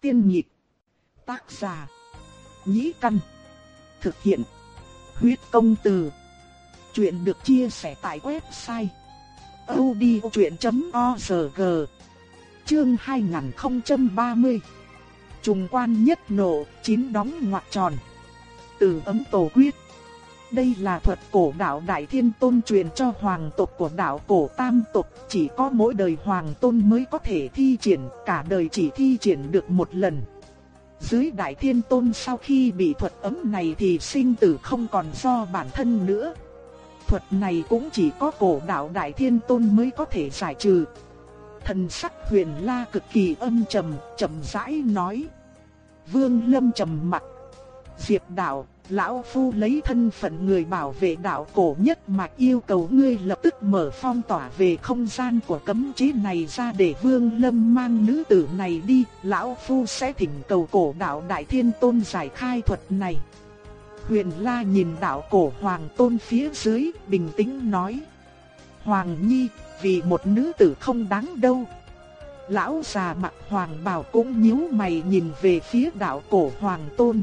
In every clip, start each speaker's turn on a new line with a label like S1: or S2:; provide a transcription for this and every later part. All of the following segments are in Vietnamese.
S1: Tiên nhịp. Tác giả. Nhĩ căn. Thực hiện. Huyết công từ. Chuyện được chia sẻ tại website. odchuyện.org Chương 2030 Trùng quan nhất nổ, chín đóng ngoặc tròn. Từ ấm tổ quyết đây là thuật cổ đạo Đại Thiên Tôn truyền cho hoàng tộc của đạo cổ Tam tộc, chỉ có mỗi đời hoàng tôn mới có thể thi triển, cả đời chỉ thi triển được một lần. Dưới Đại Thiên Tôn sau khi bị thuật ấm này thì sinh tử không còn do bản thân nữa. Thuật này cũng chỉ có cổ đạo Đại Thiên Tôn mới có thể giải trừ. Thần sắc huyền la cực kỳ âm trầm, trầm rãi nói. Vương Lâm trầm mặt. Diệp đạo, lão phu lấy thân phận người bảo vệ đạo cổ nhất mạch yêu cầu ngươi lập tức mở phong tỏa về không gian của cấm chế này ra để Vương Lâm mang nữ tử này đi, lão phu sẽ thỉnh cầu cổ đạo Đại Thiên Tôn giải khai thuật này. Huyền La nhìn đạo cổ Hoàng Tôn phía dưới, bình tĩnh nói: "Hoàng Nhi, vì một nữ tử không đáng đâu." Lão già mặt hoàng bào cũng nhíu mày nhìn về phía đạo cổ Hoàng Tôn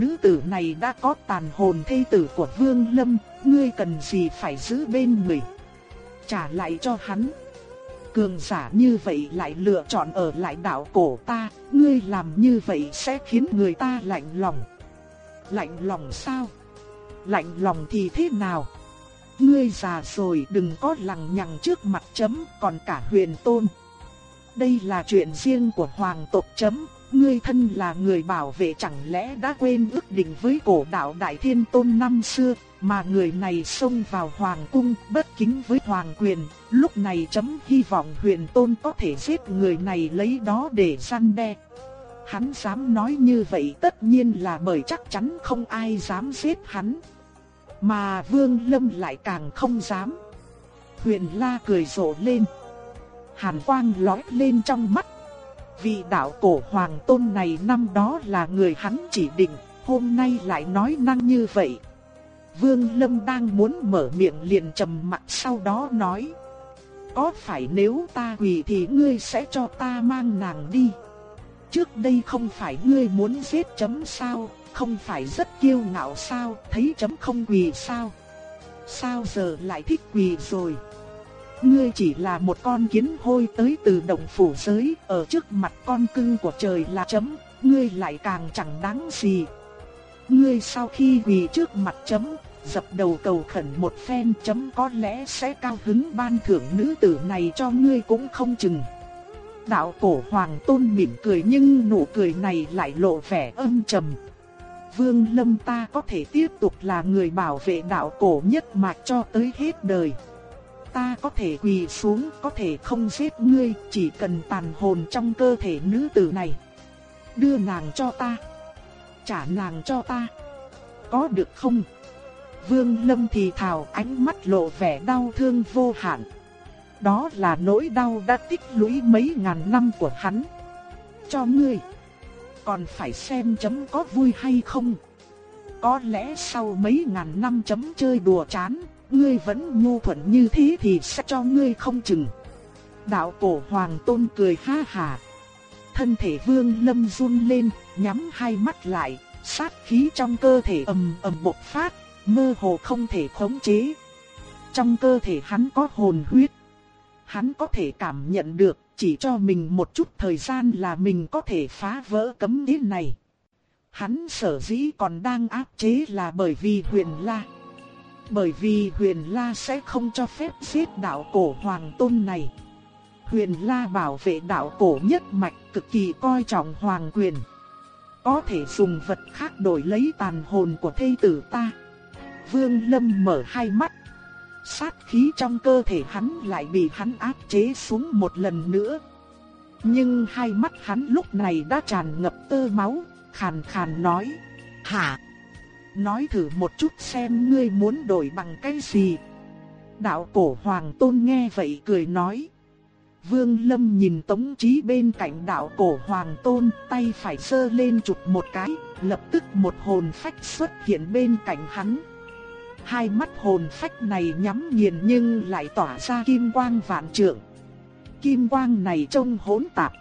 S1: nữ tử này đã có tàn hồn thê tử của Vương Lâm, ngươi cần gì phải giữ bên người. Trả lại cho hắn. Cường giả như vậy lại lựa chọn ở lại đảo cổ ta, ngươi làm như vậy sẽ khiến người ta lạnh lòng. Lạnh lòng sao? Lạnh lòng thì thế nào? Ngươi già rồi đừng có lằng nhằng trước mặt chấm còn cả huyền tôn. Đây là chuyện riêng của hoàng tộc chấm, ngươi thân là người bảo vệ chẳng lẽ đã quên ước định với cổ đạo Đại Thiên Tôn năm xưa, mà người này xông vào hoàng cung bất kính với hoàng quyền, lúc này chấm hy vọng huyền tôn có thể giết người này lấy đó để săn đe. Hắn dám nói như vậy tất nhiên là bởi chắc chắn không ai dám giết hắn. Mà Vương Lâm lại càng không dám. Huyền La cười rộ lên. Hàn quang lóe lên trong mắt Vị đạo cổ hoàng tôn này năm đó là người hắn chỉ định, hôm nay lại nói năng như vậy. Vương Lâm đang muốn mở miệng liền trầm mặt sau đó nói. Có phải nếu ta quỳ thì ngươi sẽ cho ta mang nàng đi? Trước đây không phải ngươi muốn giết chấm sao, không phải rất kiêu ngạo sao, thấy chấm không quỳ sao? Sao giờ lại thích quỳ rồi? Ngươi chỉ là một con kiến hôi tới từ động phủ giới, ở trước mặt con cưng của trời là chấm, ngươi lại càng chẳng đáng gì. Ngươi sau khi quỳ trước mặt chấm, dập đầu cầu khẩn một phen chấm có lẽ sẽ cao hứng ban thưởng nữ tử này cho ngươi cũng không chừng. Đạo cổ hoàng tôn mỉm cười nhưng nụ cười này lại lộ vẻ âm trầm. Vương Lâm ta có thể tiếp tục là người bảo vệ đạo cổ nhất mạch cho tới hết đời ta có thể quỳ xuống, có thể không giết ngươi, chỉ cần tàn hồn trong cơ thể nữ tử này. Đưa nàng cho ta. Trả nàng cho ta. Có được không? Vương Lâm thì thào ánh mắt lộ vẻ đau thương vô hạn. Đó là nỗi đau đã tích lũy mấy ngàn năm của hắn. Cho ngươi. Còn phải xem chấm có vui hay không. Có lẽ sau mấy ngàn năm chấm chơi đùa chán, ngươi vẫn nhu thuận như thế thì sẽ cho ngươi không chừng. Đạo cổ hoàng tôn cười ha hà. Thân thể vương lâm run lên, nhắm hai mắt lại, sát khí trong cơ thể ầm ầm bộc phát, mơ hồ không thể khống chế. Trong cơ thể hắn có hồn huyết. Hắn có thể cảm nhận được, chỉ cho mình một chút thời gian là mình có thể phá vỡ cấm chế này. Hắn sở dĩ còn đang áp chế là bởi vì huyền la. Bởi vì huyền la sẽ không cho phép giết đạo cổ hoàng tôn này. Huyền la bảo vệ đạo cổ nhất mạch cực kỳ coi trọng hoàng quyền. Có thể dùng vật khác đổi lấy tàn hồn của thê tử ta. Vương Lâm mở hai mắt. Sát khí trong cơ thể hắn lại bị hắn áp chế xuống một lần nữa. Nhưng hai mắt hắn lúc này đã tràn ngập tơ máu, khàn khàn nói. Hả? Nói thử một chút xem ngươi muốn đổi bằng cái gì. Đạo cổ hoàng tôn nghe vậy cười nói. Vương Lâm nhìn Tống Chí bên cạnh đạo cổ hoàng tôn, tay phải sơ lên chụp một cái, lập tức một hồn phách xuất hiện bên cạnh hắn. Hai mắt hồn phách này nhắm nghiền nhưng lại tỏa ra kim quang vạn trượng. Kim quang này trông hỗn tạp.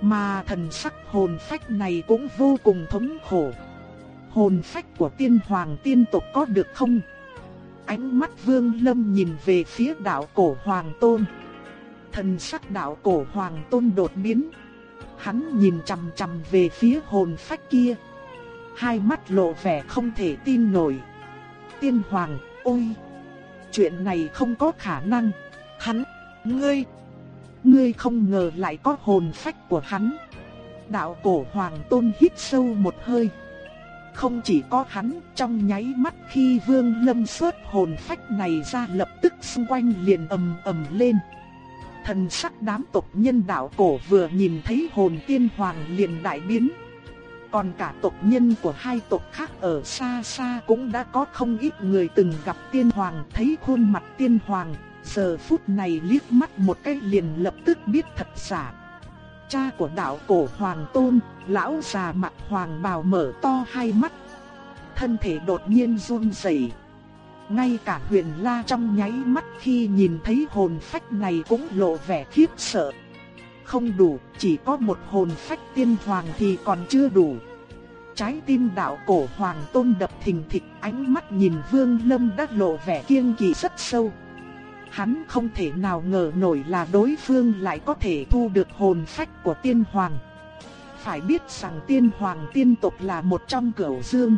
S1: Mà thần sắc hồn phách này cũng vô cùng thống khổ. Hồn phách của tiên hoàng tiên tộc có được không? Ánh mắt vương lâm nhìn về phía đạo cổ hoàng tôn. Thần sắc đạo cổ hoàng tôn đột biến. Hắn nhìn chằm chằm về phía hồn phách kia. Hai mắt lộ vẻ không thể tin nổi. Tiên hoàng, ôi! Chuyện này không có khả năng. Hắn, ngươi, ngươi không ngờ lại có hồn phách của hắn. Đạo cổ hoàng tôn hít sâu một hơi. Không chỉ có hắn, trong nháy mắt khi Vương Lâm xuất hồn phách này ra lập tức xung quanh liền ầm ầm lên. Thần sắc đám tộc nhân đạo cổ vừa nhìn thấy hồn tiên hoàng liền đại biến. Còn cả tộc nhân của hai tộc khác ở xa xa cũng đã có không ít người từng gặp tiên hoàng thấy khuôn mặt tiên hoàng, giờ phút này liếc mắt một cái liền lập tức biết thật giả. Cha của đạo cổ hoàng tôn, lão già mặt hoàng bào mở to hai mắt. Thân thể đột nhiên run rẩy. Ngay cả huyền la trong nháy mắt khi nhìn thấy hồn phách này cũng lộ vẻ khiếp sợ. Không đủ, chỉ có một hồn phách tiên hoàng thì còn chưa đủ. Trái tim đạo cổ hoàng tôn đập thình thịch ánh mắt nhìn vương lâm đã lộ vẻ kiêng kỵ rất sâu. Hắn không thể nào ngờ nổi là đối phương lại có thể thu được hồn phách của tiên hoàng. Phải biết rằng tiên hoàng tiên tộc là một trong cửu dương.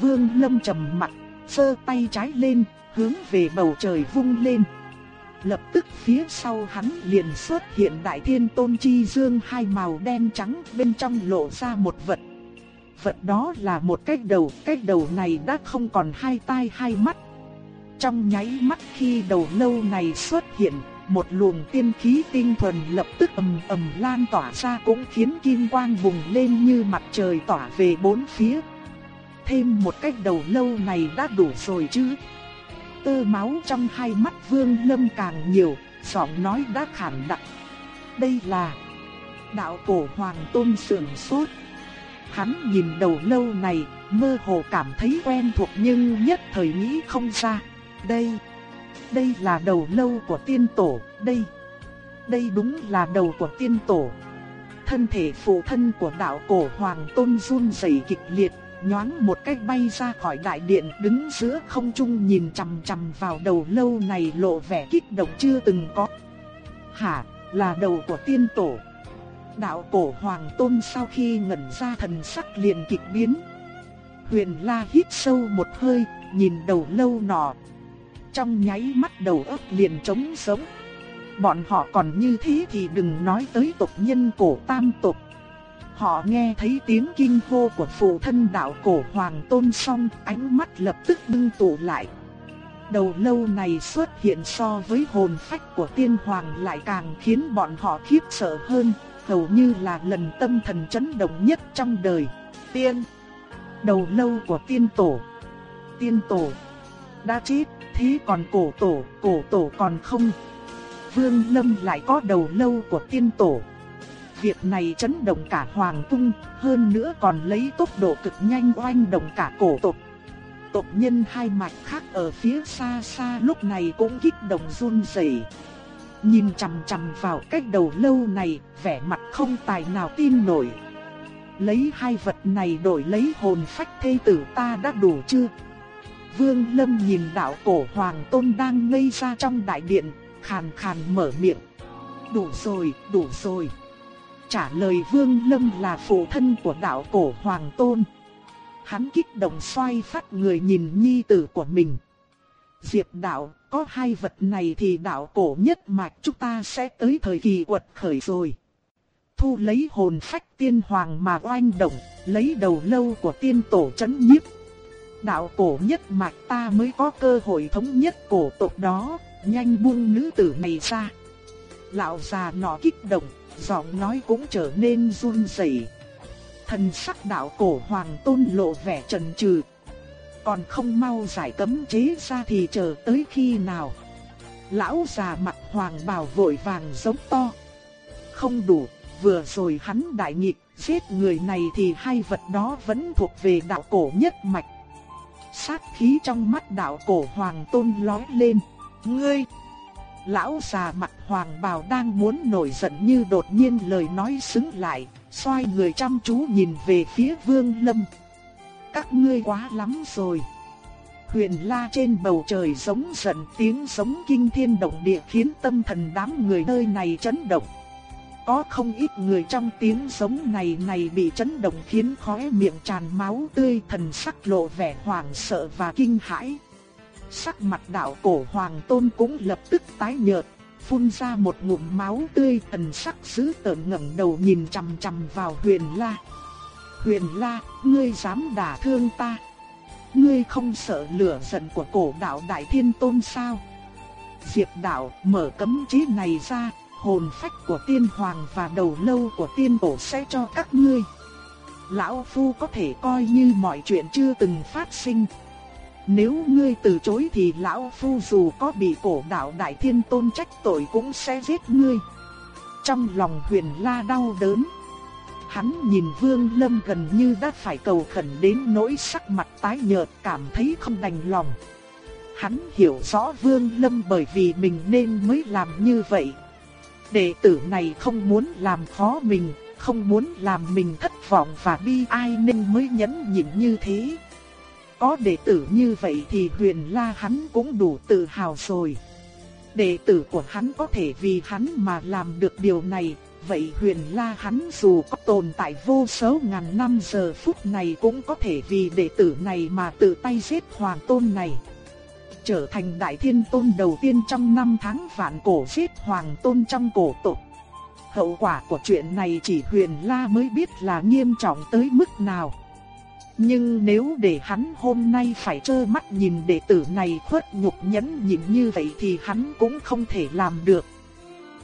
S1: Vương lâm trầm mặt, sơ tay trái lên, hướng về bầu trời vung lên. Lập tức phía sau hắn liền xuất hiện đại thiên tôn chi dương hai màu đen trắng bên trong lộ ra một vật. Vật đó là một cái đầu, cái đầu này đã không còn hai tai hai mắt, trong nháy mắt khi đầu lâu này xuất hiện, một luồng tiên khí tinh thuần lập tức ầm ầm lan tỏa ra cũng khiến kim quang bùng lên như mặt trời tỏa về bốn phía. Thêm một cách đầu lâu này đã đủ rồi chứ. Tơ máu trong hai mắt vương lâm càng nhiều, giọng nói đã khản đặc. Đây là đạo cổ hoàng tôn sườn sốt. Hắn nhìn đầu lâu này, mơ hồ cảm thấy quen thuộc nhưng nhất thời nghĩ không ra. Đây, đây là đầu lâu của tiên tổ, đây, đây đúng là đầu của tiên tổ. Thân thể phụ thân của đạo cổ hoàng tôn run rẩy kịch liệt, nhoáng một cách bay ra khỏi đại điện đứng giữa không trung nhìn chằm chằm vào đầu lâu này lộ vẻ kích động chưa từng có. Hả, là đầu của tiên tổ. Đạo cổ hoàng tôn sau khi ngẩn ra thần sắc liền kịch biến. Huyền la hít sâu một hơi, nhìn đầu lâu nọ, trong nháy mắt đầu óc liền trống sống. Bọn họ còn như thế thì đừng nói tới tộc nhân cổ tam tộc. Họ nghe thấy tiếng kinh hô của phụ thân đạo cổ hoàng tôn song, ánh mắt lập tức ngưng tụ lại. Đầu lâu này xuất hiện so với hồn phách của tiên hoàng lại càng khiến bọn họ khiếp sợ hơn, hầu như là lần tâm thần chấn động nhất trong đời. Tiên, đầu lâu của tiên tổ, tiên tổ, đã chết thế còn cổ tổ, cổ tổ còn không. Vương Lâm lại có đầu lâu của tiên tổ. Việc này chấn động cả hoàng cung, hơn nữa còn lấy tốc độ cực nhanh oanh động cả cổ tộc. Tộc nhân hai mạch khác ở phía xa xa lúc này cũng kích động run rẩy. Nhìn chằm chằm vào cái đầu lâu này, vẻ mặt không tài nào tin nổi. Lấy hai vật này đổi lấy hồn phách thê tử ta đã đủ chưa? Vương Lâm nhìn đạo cổ hoàng tôn đang ngây ra trong đại điện, khàn khàn mở miệng. Đủ rồi, đủ rồi. Trả lời Vương Lâm là phụ thân của đạo cổ hoàng tôn. Hắn kích động xoay phát người nhìn nhi tử của mình. Diệp đạo, có hai vật này thì đạo cổ nhất mạch chúng ta sẽ tới thời kỳ quật khởi rồi. Thu lấy hồn phách tiên hoàng mà oanh động, lấy đầu lâu của tiên tổ chấn nhiếp đạo cổ nhất mạch ta mới có cơ hội thống nhất cổ tộc đó, nhanh buông nữ tử này ra. Lão già nọ kích động, giọng nói cũng trở nên run rẩy. Thần sắc đạo cổ hoàng tôn lộ vẻ trần trừ. Còn không mau giải cấm chế ra thì chờ tới khi nào. Lão già mặt hoàng bào vội vàng giống to. Không đủ, vừa rồi hắn đại nghịch, giết người này thì hai vật đó vẫn thuộc về đạo cổ nhất mạch sát khí trong mắt đạo cổ hoàng tôn lói lên. Ngươi! Lão già mặt hoàng bào đang muốn nổi giận như đột nhiên lời nói xứng lại, xoay người chăm chú nhìn về phía Vương Lâm. Các ngươi quá lắm rồi. Huyền la trên bầu trời giống giận tiếng giống kinh thiên động địa khiến tâm thần đám người nơi này chấn động. Có không ít người trong tiếng giống này này bị chấn động khiến khóe miệng tràn máu tươi thần sắc lộ vẻ hoảng sợ và kinh hãi. Sắc mặt đạo cổ hoàng tôn cũng lập tức tái nhợt, phun ra một ngụm máu tươi thần sắc dữ tợn ngẩng đầu nhìn chằm chằm vào huyền la. Huyền la, ngươi dám đả thương ta? Ngươi không sợ lửa giận của cổ đạo đại thiên tôn sao? Diệp đạo mở cấm chế này ra, hồn phách của tiên hoàng và đầu lâu của tiên tổ sẽ cho các ngươi. Lão Phu có thể coi như mọi chuyện chưa từng phát sinh. Nếu ngươi từ chối thì Lão Phu dù có bị cổ đạo Đại Thiên Tôn trách tội cũng sẽ giết ngươi. Trong lòng huyền la đau đớn. Hắn nhìn Vương Lâm gần như đã phải cầu khẩn đến nỗi sắc mặt tái nhợt cảm thấy không đành lòng. Hắn hiểu rõ Vương Lâm bởi vì mình nên mới làm như vậy, Đệ tử này không muốn làm khó mình, không muốn làm mình thất vọng và bi ai nên mới nhẫn nhịn như thế. Có đệ tử như vậy thì huyền la hắn cũng đủ tự hào rồi. Đệ tử của hắn có thể vì hắn mà làm được điều này, vậy huyền la hắn dù có tồn tại vô số ngàn năm giờ phút này cũng có thể vì đệ tử này mà tự tay giết hoàng tôn này trở thành đại thiên tôn đầu tiên trong năm tháng vạn cổ giết hoàng tôn trong cổ tộc. Hậu quả của chuyện này chỉ huyền la mới biết là nghiêm trọng tới mức nào. Nhưng nếu để hắn hôm nay phải trơ mắt nhìn đệ tử này khuất nhục nhẫn nhịn như vậy thì hắn cũng không thể làm được.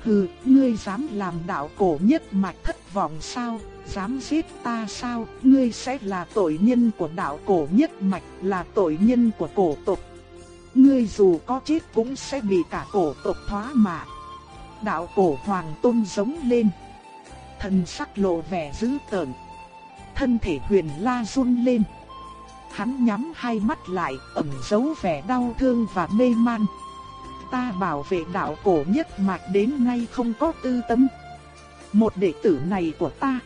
S1: Hừ, ngươi dám làm đạo cổ nhất mạch thất vọng sao, dám giết ta sao, ngươi sẽ là tội nhân của đạo cổ nhất mạch, là tội nhân của cổ tộc ngươi dù có chết cũng sẽ bị cả cổ tộc thoá mạ. Đạo cổ hoàng tôn giống lên. Thần sắc lộ vẻ dữ tợn. Thân thể huyền la run lên. Hắn nhắm hai mắt lại, ẩn giấu vẻ đau thương và mê man. Ta bảo vệ đạo cổ nhất mạch đến nay không có tư tâm. Một đệ tử này của ta,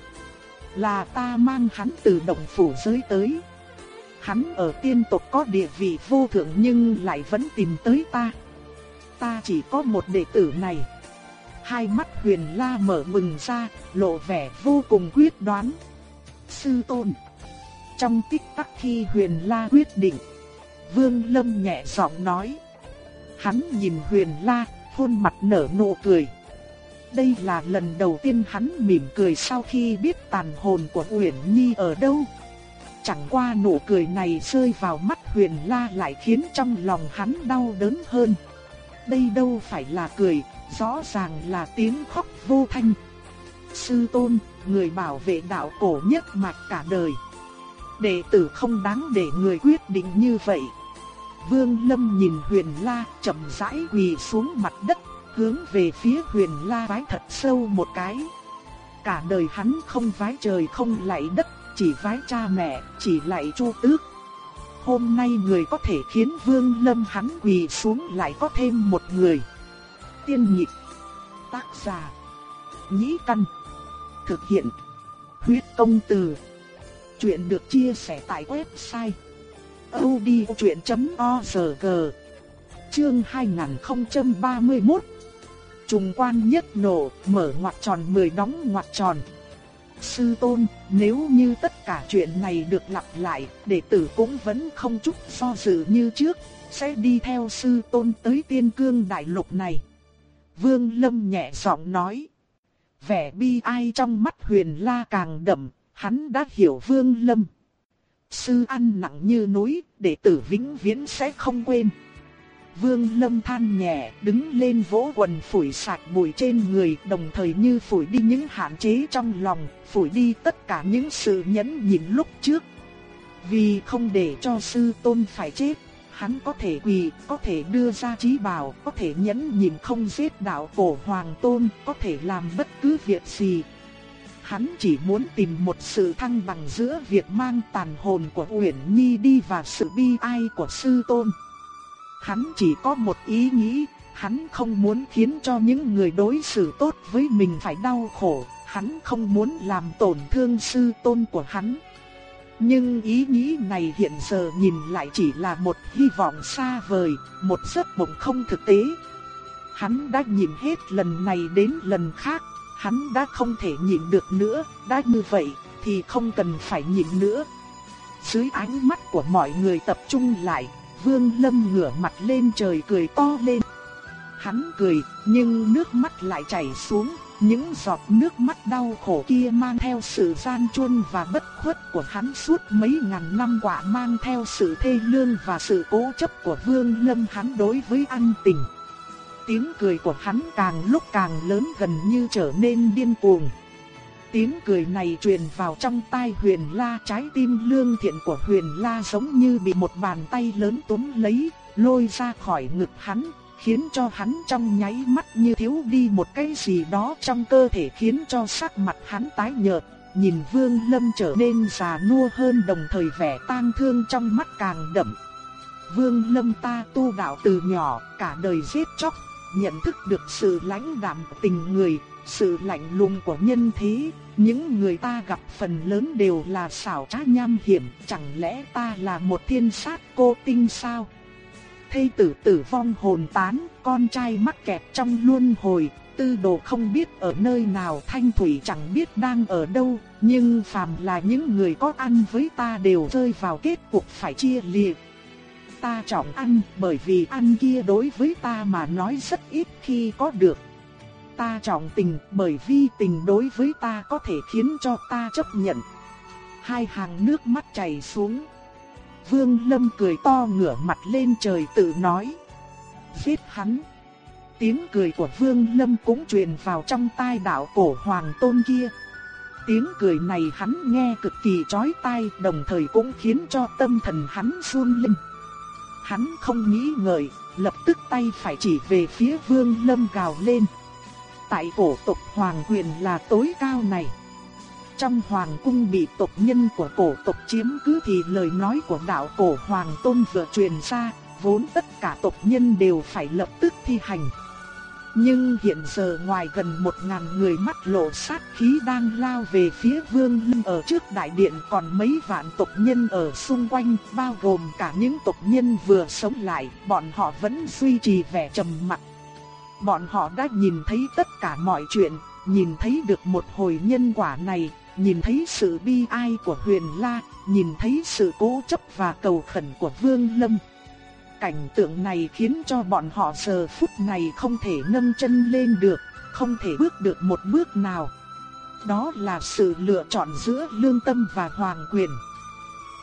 S1: là ta mang hắn từ động phủ giới tới. Hắn ở tiên tộc có địa vị vô thượng nhưng lại vẫn tìm tới ta. Ta chỉ có một đệ tử này. Hai mắt huyền la mở mừng ra, lộ vẻ vô cùng quyết đoán. Sư tôn. Trong tích tắc khi huyền la quyết định, vương lâm nhẹ giọng nói. Hắn nhìn huyền la, khuôn mặt nở nụ cười. Đây là lần đầu tiên hắn mỉm cười sau khi biết tàn hồn của Uyển Nhi ở đâu. Chẳng qua nụ cười này rơi vào mắt huyền la lại khiến trong lòng hắn đau đớn hơn. Đây đâu phải là cười, rõ ràng là tiếng khóc vô thanh. Sư tôn, người bảo vệ đạo cổ nhất mạch cả đời. Đệ tử không đáng để người quyết định như vậy. Vương Lâm nhìn huyền la chậm rãi quỳ xuống mặt đất, hướng về phía huyền la vái thật sâu một cái. Cả đời hắn không vái trời không lạy đất, chỉ vái cha mẹ, chỉ lại chu tước. Hôm nay người có thể khiến Vương Lâm hắn quỳ xuống lại có thêm một người. Tiên nhị tác giả, nhĩ căn, thực hiện, huyết công từ. Chuyện được chia sẻ tại website odchuyện.org Chương 2031 Trùng quan nhất nổ, mở ngoặt tròn 10 đóng ngoặt tròn. Sư tôn, nếu như tất cả chuyện này được lặp lại, đệ tử cũng vẫn không chút do dự như trước, sẽ đi theo sư tôn tới tiên cương đại lục này. Vương Lâm nhẹ giọng nói. Vẻ bi ai trong mắt huyền la càng đậm, hắn đã hiểu Vương Lâm. Sư ăn nặng như núi, đệ tử vĩnh viễn sẽ không quên. Vương Lâm than nhẹ, đứng lên vỗ quần phủi sạch bụi trên người, đồng thời như phủi đi những hạn chế trong lòng, phủi đi tất cả những sự nhẫn nhịn lúc trước. Vì không để cho sư tôn phải chết, hắn có thể quỳ, có thể đưa ra trí bảo, có thể nhẫn nhịn không giết đạo cổ hoàng tôn, có thể làm bất cứ việc gì. Hắn chỉ muốn tìm một sự thăng bằng giữa việc mang tàn hồn của Uyển Nhi đi và sự bi ai của sư tôn. Hắn chỉ có một ý nghĩ, Hắn không muốn khiến cho những người đối xử tốt với mình phải đau khổ, hắn không muốn làm tổn thương sư tôn của hắn. Nhưng ý nghĩ này hiện giờ nhìn lại chỉ là một hy vọng xa vời, một giấc mộng không thực tế. Hắn đã nhìn hết lần này đến lần khác, hắn đã không thể nhịn được nữa, đã như vậy thì không cần phải nhịn nữa. Dưới ánh mắt của mọi người tập trung lại, Vương Lâm ngửa mặt lên trời cười to lên. Hắn cười, nhưng nước mắt lại chảy xuống, những giọt nước mắt đau khổ kia mang theo sự gian truân và bất khuất của hắn suốt mấy ngàn năm quả mang theo sự thê lương và sự cố chấp của Vương Lâm hắn đối với an tình. Tiếng cười của hắn càng lúc càng lớn gần như trở nên điên cuồng. Tiếng cười này truyền vào trong tai huyền la trái tim lương thiện của huyền la giống như bị một bàn tay lớn túm lấy, lôi ra khỏi ngực hắn, khiến cho hắn trong nháy mắt như thiếu đi một cái gì đó trong cơ thể khiến cho sắc mặt hắn tái nhợt, nhìn Vương Lâm trở nên già nua hơn đồng thời vẻ tang thương trong mắt càng đậm. Vương Lâm ta tu đạo từ nhỏ, cả đời giết chóc, nhận thức được sự lãnh đạm tình người, sự lạnh lùng của nhân thế, những người ta gặp phần lớn đều là xảo trá nham hiểm, chẳng lẽ ta là một thiên sát cô tinh sao? Thây tử tử vong hồn tán, con trai mắc kẹt trong luân hồi, tư đồ không biết ở nơi nào thanh thủy chẳng biết đang ở đâu, nhưng phàm là những người có ăn với ta đều rơi vào kết cục phải chia liệt. Ta trọng ăn bởi vì ăn kia đối với ta mà nói rất ít khi có được. Ta trọng tình bởi vì tình đối với ta có thể khiến cho ta chấp nhận. Hai hàng nước mắt chảy xuống. Vương Lâm cười to ngửa mặt lên trời tự nói. Giết hắn. Tiếng cười của Vương Lâm cũng truyền vào trong tai đạo cổ hoàng tôn kia. Tiếng cười này hắn nghe cực kỳ chói tai đồng thời cũng khiến cho tâm thần hắn run lên. Hắn không nghĩ ngợi, lập tức tay phải chỉ về phía Vương Lâm gào lên. Tại cổ tộc hoàng quyền là tối cao này. Trong hoàng cung bị tộc nhân của cổ tộc chiếm cứ thì lời nói của đạo cổ hoàng tôn vừa truyền ra, vốn tất cả tộc nhân đều phải lập tức thi hành. Nhưng hiện giờ ngoài gần một ngàn người mắt lộ sát khí đang lao về phía vương lâm ở trước đại điện còn mấy vạn tộc nhân ở xung quanh, bao gồm cả những tộc nhân vừa sống lại, bọn họ vẫn duy trì vẻ trầm mặc. Bọn họ đã nhìn thấy tất cả mọi chuyện, nhìn thấy được một hồi nhân quả này, nhìn thấy sự bi ai của Huyền La, nhìn thấy sự cố chấp và cầu khẩn của Vương Lâm. Cảnh tượng này khiến cho bọn họ giờ phút này không thể nâng chân lên được, không thể bước được một bước nào. Đó là sự lựa chọn giữa lương tâm và hoàng quyền.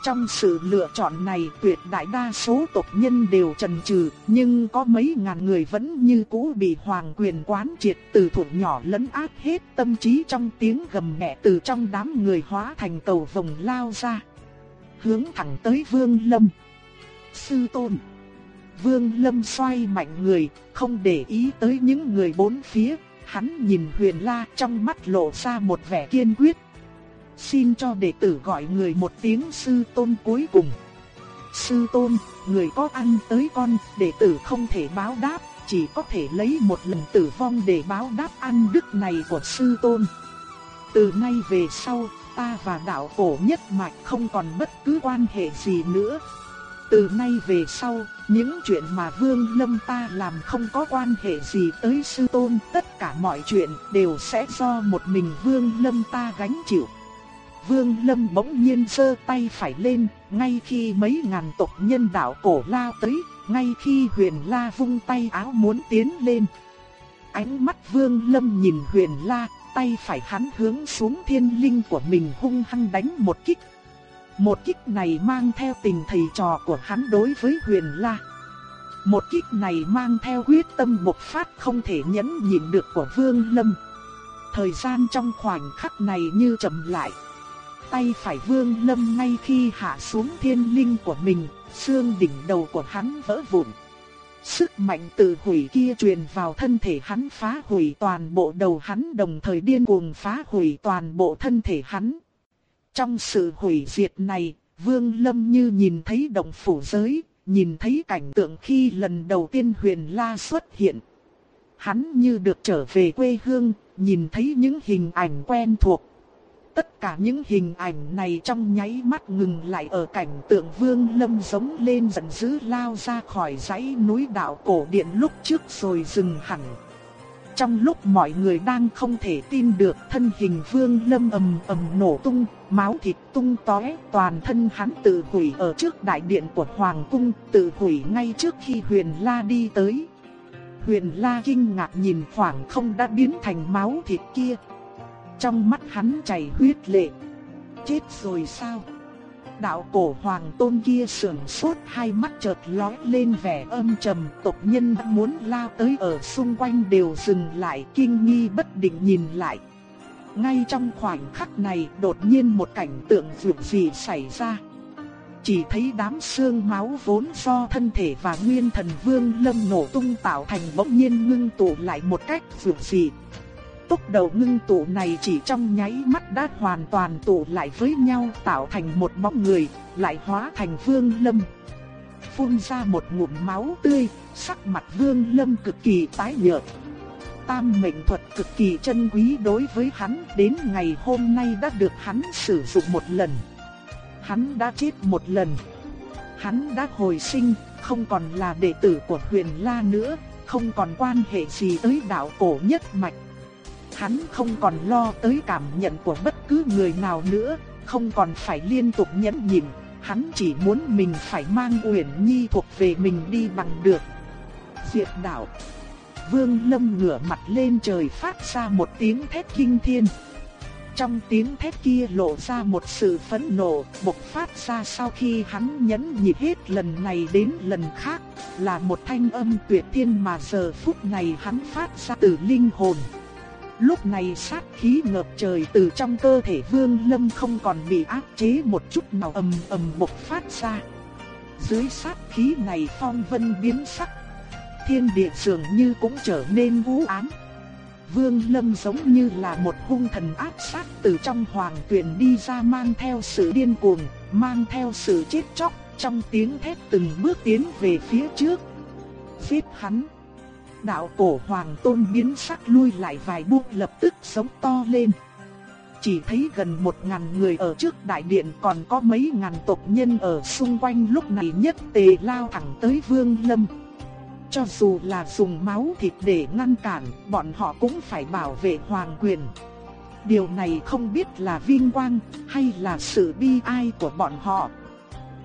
S1: Trong sự lựa chọn này tuyệt đại đa số tộc nhân đều trần trừ, nhưng có mấy ngàn người vẫn như cũ bị hoàng quyền quán triệt từ thủ nhỏ lấn ác hết tâm trí trong tiếng gầm mẹ từ trong đám người hóa thành cầu vòng lao ra. Hướng thẳng tới Vương Lâm. Sư Tôn Vương Lâm xoay mạnh người, không để ý tới những người bốn phía, hắn nhìn Huyền La trong mắt lộ ra một vẻ kiên quyết, Xin cho đệ tử gọi người một tiếng sư tôn cuối cùng. Sư tôn, người có ăn tới con, đệ tử không thể báo đáp, chỉ có thể lấy một lần tử vong để báo đáp ăn đức này của sư tôn. Từ nay về sau, ta và đạo cổ nhất mạch không còn bất cứ quan hệ gì nữa. Từ nay về sau, những chuyện mà Vương Lâm ta làm không có quan hệ gì tới sư tôn, tất cả mọi chuyện đều sẽ do một mình Vương Lâm ta gánh chịu. Vương Lâm bỗng nhiên giơ tay phải lên, ngay khi mấy ngàn tộc nhân đạo cổ lao tới, ngay khi Huyền La vung tay áo muốn tiến lên. Ánh mắt Vương Lâm nhìn Huyền La, tay phải hắn hướng xuống thiên linh của mình hung hăng đánh một kích. Một kích này mang theo tình thầy trò của hắn đối với Huyền La. Một kích này mang theo quyết tâm bộc phát không thể nhẫn nhịn được của Vương Lâm. Thời gian trong khoảnh khắc này như chậm lại tay phải vương lâm ngay khi hạ xuống thiên linh của mình, xương đỉnh đầu của hắn vỡ vụn. Sức mạnh từ hủy kia truyền vào thân thể hắn phá hủy toàn bộ đầu hắn đồng thời điên cuồng phá hủy toàn bộ thân thể hắn. Trong sự hủy diệt này, Vương Lâm như nhìn thấy động phủ giới, nhìn thấy cảnh tượng khi lần đầu tiên huyền la xuất hiện. Hắn như được trở về quê hương, nhìn thấy những hình ảnh quen thuộc. Tất cả những hình ảnh này trong nháy mắt ngừng lại ở cảnh tượng vương lâm giống lên giận dữ lao ra khỏi dãy núi đạo cổ điện lúc trước rồi dừng hẳn. Trong lúc mọi người đang không thể tin được thân hình vương lâm ầm ầm nổ tung, máu thịt tung tóe, toàn thân hắn tự hủy ở trước đại điện của Hoàng cung, tự hủy ngay trước khi huyền la đi tới. Huyền la kinh ngạc nhìn khoảng không đã biến thành máu thịt kia. Trong mắt hắn chảy huyết lệ. Chết rồi sao? đạo cổ hoàng tôn kia sườn sốt hai mắt chợt lóe lên vẻ âm trầm, tộc nhân muốn lao tới ở xung quanh đều dừng lại kinh nghi bất định nhìn lại. Ngay trong khoảnh khắc này đột nhiên một cảnh tượng vượt gì xảy ra. Chỉ thấy đám xương máu vốn do thân thể và nguyên thần vương lâm nổ tung tạo thành bỗng nhiên ngưng tụ lại một cách vượt dị tốc đầu ngưng tụ này chỉ trong nháy mắt đã hoàn toàn tụ lại với nhau tạo thành một bóng người, lại hóa thành Vương Lâm. Phun ra một ngụm máu tươi, sắc mặt Vương Lâm cực kỳ tái nhợt. Tam mệnh thuật cực kỳ chân quý đối với hắn, đến ngày hôm nay đã được hắn sử dụng một lần. Hắn đã chết một lần. Hắn đã hồi sinh, không còn là đệ tử của Huyền La nữa, không còn quan hệ gì tới đạo cổ nhất mạch. Hắn không còn lo tới cảm nhận của bất cứ người nào nữa, không còn phải liên tục nhẫn nhịn, hắn chỉ muốn mình phải mang Uyển Nhi thuộc về mình đi bằng được. Diệt đạo. Vương Lâm ngửa mặt lên trời phát ra một tiếng thét kinh thiên. Trong tiếng thét kia lộ ra một sự phẫn nộ, bộc phát ra sau khi hắn nhẫn nhịn hết lần này đến lần khác, là một thanh âm tuyệt thiên mà giờ phút này hắn phát ra từ linh hồn. Lúc này sát khí ngập trời từ trong cơ thể Vương Lâm không còn bị áp chế một chút nào ầm ầm bộc phát ra. Dưới sát khí này phong vân biến sắc, thiên địa dường như cũng trở nên vũ ám. Vương Lâm giống như là một hung thần áp sát từ trong hoàng tuyển đi ra mang theo sự điên cuồng, mang theo sự chết chóc, trong tiếng thét từng bước tiến về phía trước. Giết hắn! Đạo cổ hoàng tôn biến sắc lui lại vài bước lập tức sống to lên. Chỉ thấy gần một ngàn người ở trước đại điện còn có mấy ngàn tộc nhân ở xung quanh lúc này nhất tề lao thẳng tới vương lâm. Cho dù là dùng máu thịt để ngăn cản, bọn họ cũng phải bảo vệ hoàng quyền. Điều này không biết là vinh quang hay là sự bi ai của bọn họ.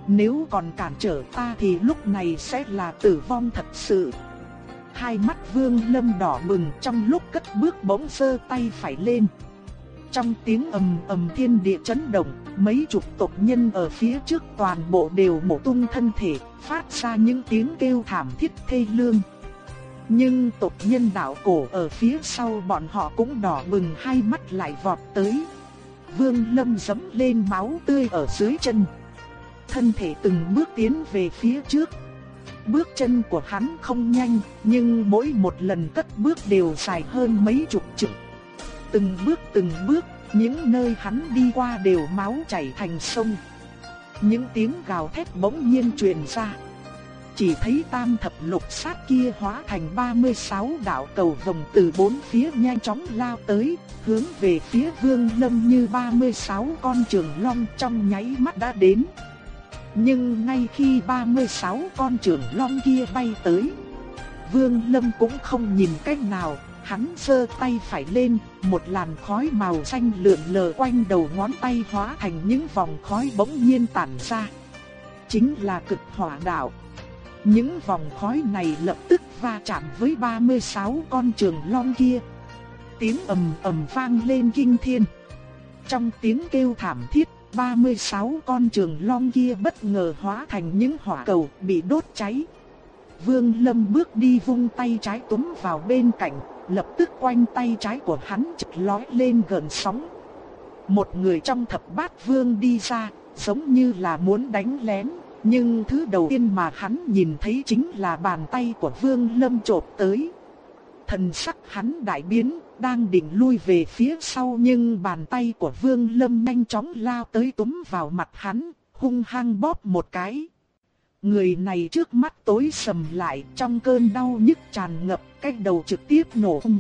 S1: Nếu còn cản trở ta thì lúc này sẽ là tử vong thật sự hai mắt vương lâm đỏ bừng trong lúc cất bước bỗng sơ tay phải lên. Trong tiếng ầm ầm thiên địa chấn động, mấy chục tộc nhân ở phía trước toàn bộ đều mổ tung thân thể, phát ra những tiếng kêu thảm thiết thê lương. Nhưng tộc nhân đạo cổ ở phía sau bọn họ cũng đỏ bừng hai mắt lại vọt tới. Vương Lâm dẫm lên máu tươi ở dưới chân. Thân thể từng bước tiến về phía trước, Bước chân của hắn không nhanh, nhưng mỗi một lần cất bước đều dài hơn mấy chục trượng. Từng bước từng bước, những nơi hắn đi qua đều máu chảy thành sông. Những tiếng gào thét bỗng nhiên truyền ra. Chỉ thấy tam thập lục sát kia hóa thành 36 đạo cầu vòng từ bốn phía nhanh chóng lao tới, hướng về phía vương lâm như 36 con trường long trong nháy mắt đã đến. Nhưng ngay khi 36 con trưởng long kia bay tới, Vương Lâm cũng không nhìn cách nào, hắn giơ tay phải lên, một làn khói màu xanh lượn lờ quanh đầu ngón tay hóa thành những vòng khói bỗng nhiên tản ra. Chính là cực hỏa đạo. Những vòng khói này lập tức va chạm với 36 con trường long kia. Tiếng ầm ầm vang lên kinh thiên. Trong tiếng kêu thảm thiết 36 con trường long kia bất ngờ hóa thành những hỏa cầu bị đốt cháy. Vương Lâm bước đi vung tay trái túm vào bên cạnh, lập tức quanh tay trái của hắn chợt lói lên gần sóng. Một người trong thập bát vương đi ra, giống như là muốn đánh lén, nhưng thứ đầu tiên mà hắn nhìn thấy chính là bàn tay của Vương Lâm chộp tới. Thần sắc hắn đại biến, đang định lui về phía sau nhưng bàn tay của Vương Lâm nhanh chóng lao tới túm vào mặt hắn, hung hăng bóp một cái. Người này trước mắt tối sầm lại trong cơn đau nhức tràn ngập cách đầu trực tiếp nổ tung.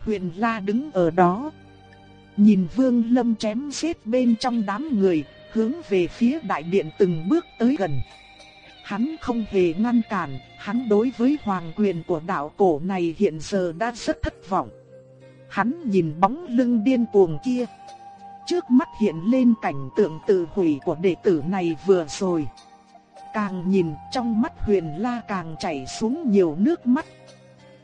S1: Huyền La đứng ở đó. Nhìn Vương Lâm chém giết bên trong đám người, hướng về phía đại điện từng bước tới gần. Hắn không hề ngăn cản, hắn đối với hoàng quyền của đạo cổ này hiện giờ đã rất thất vọng. Hắn nhìn bóng lưng điên cuồng kia. Trước mắt hiện lên cảnh tượng tự hủy của đệ tử này vừa rồi. Càng nhìn trong mắt huyền la càng chảy xuống nhiều nước mắt.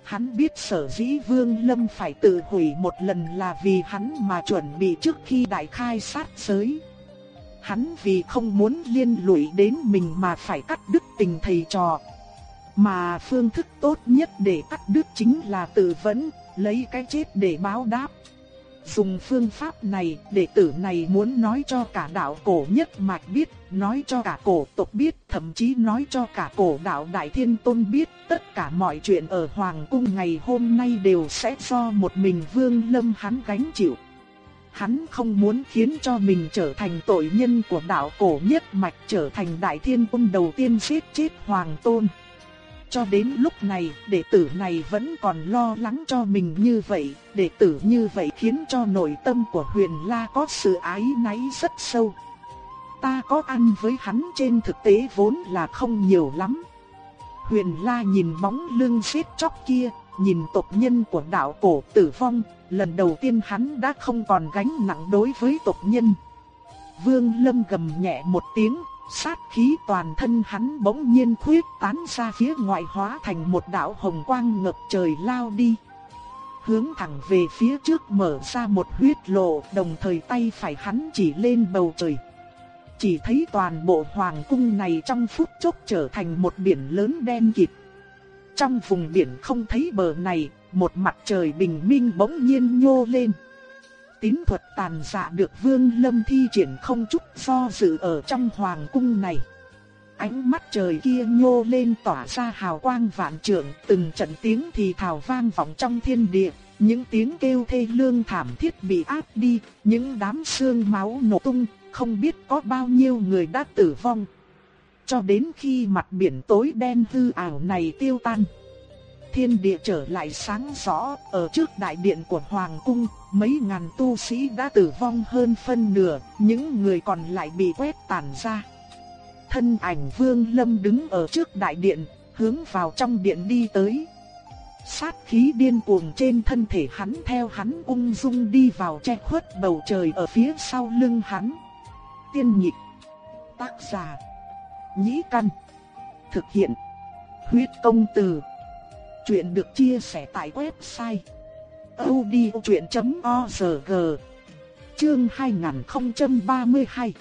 S1: Hắn biết sở dĩ Vương Lâm phải tự hủy một lần là vì hắn mà chuẩn bị trước khi đại khai sát giới. Hắn vì không muốn liên lụy đến mình mà phải cắt đứt tình thầy trò. Mà phương thức tốt nhất để cắt đứt chính là tự vẫn lấy cái chết để báo đáp. Dùng phương pháp này, đệ tử này muốn nói cho cả đạo cổ nhất mạch biết, nói cho cả cổ tộc biết, thậm chí nói cho cả cổ đạo Đại Thiên Tôn biết, tất cả mọi chuyện ở Hoàng Cung ngày hôm nay đều sẽ do một mình Vương Lâm hắn gánh chịu. Hắn không muốn khiến cho mình trở thành tội nhân của đạo cổ nhất mạch trở thành Đại Thiên Tôn đầu tiên giết chết Hoàng Tôn. Cho đến lúc này, đệ tử này vẫn còn lo lắng cho mình như vậy, đệ tử như vậy khiến cho nội tâm của huyền la có sự ái náy rất sâu. Ta có ăn với hắn trên thực tế vốn là không nhiều lắm. Huyền la nhìn bóng lưng xếp chóc kia, nhìn tộc nhân của đạo cổ tử vong, lần đầu tiên hắn đã không còn gánh nặng đối với tộc nhân. Vương Lâm gầm nhẹ một tiếng, sát khí toàn thân hắn bỗng nhiên khuyết tán ra phía ngoài hóa thành một đạo hồng quang ngập trời lao đi. Hướng thẳng về phía trước mở ra một huyết lộ, đồng thời tay phải hắn chỉ lên bầu trời. Chỉ thấy toàn bộ hoàng cung này trong phút chốc trở thành một biển lớn đen kịt. Trong vùng biển không thấy bờ này, một mặt trời bình minh bỗng nhiên nhô lên tín thuật tàn dạ được Vương Lâm thi triển không chút do dự ở trong hoàng cung này. Ánh mắt trời kia nhô lên tỏa ra hào quang vạn trượng, từng trận tiếng thì thào vang vọng trong thiên địa, những tiếng kêu thê lương thảm thiết bị áp đi, những đám xương máu nổ tung, không biết có bao nhiêu người đã tử vong. Cho đến khi mặt biển tối đen hư ảo này tiêu tan thiên địa trở lại sáng rõ, ở trước đại điện của Hoàng cung, mấy ngàn tu sĩ đã tử vong hơn phân nửa, những người còn lại bị quét tàn ra. Thân ảnh Vương Lâm đứng ở trước đại điện, hướng vào trong điện đi tới. Sát khí điên cuồng trên thân thể hắn theo hắn ung dung đi vào che khuất bầu trời ở phía sau lưng hắn. Tiên nhịp, tác giả, nhĩ căn, thực hiện, huyết công từ. Chuyện được chia sẻ tại website audiochuyện.org Chương 2032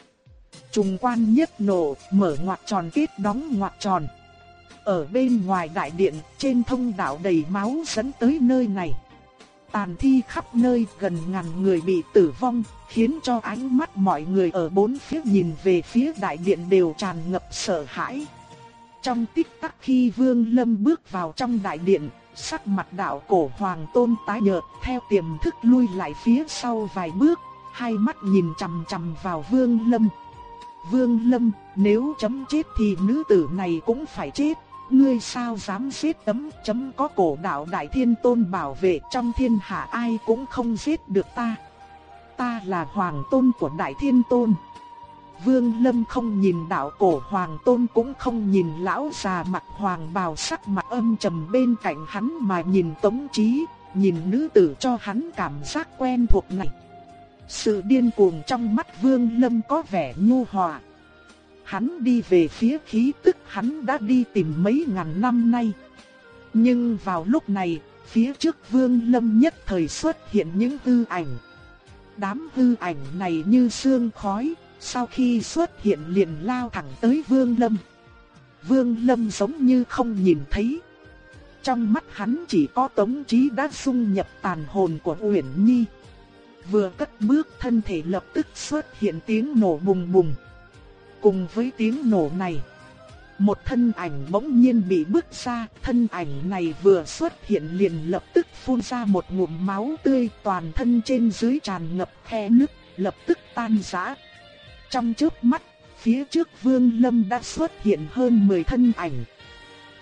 S1: Trùng quan nhất nổ, mở ngoặc tròn kết đóng ngoặc tròn. Ở bên ngoài đại điện, trên thông đạo đầy máu dẫn tới nơi này. Tàn thi khắp nơi gần ngàn người bị tử vong, khiến cho ánh mắt mọi người ở bốn phía nhìn về phía đại điện đều tràn ngập sợ hãi. Trong tích tắc khi Vương Lâm bước vào trong đại điện, sắc mặt đạo cổ hoàng tôn tái nhợt, theo tiềm thức lui lại phía sau vài bước, hai mắt nhìn chằm chằm vào Vương Lâm. Vương Lâm, nếu chấm chết thì nữ tử này cũng phải chết, ngươi sao dám giết tấm chấm có cổ đạo đại thiên tôn bảo vệ trong thiên hạ ai cũng không giết được ta. Ta là hoàng tôn của đại thiên tôn. Vương Lâm không nhìn đạo cổ hoàng tôn cũng không nhìn lão già mặt hoàng bào sắc mặt âm trầm bên cạnh hắn mà nhìn tống trí, nhìn nữ tử cho hắn cảm giác quen thuộc này. Sự điên cuồng trong mắt Vương Lâm có vẻ nhu hòa. Hắn đi về phía khí tức hắn đã đi tìm mấy ngàn năm nay. Nhưng vào lúc này, phía trước Vương Lâm nhất thời xuất hiện những hư ảnh. Đám hư ảnh này như sương khói, sau khi xuất hiện liền lao thẳng tới Vương Lâm. Vương Lâm giống như không nhìn thấy. Trong mắt hắn chỉ có tống trí đã xung nhập tàn hồn của Uyển Nhi. Vừa cất bước thân thể lập tức xuất hiện tiếng nổ bùng bùng. Cùng với tiếng nổ này, một thân ảnh bỗng nhiên bị bước ra, thân ảnh này vừa xuất hiện liền lập tức phun ra một ngụm máu tươi toàn thân trên dưới tràn ngập khe nứt, lập tức tan rã. Trong trước mắt, phía trước Vương Lâm đã xuất hiện hơn 10 thân ảnh.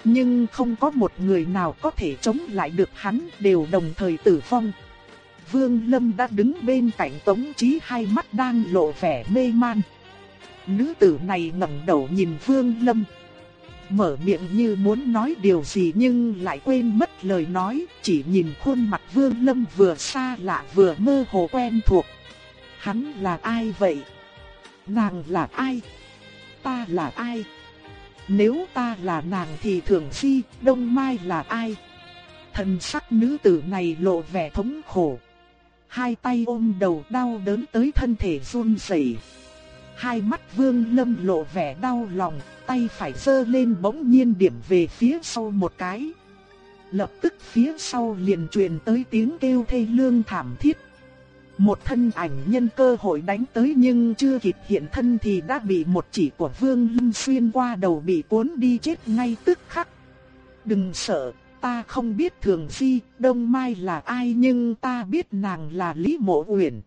S1: Nhưng không có một người nào có thể chống lại được hắn đều đồng thời tử vong. Vương Lâm đã đứng bên cạnh Tống Chí hai mắt đang lộ vẻ mê man. Nữ tử này ngẩng đầu nhìn Vương Lâm. Mở miệng như muốn nói điều gì nhưng lại quên mất lời nói, chỉ nhìn khuôn mặt Vương Lâm vừa xa lạ vừa mơ hồ quen thuộc. Hắn là ai vậy? Nàng là ai? Ta là ai? Nếu ta là nàng thì thường phi, đông mai là ai? Thần sắc nữ tử này lộ vẻ thống khổ. Hai tay ôm đầu đau đớn tới thân thể run rẩy. Hai mắt vương lâm lộ vẻ đau lòng, tay phải giơ lên bỗng nhiên điểm về phía sau một cái. Lập tức phía sau liền truyền tới tiếng kêu thê lương thảm thiết. Một thân ảnh nhân cơ hội đánh tới nhưng chưa kịp hiện thân thì đã bị một chỉ của Vương Lâm xuyên qua đầu bị cuốn đi chết ngay tức khắc. Đừng sợ, ta không biết Thường Phi, Đông Mai là ai nhưng ta biết nàng là Lý Mộ Uyển.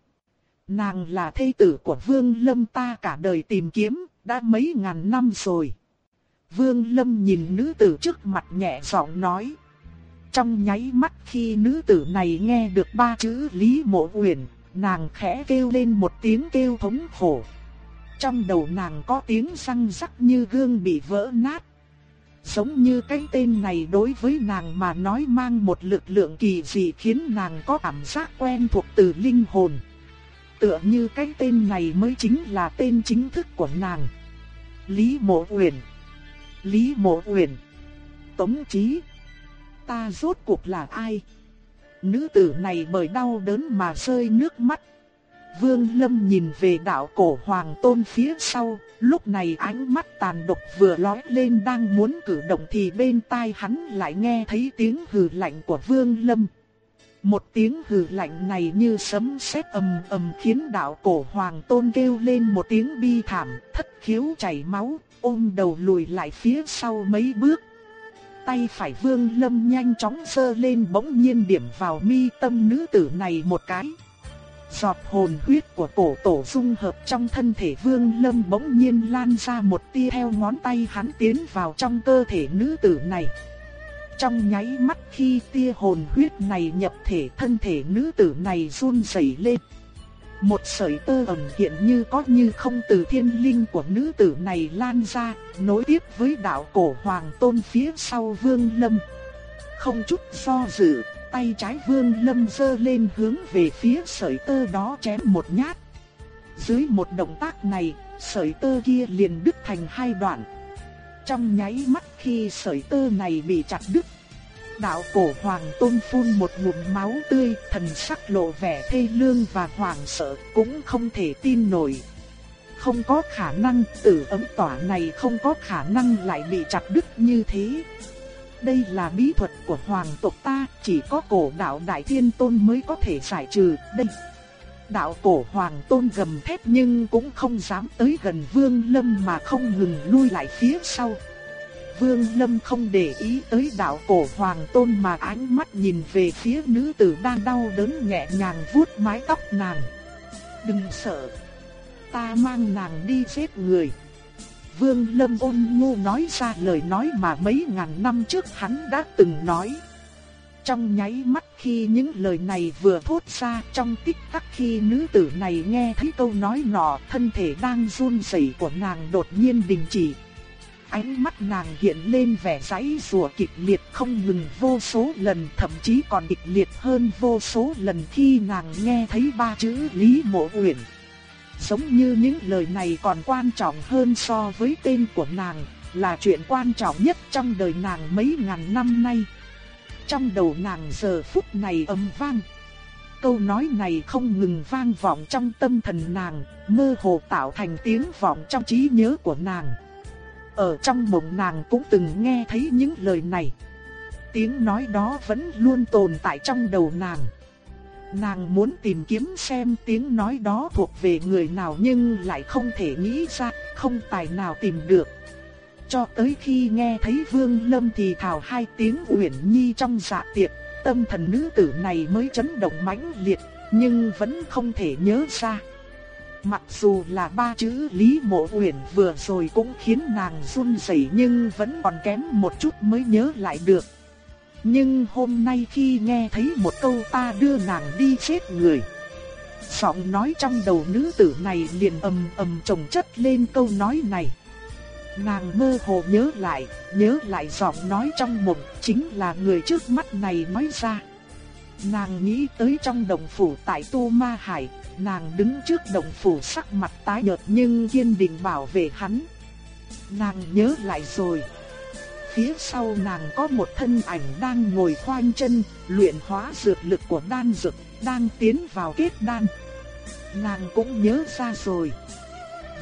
S1: Nàng là thê tử của Vương Lâm ta cả đời tìm kiếm, đã mấy ngàn năm rồi. Vương Lâm nhìn nữ tử trước mặt nhẹ giọng nói. Trong nháy mắt khi nữ tử này nghe được ba chữ Lý Mộ Uyển, nàng khẽ kêu lên một tiếng kêu thống khổ. Trong đầu nàng có tiếng răng rắc như gương bị vỡ nát. Giống như cái tên này đối với nàng mà nói mang một lực lượng kỳ dị khiến nàng có cảm giác quen thuộc từ linh hồn. Tựa như cái tên này mới chính là tên chính thức của nàng. Lý Mộ Uyển. Lý Mộ Uyển. Tống Chí. Ta rốt cuộc là ai? Nữ tử này bởi đau đớn mà rơi nước mắt. Vương Lâm nhìn về đạo cổ hoàng tôn phía sau, lúc này ánh mắt tàn độc vừa lóe lên đang muốn cử động thì bên tai hắn lại nghe thấy tiếng hừ lạnh của Vương Lâm. Một tiếng hừ lạnh này như sấm sét ầm ầm khiến đạo cổ hoàng tôn kêu lên một tiếng bi thảm, thất khiếu chảy máu, ôm đầu lùi lại phía sau mấy bước. Tay phải vương lâm nhanh chóng sơ lên bỗng nhiên điểm vào mi tâm nữ tử này một cái. Giọt hồn huyết của cổ tổ dung hợp trong thân thể vương lâm bỗng nhiên lan ra một tia theo ngón tay hắn tiến vào trong cơ thể nữ tử này. Trong nháy mắt khi tia hồn huyết này nhập thể, thân thể nữ tử này run rẩy lên. Một sợi tơ ẩn hiện như có như không từ thiên linh của nữ tử này lan ra, nối tiếp với đạo cổ hoàng tôn phía sau vương lâm. Không chút do dự, tay trái vương lâm dơ lên hướng về phía sợi tơ đó chém một nhát. Dưới một động tác này, sợi tơ kia liền đứt thành hai đoạn. Trong nháy mắt khi sợi tơ này bị chặt đứt, đạo cổ hoàng tôn phun một ngụm máu tươi, thần sắc lộ vẻ thê lương và hoảng sợ, cũng không thể tin nổi. Không có khả năng, tử ấm tỏa này không có khả năng lại bị chặt đứt như thế. Đây là bí thuật của hoàng tộc ta, chỉ có cổ đạo đại thiên tôn mới có thể giải trừ, đây. Đạo cổ hoàng tôn gầm thét nhưng cũng không dám tới gần vương lâm mà không ngừng lui lại phía sau. Vương Lâm không để ý tới đạo cổ hoàng tôn mà ánh mắt nhìn về phía nữ tử đang đau đớn nhẹ nhàng vuốt mái tóc nàng. Đừng sợ, ta mang nàng đi giết người. Vương Lâm ôn nhu nói ra lời nói mà mấy ngàn năm trước hắn đã từng nói. Trong nháy mắt khi những lời này vừa thốt ra trong tích tắc khi nữ tử này nghe thấy câu nói nọ thân thể đang run rẩy của nàng đột nhiên đình chỉ ánh mắt nàng hiện lên vẻ giãy rùa kịch liệt không ngừng vô số lần, thậm chí còn kịch liệt hơn vô số lần khi nàng nghe thấy ba chữ Lý Mộ Uyển. Giống như những lời này còn quan trọng hơn so với tên của nàng, là chuyện quan trọng nhất trong đời nàng mấy ngàn năm nay. Trong đầu nàng giờ phút này ầm vang. Câu nói này không ngừng vang vọng trong tâm thần nàng, mơ hồ tạo thành tiếng vọng trong trí nhớ của nàng. Ở trong mộng nàng cũng từng nghe thấy những lời này. Tiếng nói đó vẫn luôn tồn tại trong đầu nàng. Nàng muốn tìm kiếm xem tiếng nói đó thuộc về người nào nhưng lại không thể nghĩ ra, không tài nào tìm được. Cho tới khi nghe thấy Vương Lâm thì thào hai tiếng Uyển Nhi trong dạ tiệc, tâm thần nữ tử này mới chấn động mãnh liệt, nhưng vẫn không thể nhớ ra. Mặc dù là ba chữ Lý Mộ Uyển vừa rồi cũng khiến nàng run rẩy nhưng vẫn còn kém một chút mới nhớ lại được. Nhưng hôm nay khi nghe thấy một câu ta đưa nàng đi chết người. Giọng nói trong đầu nữ tử này liền ầm ầm chồng chất lên câu nói này. Nàng mơ hồ nhớ lại, nhớ lại giọng nói trong mộng chính là người trước mắt này nói ra. Nàng nghĩ tới trong đồng phủ tại Tu Ma Hải, nàng đứng trước động phủ sắc mặt tái nhợt nhưng kiên định bảo vệ hắn. Nàng nhớ lại rồi. Phía sau nàng có một thân ảnh đang ngồi khoanh chân, luyện hóa dược lực của đan dược, đang tiến vào kết đan. Nàng cũng nhớ ra rồi.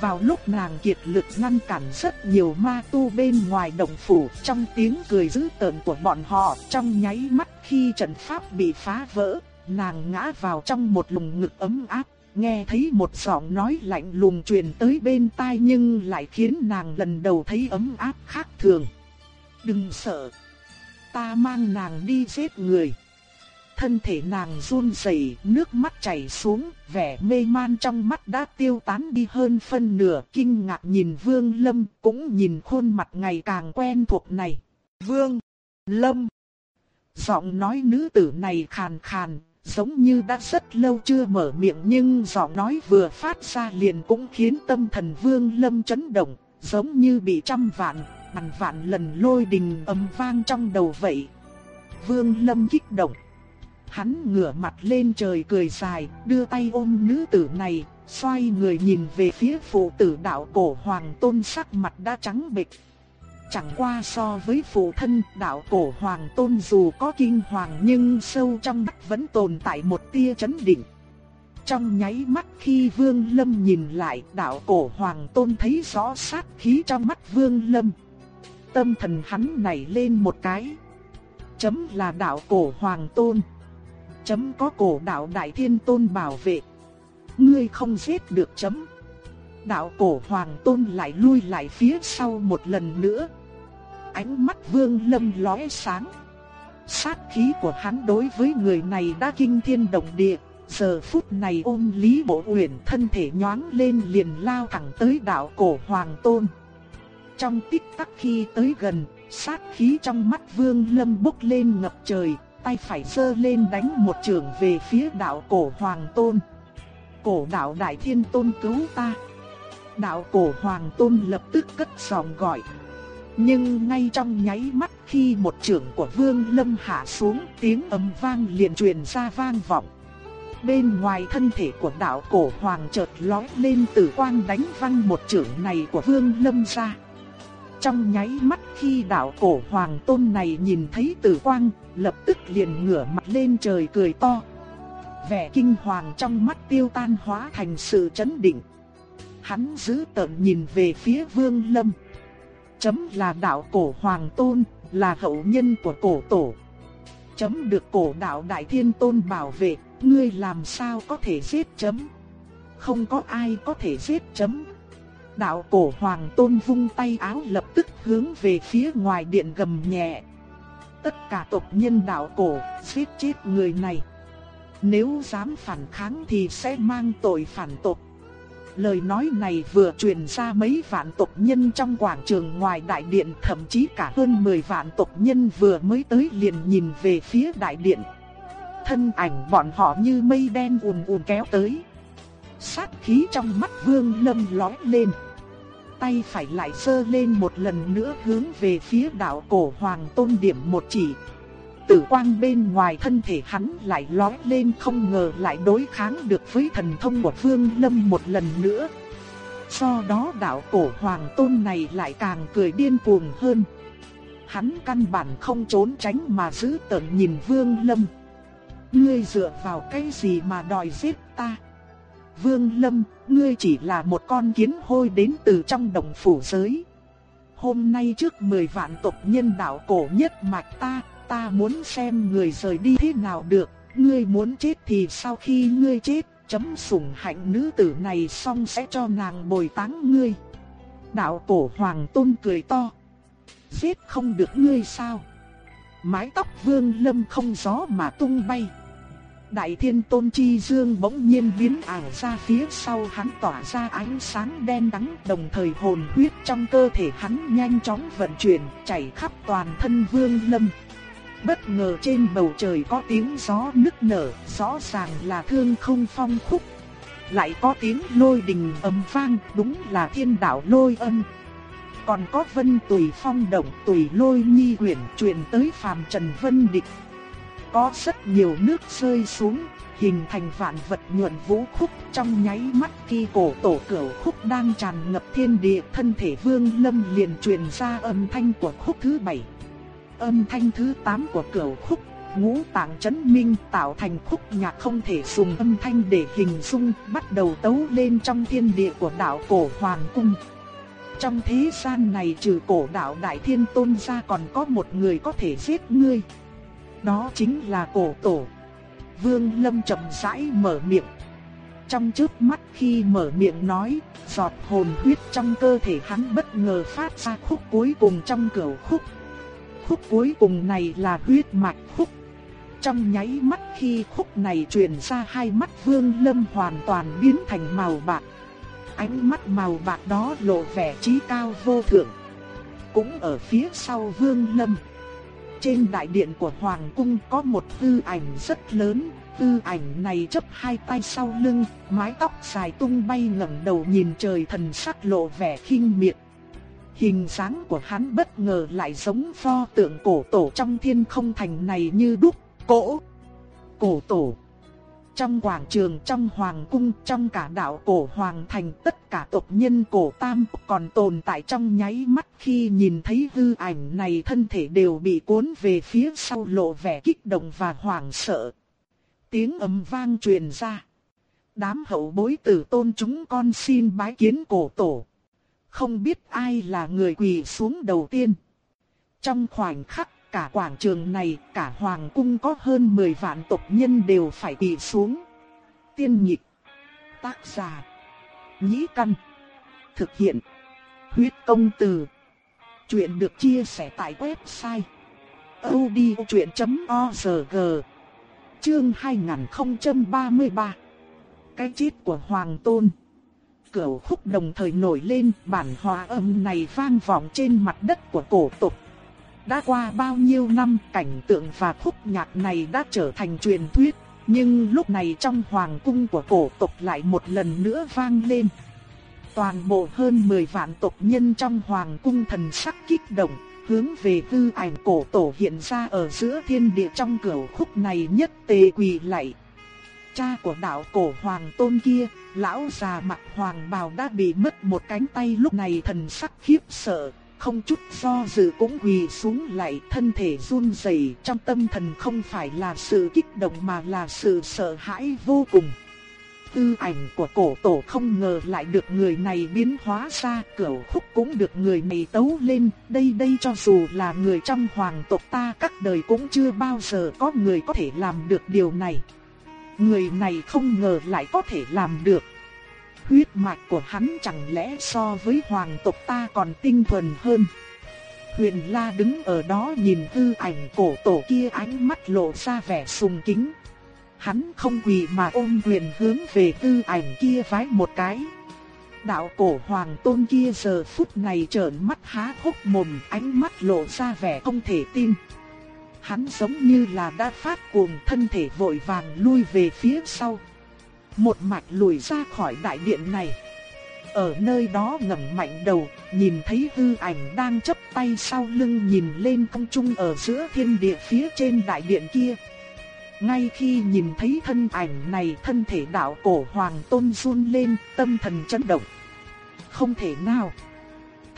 S1: Vào lúc nàng kiệt lực ngăn cản rất nhiều ma tu bên ngoài động phủ trong tiếng cười dữ tợn của bọn họ trong nháy mắt khi trận pháp bị phá vỡ, nàng ngã vào trong một lùng ngực ấm áp, nghe thấy một giọng nói lạnh lùng truyền tới bên tai nhưng lại khiến nàng lần đầu thấy ấm áp khác thường. Đừng sợ, ta mang nàng đi giết người. Thân thể nàng run rẩy, nước mắt chảy xuống, vẻ mê man trong mắt đã tiêu tán đi hơn phân nửa, kinh ngạc nhìn Vương Lâm, cũng nhìn khuôn mặt ngày càng quen thuộc này. Vương Lâm Giọng nói nữ tử này khàn khàn, giống như đã rất lâu chưa mở miệng nhưng giọng nói vừa phát ra liền cũng khiến tâm thần Vương Lâm chấn động, giống như bị trăm vạn, ngàn vạn lần lôi đình ầm vang trong đầu vậy. Vương Lâm kích động. Hắn ngửa mặt lên trời cười dài, đưa tay ôm nữ tử này, xoay người nhìn về phía phụ tử đạo cổ hoàng tôn sắc mặt đã trắng bệch. Chẳng qua so với phụ thân, đạo cổ hoàng tôn dù có kinh hoàng nhưng sâu trong mắt vẫn tồn tại một tia chấn định. Trong nháy mắt khi Vương Lâm nhìn lại, đạo cổ hoàng tôn thấy rõ sát khí trong mắt Vương Lâm. Tâm thần hắn nảy lên một cái. Chấm là đạo cổ hoàng tôn. Chấm có cổ đạo đại thiên tôn bảo vệ. Ngươi không giết được chấm. Đạo cổ hoàng tôn lại lui lại phía sau một lần nữa. Ánh mắt vương lâm lóe sáng. Sát khí của hắn đối với người này đã kinh thiên động địa. Giờ phút này ôm Lý Bộ Uyển thân thể nhoáng lên liền lao thẳng tới đạo cổ hoàng tôn. Trong tích tắc khi tới gần, sát khí trong mắt vương lâm bốc lên ngập trời, tay phải giơ lên đánh một trường về phía đạo cổ hoàng tôn. Cổ đạo đại thiên tôn cứu ta. Đạo cổ hoàng tôn lập tức cất giọng gọi. Nhưng ngay trong nháy mắt khi một trưởng của vương lâm hạ xuống tiếng ầm vang liền truyền ra vang vọng. Bên ngoài thân thể của đạo cổ hoàng chợt lói lên tử quang đánh văng một trưởng này của vương lâm ra. Trong nháy mắt khi đạo cổ hoàng tôn này nhìn thấy tử quang, lập tức liền ngửa mặt lên trời cười to. Vẻ kinh hoàng trong mắt tiêu tan hóa thành sự chấn định. Hắn giữ tợn nhìn về phía vương lâm. Chấm là đạo cổ hoàng tôn, là hậu nhân của cổ tổ. Chấm được cổ đạo đại thiên tôn bảo vệ, ngươi làm sao có thể giết chấm. Không có ai có thể giết chấm. Đạo cổ hoàng tôn vung tay áo lập tức hướng về phía ngoài điện gầm nhẹ. Tất cả tộc nhân đạo cổ giết chết người này. Nếu dám phản kháng thì sẽ mang tội phản tộc. Lời nói này vừa truyền ra mấy vạn tộc nhân trong quảng trường ngoài đại điện, thậm chí cả hơn 10 vạn tộc nhân vừa mới tới liền nhìn về phía đại điện. Thân ảnh bọn họ như mây đen ùn ùn kéo tới. Sát khí trong mắt vương lâm lói lên. Tay phải lại sơ lên một lần nữa hướng về phía đạo cổ hoàng tôn điểm một chỉ. Tử quang bên ngoài thân thể hắn lại lói lên không ngờ lại đối kháng được với thần thông của Vương Lâm một lần nữa. Do đó đạo cổ hoàng tôn này lại càng cười điên cuồng hơn. Hắn căn bản không trốn tránh mà giữ tợn nhìn Vương Lâm. Ngươi dựa vào cái gì mà đòi giết ta? Vương Lâm, ngươi chỉ là một con kiến hôi đến từ trong đồng phủ giới. Hôm nay trước 10 vạn tộc nhân đạo cổ nhất mạch ta, ta muốn xem người rời đi thế nào được, ngươi muốn chết thì sau khi ngươi chết, chấm sủng hạnh nữ tử này xong sẽ cho nàng bồi táng ngươi. Đạo cổ hoàng tôn cười to. Giết không được ngươi sao? Mái tóc vương lâm không gió mà tung bay. Đại thiên tôn chi dương bỗng nhiên biến ảo ra phía sau hắn tỏa ra ánh sáng đen đắng đồng thời hồn huyết trong cơ thể hắn nhanh chóng vận chuyển chảy khắp toàn thân vương lâm. Bất ngờ trên bầu trời có tiếng gió nức nở, rõ ràng là thương không phong khúc. Lại có tiếng lôi đình ầm vang, đúng là thiên đạo lôi âm. Còn có vân tùy phong động tùy lôi nhi huyền truyền tới phàm trần vân địch. Có rất nhiều nước rơi xuống, hình thành vạn vật nhuận vũ khúc trong nháy mắt khi cổ tổ cửu khúc đang tràn ngập thiên địa thân thể vương lâm liền truyền ra âm thanh của khúc thứ bảy âm thanh thứ 8 của cửu khúc, ngũ tạng chấn minh tạo thành khúc nhạc không thể dùng âm thanh để hình dung, bắt đầu tấu lên trong thiên địa của đạo cổ hoàng cung. Trong thế gian này trừ cổ đạo Đại Thiên Tôn ra còn có một người có thể giết ngươi. Đó chính là cổ tổ. Vương Lâm chậm rãi mở miệng. Trong trước mắt khi mở miệng nói, giọt hồn huyết trong cơ thể hắn bất ngờ phát ra khúc cuối cùng trong cửu khúc khúc cuối cùng này là huyết mạch khúc. Trong nháy mắt khi khúc này truyền ra hai mắt Vương Lâm hoàn toàn biến thành màu bạc. Ánh mắt màu bạc đó lộ vẻ trí cao vô thượng. Cũng ở phía sau Vương Lâm. Trên đại điện của Hoàng cung có một tư ảnh rất lớn, tư ảnh này chấp hai tay sau lưng, mái tóc dài tung bay ngẩng đầu nhìn trời thần sắc lộ vẻ khinh miệt. Hình dáng của hắn bất ngờ lại giống pho tượng cổ tổ trong thiên không thành này như đúc, cổ, cổ tổ. Trong quảng trường, trong hoàng cung, trong cả đạo cổ hoàng thành tất cả tộc nhân cổ tam còn tồn tại trong nháy mắt khi nhìn thấy hư ảnh này thân thể đều bị cuốn về phía sau lộ vẻ kích động và hoảng sợ. Tiếng ầm vang truyền ra. Đám hậu bối tử tôn chúng con xin bái kiến cổ tổ không biết ai là người quỳ xuống đầu tiên. Trong khoảnh khắc cả quảng trường này, cả hoàng cung có hơn 10 vạn tộc nhân đều phải quỳ xuống. Tiên nhịp, tác giả, nhĩ căn, thực hiện, huyết công từ. Chuyện được chia sẻ tại website odchuyện.org Chương 2033 Cái chết của Hoàng Tôn cửu khúc đồng thời nổi lên, bản hòa âm này vang vọng trên mặt đất của cổ tộc. Đã qua bao nhiêu năm, cảnh tượng và khúc nhạc này đã trở thành truyền thuyết, nhưng lúc này trong hoàng cung của cổ tộc lại một lần nữa vang lên. Toàn bộ hơn 10 vạn tộc nhân trong hoàng cung thần sắc kích động, hướng về tư ảnh cổ tổ hiện ra ở giữa thiên địa trong cửu khúc này nhất tề quỳ lạy. Cha của đạo cổ hoàng tôn kia, lão già mặt hoàng bào đã bị mất một cánh tay lúc này thần sắc khiếp sợ, không chút do dự cũng quỳ xuống lại thân thể run rẩy trong tâm thần không phải là sự kích động mà là sự sợ hãi vô cùng. Tư ảnh của cổ tổ không ngờ lại được người này biến hóa ra, cửu khúc cũng được người này tấu lên, đây đây cho dù là người trong hoàng tộc ta các đời cũng chưa bao giờ có người có thể làm được điều này. Người này không ngờ lại có thể làm được. Huyết mạch của hắn chẳng lẽ so với hoàng tộc ta còn tinh thuần hơn. Huyền La đứng ở đó nhìn tư ảnh cổ tổ kia ánh mắt lộ ra vẻ sùng kính. Hắn không quỳ mà ôm quyền hướng về tư ảnh kia vái một cái. Đạo cổ hoàng tôn kia giờ phút này trợn mắt há hốc mồm, ánh mắt lộ ra vẻ không thể tin hắn giống như là đã phát cuồng thân thể vội vàng lui về phía sau. Một mạch lùi ra khỏi đại điện này. Ở nơi đó ngẩng mạnh đầu, nhìn thấy hư ảnh đang chấp tay sau lưng nhìn lên không trung ở giữa thiên địa phía trên đại điện kia. Ngay khi nhìn thấy thân ảnh này thân thể đạo cổ hoàng tôn run lên, tâm thần chấn động. Không thể nào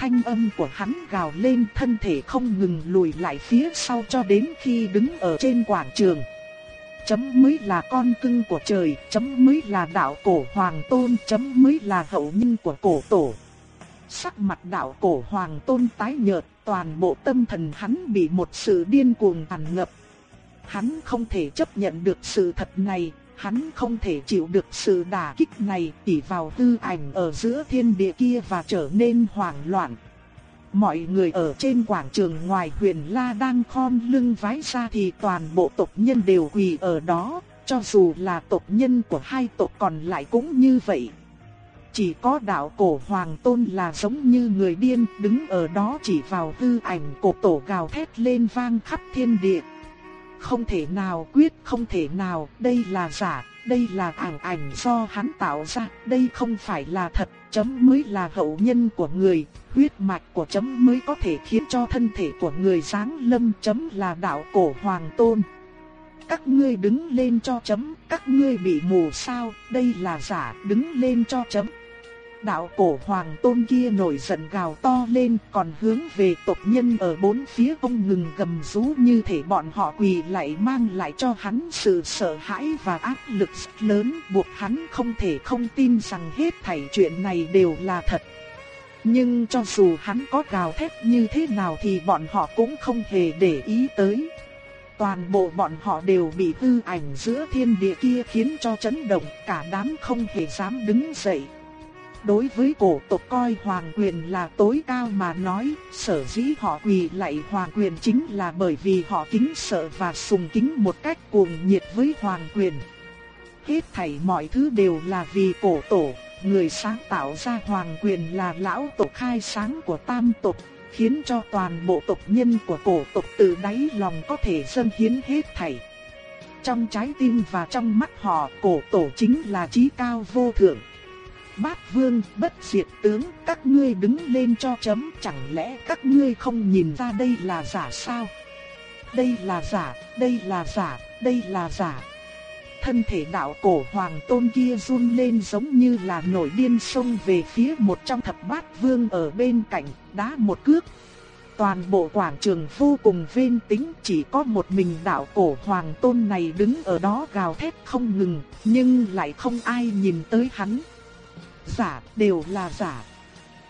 S1: thanh âm của hắn gào lên thân thể không ngừng lùi lại phía sau cho đến khi đứng ở trên quảng trường. Chấm mới là con cưng của trời, chấm mới là đạo cổ hoàng tôn, chấm mới là hậu nhân của cổ tổ. Sắc mặt đạo cổ hoàng tôn tái nhợt, toàn bộ tâm thần hắn bị một sự điên cuồng tràn ngập. Hắn không thể chấp nhận được sự thật này, Hắn không thể chịu được sự đả kích này tỉ vào tư ảnh ở giữa thiên địa kia và trở nên hoảng loạn. Mọi người ở trên quảng trường ngoài huyền la đang khom lưng vái ra thì toàn bộ tộc nhân đều quỳ ở đó, cho dù là tộc nhân của hai tộc còn lại cũng như vậy. Chỉ có đạo cổ hoàng tôn là giống như người điên đứng ở đó chỉ vào tư ảnh cổ tổ gào thét lên vang khắp thiên địa. Không thể nào quyết không thể nào, đây là giả, đây là ảo ảnh do hắn tạo ra, đây không phải là thật, chấm mới là hậu nhân của người, huyết mạch của chấm mới có thể khiến cho thân thể của người sáng lâm chấm là đạo cổ hoàng tôn. Các ngươi đứng lên cho chấm, các ngươi bị mù sao, đây là giả, đứng lên cho chấm. Đạo cổ hoàng tôn kia nổi giận gào to lên còn hướng về tộc nhân ở bốn phía ông ngừng gầm rú như thể bọn họ quỳ lại mang lại cho hắn sự sợ hãi và áp lực lớn buộc hắn không thể không tin rằng hết thảy chuyện này đều là thật. Nhưng cho dù hắn có gào thét như thế nào thì bọn họ cũng không hề để ý tới. Toàn bộ bọn họ đều bị hư ảnh giữa thiên địa kia khiến cho chấn động, cả đám không hề dám đứng dậy. Đối với cổ tộc coi hoàng quyền là tối cao mà nói, sở dĩ họ quỳ lạy hoàng quyền chính là bởi vì họ kính sợ và sùng kính một cách cuồng nhiệt với hoàng quyền. Hết thảy mọi thứ đều là vì cổ tổ, người sáng tạo ra hoàng quyền là lão tộc khai sáng của tam tộc, khiến cho toàn bộ tộc nhân của cổ tộc từ đáy lòng có thể dâng hiến hết thảy. Trong trái tim và trong mắt họ, cổ tổ chính là trí cao vô thượng. Bát vương, bất diệt tướng, các ngươi đứng lên cho chấm, chẳng lẽ các ngươi không nhìn ra đây là giả sao? Đây là giả, đây là giả, đây là giả. Thân thể đạo cổ hoàng tôn kia run lên giống như là nổi điên xông về phía một trong thập bát vương ở bên cạnh, đá một cước. Toàn bộ quảng trường vô cùng vên tính chỉ có một mình đạo cổ hoàng tôn này đứng ở đó gào thét không ngừng, nhưng lại không ai nhìn tới hắn giả đều là giả.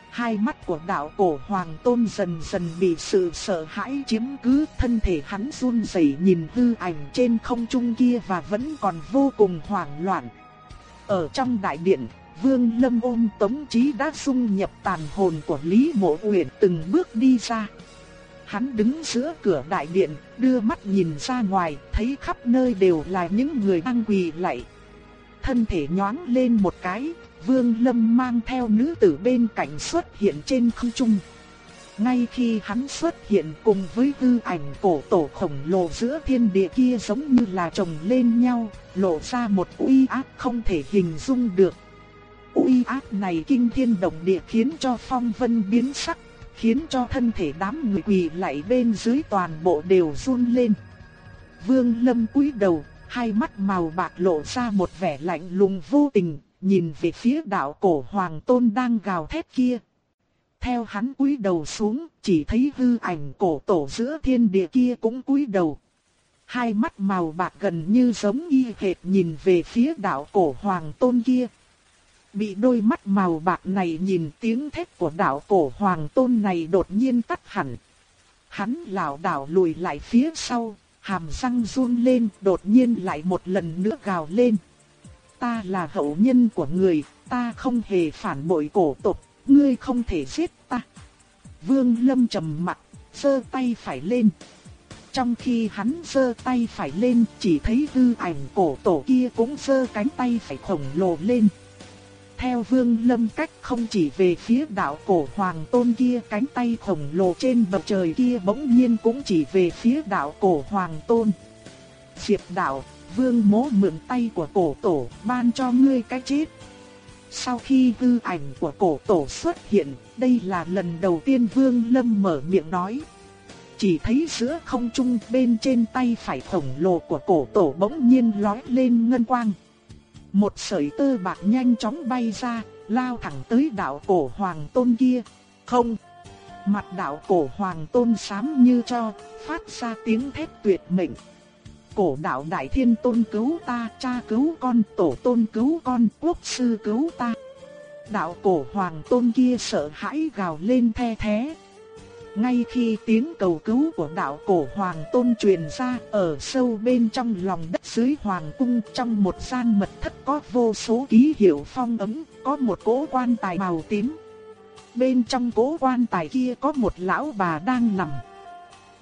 S1: Hai mắt của đạo cổ hoàng tôn dần dần bị sự sợ hãi chiếm cứ thân thể hắn run rẩy nhìn hư ảnh trên không trung kia và vẫn còn vô cùng hoảng loạn. Ở trong đại điện, Vương Lâm ôm tống chí đã xung nhập tàn hồn của Lý Mộ Uyển từng bước đi ra. Hắn đứng giữa cửa đại điện, đưa mắt nhìn ra ngoài, thấy khắp nơi đều là những người đang quỳ lạy. Thân thể nhoáng lên một cái, Vương Lâm mang theo nữ tử bên cạnh xuất hiện trên không trung. Ngay khi hắn xuất hiện cùng với hư ảnh cổ tổ khổng lồ giữa thiên địa kia giống như là chồng lên nhau, lộ ra một uy áp không thể hình dung được. Uy áp này kinh thiên động địa khiến cho phong vân biến sắc, khiến cho thân thể đám người quỳ lại bên dưới toàn bộ đều run lên. Vương Lâm cúi đầu, hai mắt màu bạc lộ ra một vẻ lạnh lùng vô tình, nhìn về phía đạo cổ hoàng tôn đang gào thét kia. Theo hắn cúi đầu xuống, chỉ thấy hư ảnh cổ tổ giữa thiên địa kia cũng cúi đầu. Hai mắt màu bạc gần như giống y hệt nhìn về phía đạo cổ hoàng tôn kia. Bị đôi mắt màu bạc này nhìn tiếng thét của đạo cổ hoàng tôn này đột nhiên tắt hẳn. Hắn lảo đảo lùi lại phía sau, hàm răng run lên đột nhiên lại một lần nữa gào lên ta là hậu nhân của người, ta không hề phản bội cổ tộc, ngươi không thể giết ta. Vương Lâm trầm mặt, giơ tay phải lên. Trong khi hắn giơ tay phải lên, chỉ thấy hư ảnh cổ tổ kia cũng giơ cánh tay phải khổng lồ lên. Theo Vương Lâm cách không chỉ về phía đạo cổ hoàng tôn kia, cánh tay khổng lồ trên bầu trời kia bỗng nhiên cũng chỉ về phía đạo cổ hoàng tôn. Diệp đạo, vương mố mượn tay của cổ tổ ban cho ngươi cái chết. Sau khi hư ảnh của cổ tổ xuất hiện, đây là lần đầu tiên vương lâm mở miệng nói. Chỉ thấy giữa không trung bên trên tay phải khổng lồ của cổ tổ bỗng nhiên lói lên ngân quang. Một sợi tơ bạc nhanh chóng bay ra, lao thẳng tới đạo cổ hoàng tôn kia. Không! Mặt đạo cổ hoàng tôn xám như cho, phát ra tiếng thét tuyệt mệnh cổ đạo đại thiên tôn cứu ta, cha cứu con, tổ tôn cứu con, quốc sư cứu ta. Đạo cổ hoàng tôn kia sợ hãi gào lên the thế. Ngay khi tiếng cầu cứu của đạo cổ hoàng tôn truyền ra ở sâu bên trong lòng đất dưới hoàng cung trong một gian mật thất có vô số ký hiệu phong ấm, có một cỗ quan tài màu tím. Bên trong cỗ quan tài kia có một lão bà đang nằm.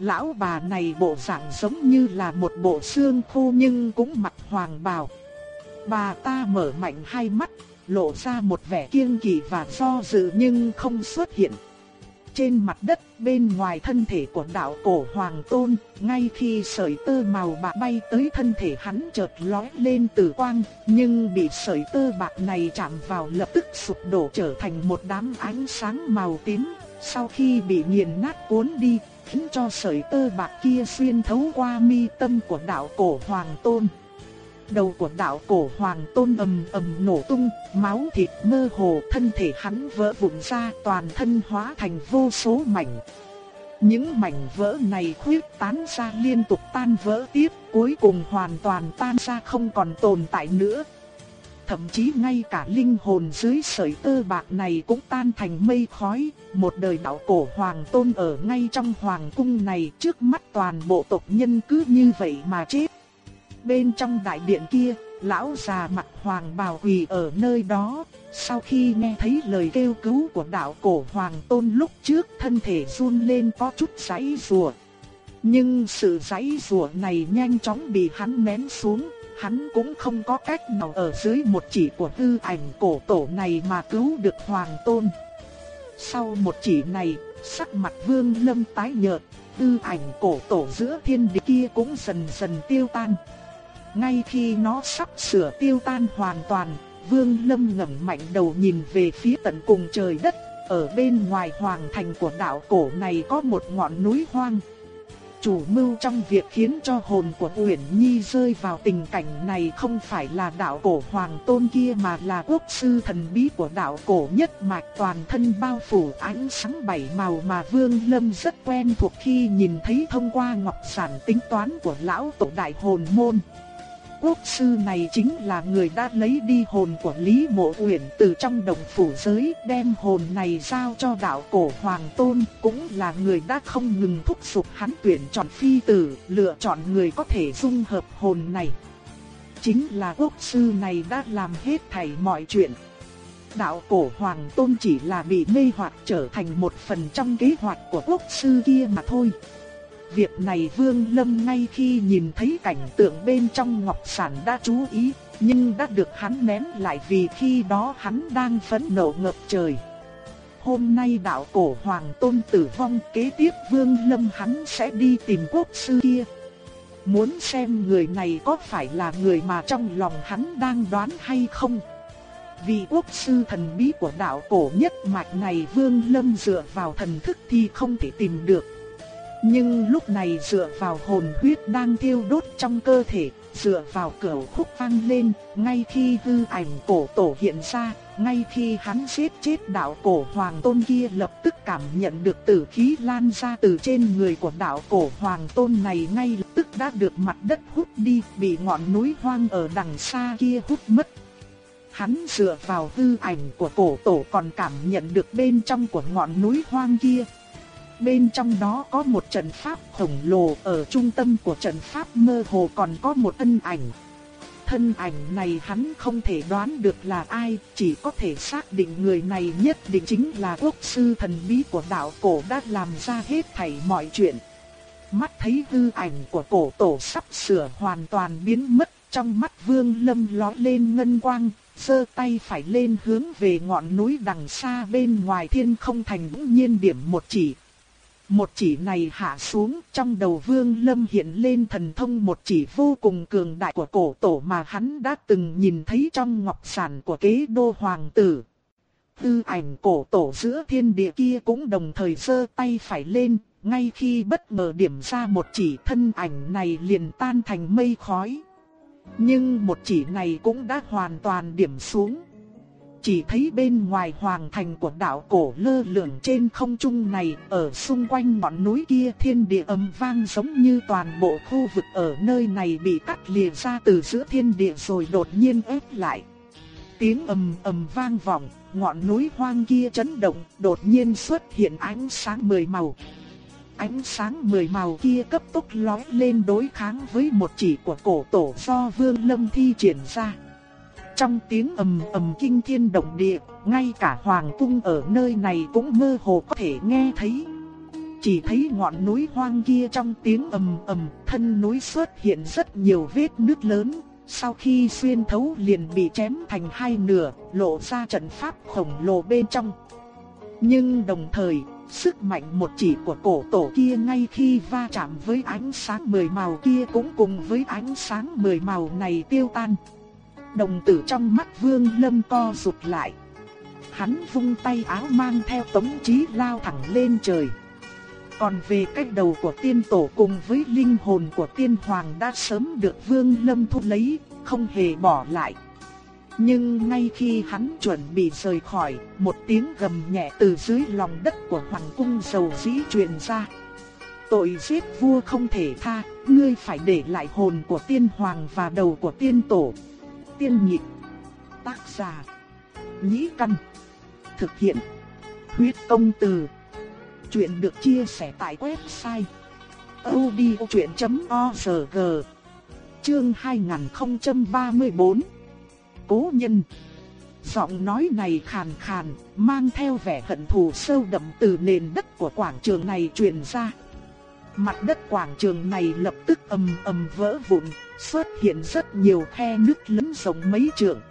S1: Lão bà này bộ dạng giống như là một bộ xương khô nhưng cũng mặc hoàng bào. Bà ta mở mạnh hai mắt, lộ ra một vẻ kiêng kỵ và do dự nhưng không xuất hiện. Trên mặt đất bên ngoài thân thể của đạo cổ hoàng tôn, ngay khi sợi tơ màu bạc bay tới thân thể hắn chợt lóe lên tử quang, nhưng bị sợi tơ bạc này chạm vào lập tức sụp đổ trở thành một đám ánh sáng màu tím, sau khi bị nghiền nát cuốn đi, khiến cho sợi tơ bạc kia xuyên thấu qua mi tâm của đạo cổ hoàng tôn đầu của đạo cổ hoàng tôn ầm ầm nổ tung, máu thịt mơ hồ, thân thể hắn vỡ vụn ra, toàn thân hóa thành vô số mảnh. Những mảnh vỡ này khuyết tán ra liên tục tan vỡ tiếp, cuối cùng hoàn toàn tan ra không còn tồn tại nữa. Thậm chí ngay cả linh hồn dưới sợi tơ bạc này cũng tan thành mây khói, một đời đạo cổ hoàng tôn ở ngay trong hoàng cung này trước mắt toàn bộ tộc nhân cứ như vậy mà chết. Bên trong đại điện kia, lão già mặt hoàng bào quỳ ở nơi đó, sau khi nghe thấy lời kêu cứu của đạo cổ hoàng tôn lúc trước thân thể run lên có chút giãy rùa. Nhưng sự giãy rùa này nhanh chóng bị hắn nén xuống, hắn cũng không có cách nào ở dưới một chỉ của tư ảnh cổ tổ này mà cứu được hoàng tôn. Sau một chỉ này, sắc mặt vương lâm tái nhợt, tư ảnh cổ tổ giữa thiên địa kia cũng dần dần tiêu tan. Ngay khi nó sắp sửa tiêu tan hoàn toàn, Vương Lâm ngẩng mạnh đầu nhìn về phía tận cùng trời đất, ở bên ngoài hoàng thành của đạo cổ này có một ngọn núi hoang. Chủ mưu trong việc khiến cho hồn của Uyển Nhi rơi vào tình cảnh này không phải là đạo cổ hoàng tôn kia mà là quốc sư thần bí của đạo cổ nhất mạch. Toàn thân bao phủ ánh sáng bảy màu mà Vương Lâm rất quen thuộc khi nhìn thấy thông qua ngọc sản tính toán của lão tổ đại hồn môn quốc sư này chính là người đã lấy đi hồn của Lý Mộ Uyển từ trong đồng phủ giới, đem hồn này giao cho đạo cổ Hoàng Tôn, cũng là người đã không ngừng thúc giục hắn tuyển chọn phi tử, lựa chọn người có thể dung hợp hồn này. Chính là quốc sư này đã làm hết thảy mọi chuyện. Đạo cổ Hoàng Tôn chỉ là bị mê hoặc trở thành một phần trong kế hoạch của quốc sư kia mà thôi. Việc này Vương Lâm ngay khi nhìn thấy cảnh tượng bên trong ngọc sản đã chú ý, nhưng đã được hắn nén lại vì khi đó hắn đang phẫn nộ ngập trời. Hôm nay đạo cổ hoàng tôn tử vong kế tiếp Vương Lâm hắn sẽ đi tìm quốc sư kia. Muốn xem người này có phải là người mà trong lòng hắn đang đoán hay không. Vì quốc sư thần bí của đạo cổ nhất mạch này Vương Lâm dựa vào thần thức thì không thể tìm được. Nhưng lúc này dựa vào hồn huyết đang thiêu đốt trong cơ thể, dựa vào cửa khúc vang lên, ngay khi hư ảnh cổ tổ hiện ra, ngay khi hắn giết chết đạo cổ hoàng tôn kia lập tức cảm nhận được tử khí lan ra từ trên người của đạo cổ hoàng tôn này ngay lập tức đã được mặt đất hút đi, bị ngọn núi hoang ở đằng xa kia hút mất. Hắn dựa vào hư ảnh của cổ tổ còn cảm nhận được bên trong của ngọn núi hoang kia, Bên trong đó có một trận pháp khổng lồ, ở trung tâm của trận pháp mơ hồ còn có một thân ảnh. Thân ảnh này hắn không thể đoán được là ai, chỉ có thể xác định người này nhất định chính là quốc sư thần bí của đạo cổ đã làm ra hết thảy mọi chuyện. Mắt thấy hư ảnh của cổ tổ sắp sửa hoàn toàn biến mất, trong mắt vương lâm ló lên ngân quang, giơ tay phải lên hướng về ngọn núi đằng xa bên ngoài thiên không thành bỗng nhiên điểm một chỉ, một chỉ này hạ xuống trong đầu vương lâm hiện lên thần thông một chỉ vô cùng cường đại của cổ tổ mà hắn đã từng nhìn thấy trong ngọc sản của kế đô hoàng tử. Tư ảnh cổ tổ giữa thiên địa kia cũng đồng thời giơ tay phải lên, ngay khi bất ngờ điểm ra một chỉ thân ảnh này liền tan thành mây khói. Nhưng một chỉ này cũng đã hoàn toàn điểm xuống. Chỉ thấy bên ngoài hoàng thành của đảo cổ lơ lửng trên không trung này, ở xung quanh ngọn núi kia thiên địa ầm vang giống như toàn bộ khu vực ở nơi này bị cắt lìa ra từ giữa thiên địa rồi đột nhiên ép lại. Tiếng ầm ầm vang vọng, ngọn núi hoang kia chấn động, đột nhiên xuất hiện ánh sáng mười màu. Ánh sáng mười màu kia cấp tốc lóe lên đối kháng với một chỉ của cổ tổ do Vương Lâm thi triển ra. Trong tiếng ầm ầm kinh thiên động địa, ngay cả hoàng cung ở nơi này cũng mơ hồ có thể nghe thấy. chỉ thấy ngọn núi hoang kia trong tiếng ầm ầm, thân núi xuất hiện rất nhiều vết nứt lớn, sau khi xuyên thấu liền bị chém thành hai nửa, lộ ra trận pháp khổng lồ bên trong. Nhưng đồng thời, sức mạnh một chỉ của cổ tổ kia ngay khi va chạm với ánh sáng mười màu kia cũng cùng với ánh sáng mười màu này tiêu tan. Đồng tử trong mắt Vương Lâm co rụt lại. Hắn vung tay áo mang theo tống chí lao thẳng lên trời. Còn về cách đầu của tiên tổ cùng với linh hồn của tiên hoàng đã sớm được Vương Lâm thu lấy, không hề bỏ lại. Nhưng ngay khi hắn chuẩn bị rời khỏi, một tiếng gầm nhẹ từ dưới lòng đất của hoàng cung dầu dĩ truyền ra. Tội giết vua không thể tha, ngươi phải để lại hồn của tiên hoàng và đầu của tiên tổ. Tiên nhị. Tác giả, nhĩ căn, thực hiện, huyết công từ. Chuyện được chia sẻ tại website odchuyện.org Chương 2034 Cố nhân. Giọng nói này khàn khàn, mang theo vẻ hận thù sâu đậm từ nền đất của quảng trường này truyền ra. Mặt đất quảng trường này lập tức ầm ầm vỡ vụn, xuất hiện rất nhiều khe nứt lớn rộng mấy trượng.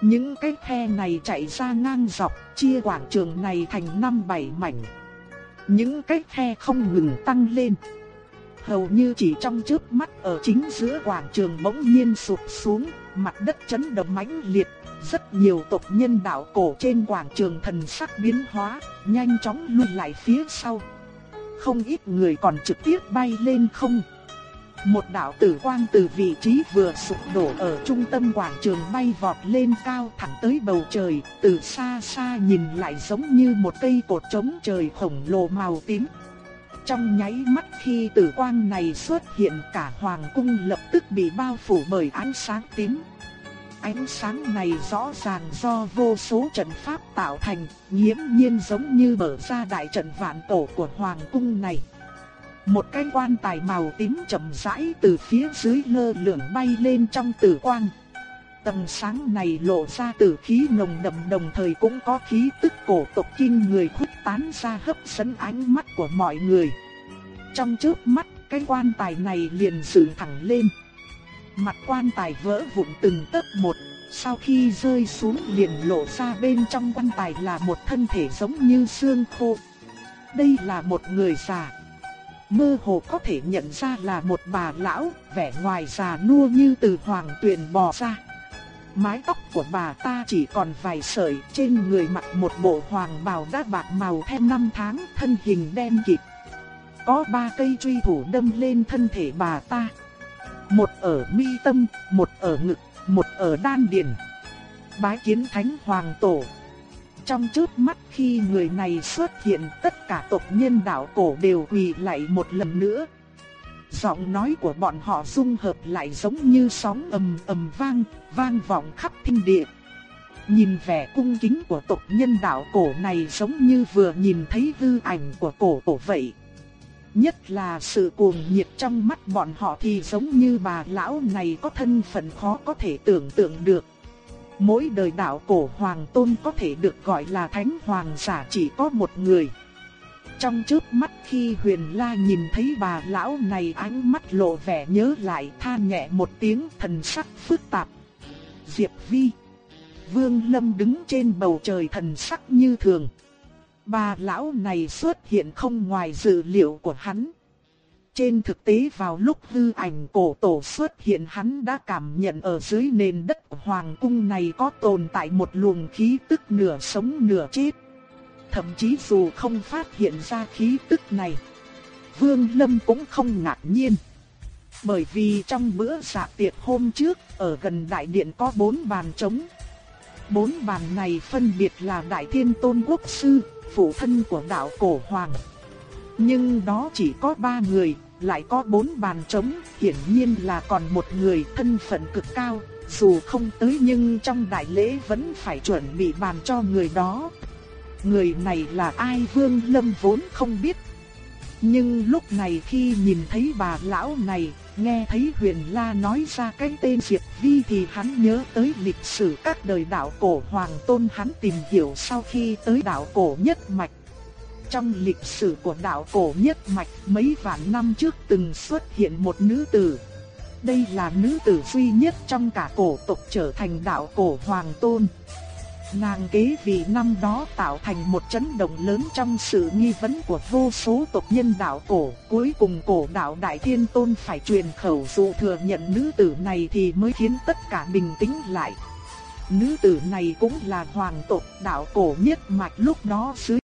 S1: Những cái khe này chạy ra ngang dọc, chia quảng trường này thành năm bảy mảnh. Những cái khe không ngừng tăng lên. Hầu như chỉ trong chớp mắt ở chính giữa quảng trường bỗng nhiên sụp xuống, mặt đất chấn động mãnh liệt, rất nhiều tộc nhân đạo cổ trên quảng trường thần sắc biến hóa, nhanh chóng lùi lại phía sau. Không ít người còn trực tiếp bay lên không. Một đạo tử quang từ vị trí vừa sụp đổ ở trung tâm quảng trường bay vọt lên cao thẳng tới bầu trời, từ xa xa nhìn lại giống như một cây cột trống trời khổng lồ màu tím. Trong nháy mắt khi tử quang này xuất hiện cả hoàng cung lập tức bị bao phủ bởi ánh sáng tím. Ánh sáng này rõ ràng do vô số trận pháp tạo thành, nghiễm nhiên giống như mở ra đại trận vạn tổ của hoàng cung này. Một cái quan tài màu tím chậm rãi từ phía dưới lơ lửng bay lên trong tử quang. Tầng sáng này lộ ra tử khí nồng đậm đồng thời cũng có khí tức cổ tộc kinh người khuếch tán ra hấp dẫn ánh mắt của mọi người. Trong trước mắt, cái quan tài này liền dựng thẳng lên. Mặt quan tài vỡ vụn từng tấc một, sau khi rơi xuống liền lộ ra bên trong quan tài là một thân thể giống như xương khô. Đây là một người già. Mơ hồ có thể nhận ra là một bà lão, vẻ ngoài già nua như từ hoàng tuyền bò ra. Mái tóc của bà ta chỉ còn vài sợi, trên người mặc một bộ hoàng bào đã bạc màu thêm năm tháng, thân hình đen kịt. Có ba cây truy thủ đâm lên thân thể bà ta. Một ở mi tâm, một ở ngực, một ở đan điền. Bái kiến thánh hoàng tổ. Trong trước mắt khi người này xuất hiện tất cả tộc nhân đạo cổ đều quỳ lại một lần nữa. Giọng nói của bọn họ dung hợp lại giống như sóng ầm ầm vang, vang vọng khắp thiên địa. Nhìn vẻ cung kính của tộc nhân đạo cổ này giống như vừa nhìn thấy hư ảnh của cổ tổ vậy. Nhất là sự cuồng nhiệt trong mắt bọn họ thì giống như bà lão này có thân phận khó có thể tưởng tượng được. Mỗi đời đạo cổ hoàng tôn có thể được gọi là thánh hoàng giả chỉ có một người. Trong trước mắt khi huyền la nhìn thấy bà lão này ánh mắt lộ vẻ nhớ lại than nhẹ một tiếng thần sắc phức tạp. Diệp Vi, Vương Lâm đứng trên bầu trời thần sắc như thường. Bà lão này xuất hiện không ngoài dự liệu của hắn. Trên thực tế vào lúc hư ảnh cổ tổ xuất hiện hắn đã cảm nhận ở dưới nền đất của hoàng cung này có tồn tại một luồng khí tức nửa sống nửa chết. Thậm chí dù không phát hiện ra khí tức này, Vương Lâm cũng không ngạc nhiên. Bởi vì trong bữa dạ tiệc hôm trước, ở gần đại điện có bốn bàn trống. Bốn bàn này phân biệt là Đại Thiên Tôn Quốc Sư, phụ thân của đạo cổ hoàng. Nhưng đó chỉ có ba người, lại có bốn bàn trống, hiển nhiên là còn một người thân phận cực cao, dù không tới nhưng trong đại lễ vẫn phải chuẩn bị bàn cho người đó. Người này là ai Vương Lâm vốn không biết. Nhưng lúc này khi nhìn thấy bà lão này, nghe thấy Huyền La nói ra cái tên Diệp Vi thì hắn nhớ tới lịch sử các đời đạo cổ hoàng tôn hắn tìm hiểu sau khi tới đạo cổ nhất mạch trong lịch sử của đạo cổ nhất mạch, mấy vạn năm trước từng xuất hiện một nữ tử. Đây là nữ tử duy nhất trong cả cổ tộc trở thành đạo cổ hoàng tôn. Nàng kế vị năm đó tạo thành một chấn động lớn trong sự nghi vấn của vô số tộc nhân đạo cổ. Cuối cùng cổ đạo Đại Thiên Tôn phải truyền khẩu dụ thừa nhận nữ tử này thì mới khiến tất cả bình tĩnh lại. Nữ tử này cũng là hoàng tộc đạo cổ nhất mạch, lúc đó dưới.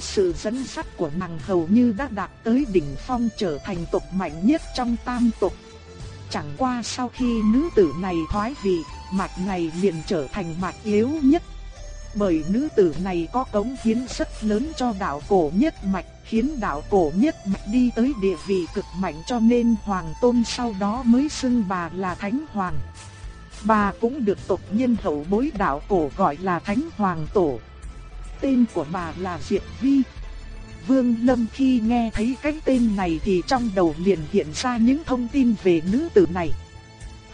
S1: Sự dẫn dắt của nàng hầu như đã đạt tới đỉnh phong trở thành tộc mạnh nhất trong tam tộc. Chẳng qua sau khi nữ tử này thoái vị, mạch này liền trở thành mạch yếu nhất. Bởi nữ tử này có cống hiến rất lớn cho đạo cổ nhất mạch, khiến đạo cổ nhất mạch đi tới địa vị cực mạnh cho nên hoàng tôn sau đó mới xưng bà là thánh hoàng. Bà cũng được tộc nhân hậu bối đạo cổ gọi là thánh hoàng tổ. Tên của bà là Diệp Vi. Vương Lâm khi nghe thấy cái tên này thì trong đầu liền hiện ra những thông tin về nữ tử này.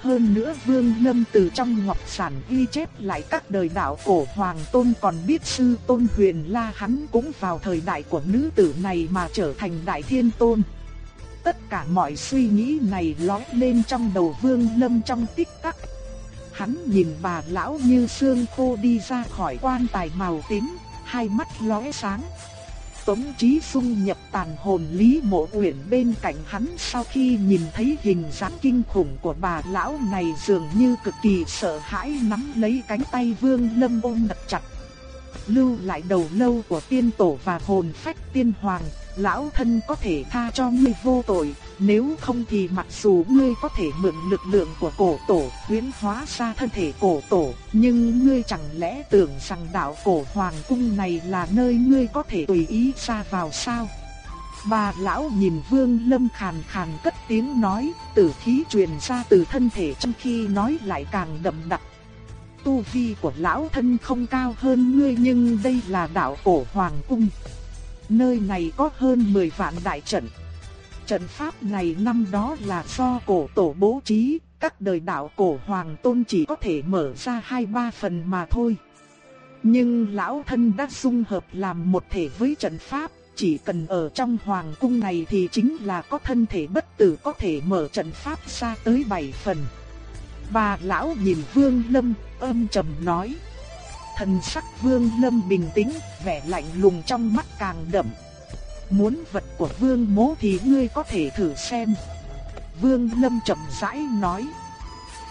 S1: Hơn nữa Vương Lâm từ trong ngọc sản ghi chép lại các đời đạo cổ hoàng tôn còn biết sư tôn huyền la hắn cũng vào thời đại của nữ tử này mà trở thành đại thiên tôn. Tất cả mọi suy nghĩ này lói lên trong đầu Vương Lâm trong tích tắc. Hắn nhìn bà lão như xương khô đi ra khỏi quan tài màu tím, hai mắt lóe sáng. Tống Chí Xung nhập tàn hồn Lý Mộ Uyển bên cạnh hắn sau khi nhìn thấy hình dáng kinh khủng của bà lão này dường như cực kỳ sợ hãi nắm lấy cánh tay Vương Lâm ôm thật chặt. Lưu lại đầu lâu của tiên tổ và hồn phách tiên hoàng, lão thân có thể tha cho ngươi vô tội, nếu không thì mặc dù ngươi có thể mượn lực lượng của cổ tổ huyễn hóa ra thân thể cổ tổ, nhưng ngươi chẳng lẽ tưởng rằng đạo cổ hoàng cung này là nơi ngươi có thể tùy ý ra vào sao? Bà lão nhìn vương lâm khàn khàn cất tiếng nói, tử khí truyền ra từ thân thể trong khi nói lại càng đậm đặc. Tu vi của lão thân không cao hơn ngươi nhưng đây là đạo cổ hoàng cung. Nơi này có hơn 10 vạn đại trận. Trận pháp này năm đó là do cổ tổ bố trí, các đời đạo cổ hoàng tôn chỉ có thể mở ra hai ba phần mà thôi. Nhưng lão thân đã dung hợp làm một thể với trận pháp, chỉ cần ở trong hoàng cung này thì chính là có thân thể bất tử có thể mở trận pháp ra tới bảy phần. Bà lão nhìn Vương Lâm, âm trầm nói. Thần sắc Vương Lâm bình tĩnh, vẻ lạnh lùng trong mắt càng đậm. Muốn vật của Vương Mố thì ngươi có thể thử xem. Vương Lâm chậm rãi nói.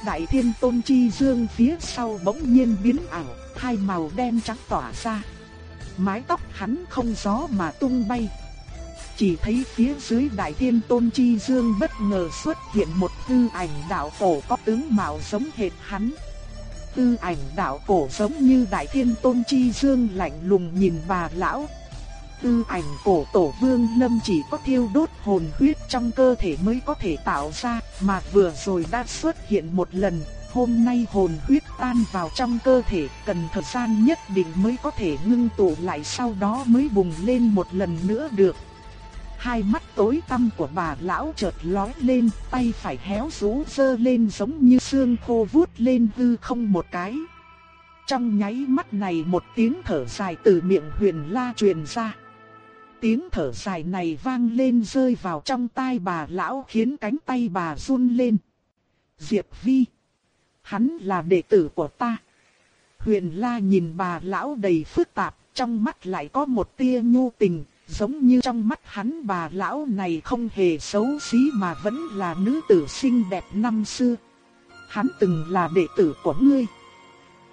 S1: Đại Thiên Tôn Chi Dương phía sau bỗng nhiên biến ảo, hai màu đen trắng tỏa ra. Mái tóc hắn không gió mà tung bay. Chỉ thấy phía dưới Đại Thiên Tôn Chi Dương bất ngờ xuất hiện một tư ảnh đạo cổ có tướng mạo giống hệt hắn. Tư ảnh đạo cổ giống như Đại Thiên Tôn Chi Dương lạnh lùng nhìn bà lão, tư ảnh cổ tổ vương lâm chỉ có thiêu đốt hồn huyết trong cơ thể mới có thể tạo ra, mà vừa rồi đã xuất hiện một lần, hôm nay hồn huyết tan vào trong cơ thể, cần thời gian nhất định mới có thể ngưng tụ lại sau đó mới bùng lên một lần nữa được. Hai mắt tối tăm của bà lão chợt lóe lên, tay phải héo rũ dơ lên giống như xương khô vuốt lên hư không một cái. Trong nháy mắt này một tiếng thở dài từ miệng huyền la truyền ra tiếng thở dài này vang lên rơi vào trong tai bà lão khiến cánh tay bà run lên. Diệp Vi. Hắn là đệ tử của ta. Huyền La nhìn bà lão đầy phức tạp, trong mắt lại có một tia nhu tình, giống như trong mắt hắn bà lão này không hề xấu xí mà vẫn là nữ tử xinh đẹp năm xưa. Hắn từng là đệ tử của ngươi.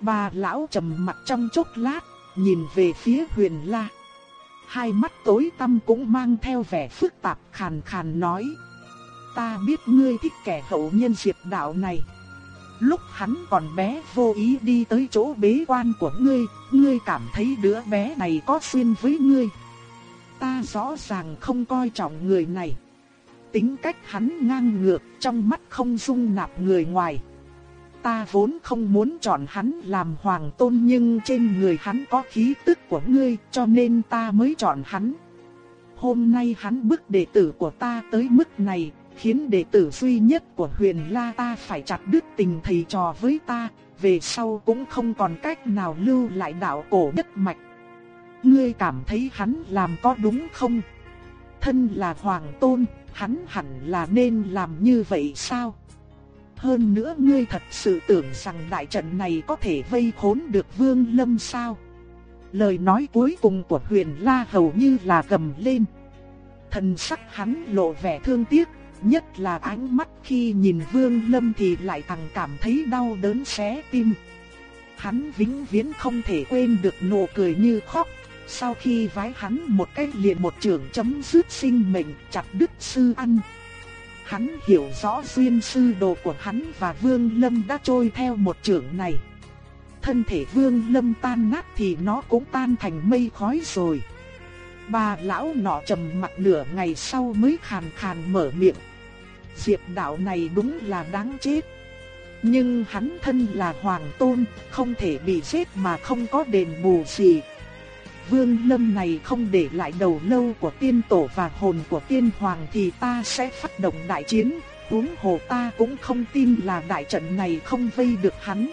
S1: Bà lão trầm mặt trong chốc lát, nhìn về phía Huyền La hai mắt tối tăm cũng mang theo vẻ phức tạp khàn khàn nói. Ta biết ngươi thích kẻ hậu nhân diệt đạo này. Lúc hắn còn bé vô ý đi tới chỗ bế quan của ngươi, ngươi cảm thấy đứa bé này có xuyên với ngươi. Ta rõ ràng không coi trọng người này. Tính cách hắn ngang ngược, trong mắt không dung nạp người ngoài. Ta vốn không muốn chọn hắn làm hoàng tôn nhưng trên người hắn có khí tức của ngươi cho nên ta mới chọn hắn. Hôm nay hắn bức đệ tử của ta tới mức này, khiến đệ tử duy nhất của huyền la ta phải chặt đứt tình thầy trò với ta, về sau cũng không còn cách nào lưu lại đạo cổ nhất mạch. Ngươi cảm thấy hắn làm có đúng không? Thân là hoàng tôn, hắn hẳn là nên làm như vậy sao? Hơn nữa ngươi thật sự tưởng rằng đại trận này có thể vây khốn được Vương Lâm sao? Lời nói cuối cùng của huyền La hầu như là gầm lên. Thần sắc hắn lộ vẻ thương tiếc, nhất là ánh mắt khi nhìn Vương Lâm thì lại càng cảm thấy đau đớn xé tim. Hắn vĩnh viễn không thể quên được nụ cười như khóc, sau khi vái hắn một cái liền một trường chấm dứt sinh mệnh chặt đứt sư ăn. Hắn hiểu rõ duyên sư đồ của hắn và Vương Lâm đã trôi theo một trường này. Thân thể Vương Lâm tan nát thì nó cũng tan thành mây khói rồi. Bà lão nọ trầm mặt nửa ngày sau mới khàn khàn mở miệng. Diệp đạo này đúng là đáng chết. Nhưng hắn thân là hoàng tôn, không thể bị giết mà không có đền bù gì. Vương Lâm này không để lại đầu lâu của tiên tổ và hồn của tiên hoàng thì ta sẽ phát động đại chiến, huống hồ ta cũng không tin là đại trận này không vây được hắn.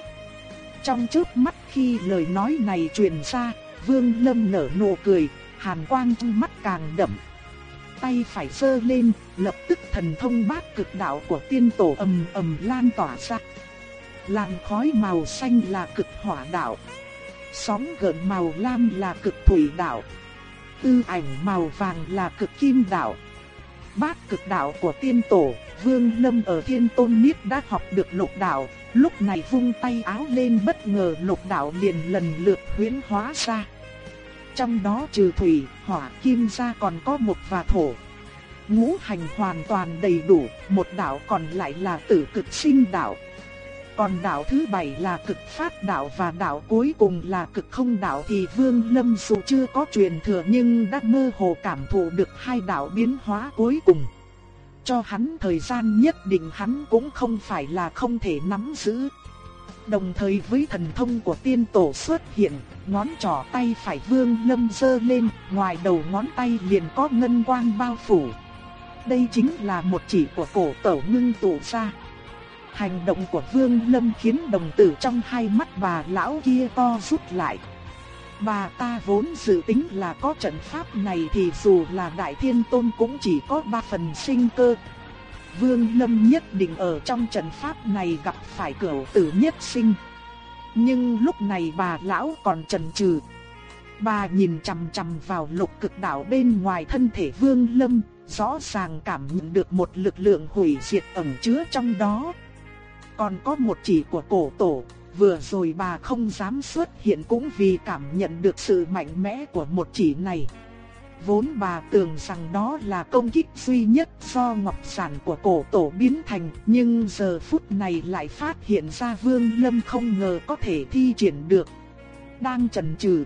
S1: Trong chớp mắt khi lời nói này truyền ra, Vương Lâm nở nụ cười, hàn quang trong mắt càng đậm. Tay phải sơ lên, lập tức thần thông bát cực đạo của tiên tổ ầm ầm lan tỏa ra. Làn khói màu xanh là cực hỏa đạo. Sóng gợn màu lam là cực thủy đạo. Tư ảnh màu vàng là cực kim đạo. Bát cực đạo của tiên tổ, Vương Lâm ở Thiên Tôn Niết đã học được lục đạo, lúc này vung tay áo lên bất ngờ lục đạo liền lần lượt huyễn hóa ra. Trong đó trừ thủy, hỏa, kim ra còn có một và thổ. Ngũ hành hoàn toàn đầy đủ, một đạo còn lại là tử cực sinh đạo. Còn đạo thứ bảy là cực phát đạo và đạo cuối cùng là cực không đạo thì Vương Lâm dù chưa có truyền thừa nhưng đã mơ hồ cảm thụ được hai đạo biến hóa cuối cùng. Cho hắn thời gian nhất định hắn cũng không phải là không thể nắm giữ. Đồng thời với thần thông của tiên tổ xuất hiện, ngón trỏ tay phải Vương Lâm giơ lên, ngoài đầu ngón tay liền có ngân quang bao phủ. Đây chính là một chỉ của cổ tổ ngưng tụ ra. Hành động của Vương Lâm khiến đồng tử trong hai mắt bà lão kia co rút lại. Bà ta vốn dự tính là có trận pháp này thì dù là Đại Thiên Tôn cũng chỉ có ba phần sinh cơ. Vương Lâm nhất định ở trong trận pháp này gặp phải cửu tử nhất sinh. Nhưng lúc này bà lão còn chần chừ. Bà nhìn chằm chằm vào lục cực đạo bên ngoài thân thể Vương Lâm, rõ ràng cảm nhận được một lực lượng hủy diệt ẩn chứa trong đó. Còn có một chỉ của cổ tổ, vừa rồi bà không dám xuất hiện cũng vì cảm nhận được sự mạnh mẽ của một chỉ này. Vốn bà tưởng rằng đó là công kích duy nhất do ngọc sản của cổ tổ biến thành, nhưng giờ phút này lại phát hiện ra Vương Lâm không ngờ có thể thi triển được. Đang chần chừ,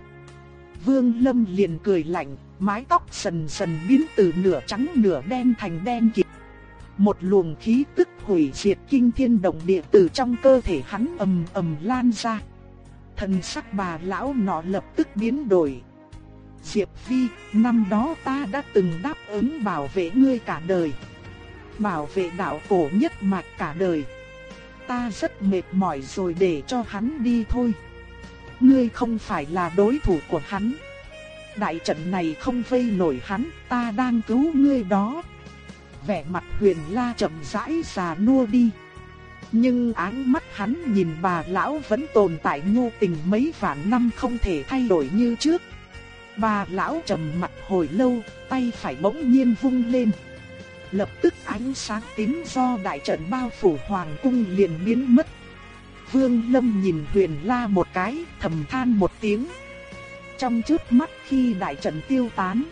S1: Vương Lâm liền cười lạnh, mái tóc sần sần biến từ nửa trắng nửa đen thành đen kịt. Một luồng khí tức hủy diệt kinh thiên động địa từ trong cơ thể hắn ầm ầm lan ra. Thần sắc bà lão nọ lập tức biến đổi. Diệp Vi, năm đó ta đã từng đáp ứng bảo vệ ngươi cả đời. Bảo vệ đạo cổ nhất mạch cả đời. Ta rất mệt mỏi rồi để cho hắn đi thôi. Ngươi không phải là đối thủ của hắn. Đại trận này không vây nổi hắn, ta đang cứu ngươi đó vẻ mặt huyền la chậm rãi già nua đi. Nhưng áng mắt hắn nhìn bà lão vẫn tồn tại nhu tình mấy vạn năm không thể thay đổi như trước. Bà lão trầm mặt hồi lâu, tay phải bỗng nhiên vung lên. Lập tức ánh sáng tím do đại trận bao phủ hoàng cung liền biến mất. Vương Lâm nhìn huyền la một cái, thầm than một tiếng. Trong trước mắt khi đại trận tiêu tán,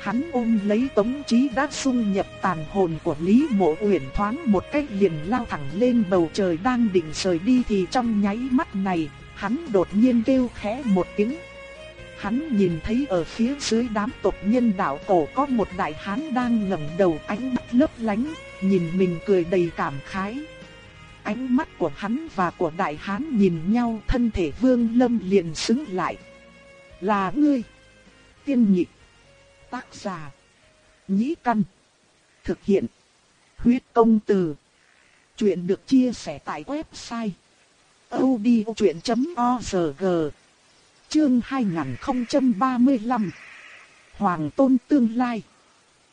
S1: Hắn ôm lấy tống trí đã xung nhập tàn hồn của Lý Mộ Uyển thoáng một cách liền lao thẳng lên bầu trời đang định rời đi thì trong nháy mắt này, hắn đột nhiên kêu khẽ một tiếng. Hắn nhìn thấy ở phía dưới đám tộc nhân đạo cổ có một đại hán đang ngẩng đầu ánh mắt lấp lánh, nhìn mình cười đầy cảm khái. Ánh mắt của hắn và của đại hán nhìn nhau thân thể vương lâm liền xứng lại. Là ngươi, tiên nhị Tác giả. Nhĩ Căn. Thực hiện. Huyết công từ. Chuyện được chia sẻ tại website. odchuyện.org Chương 2035 Hoàng tôn tương lai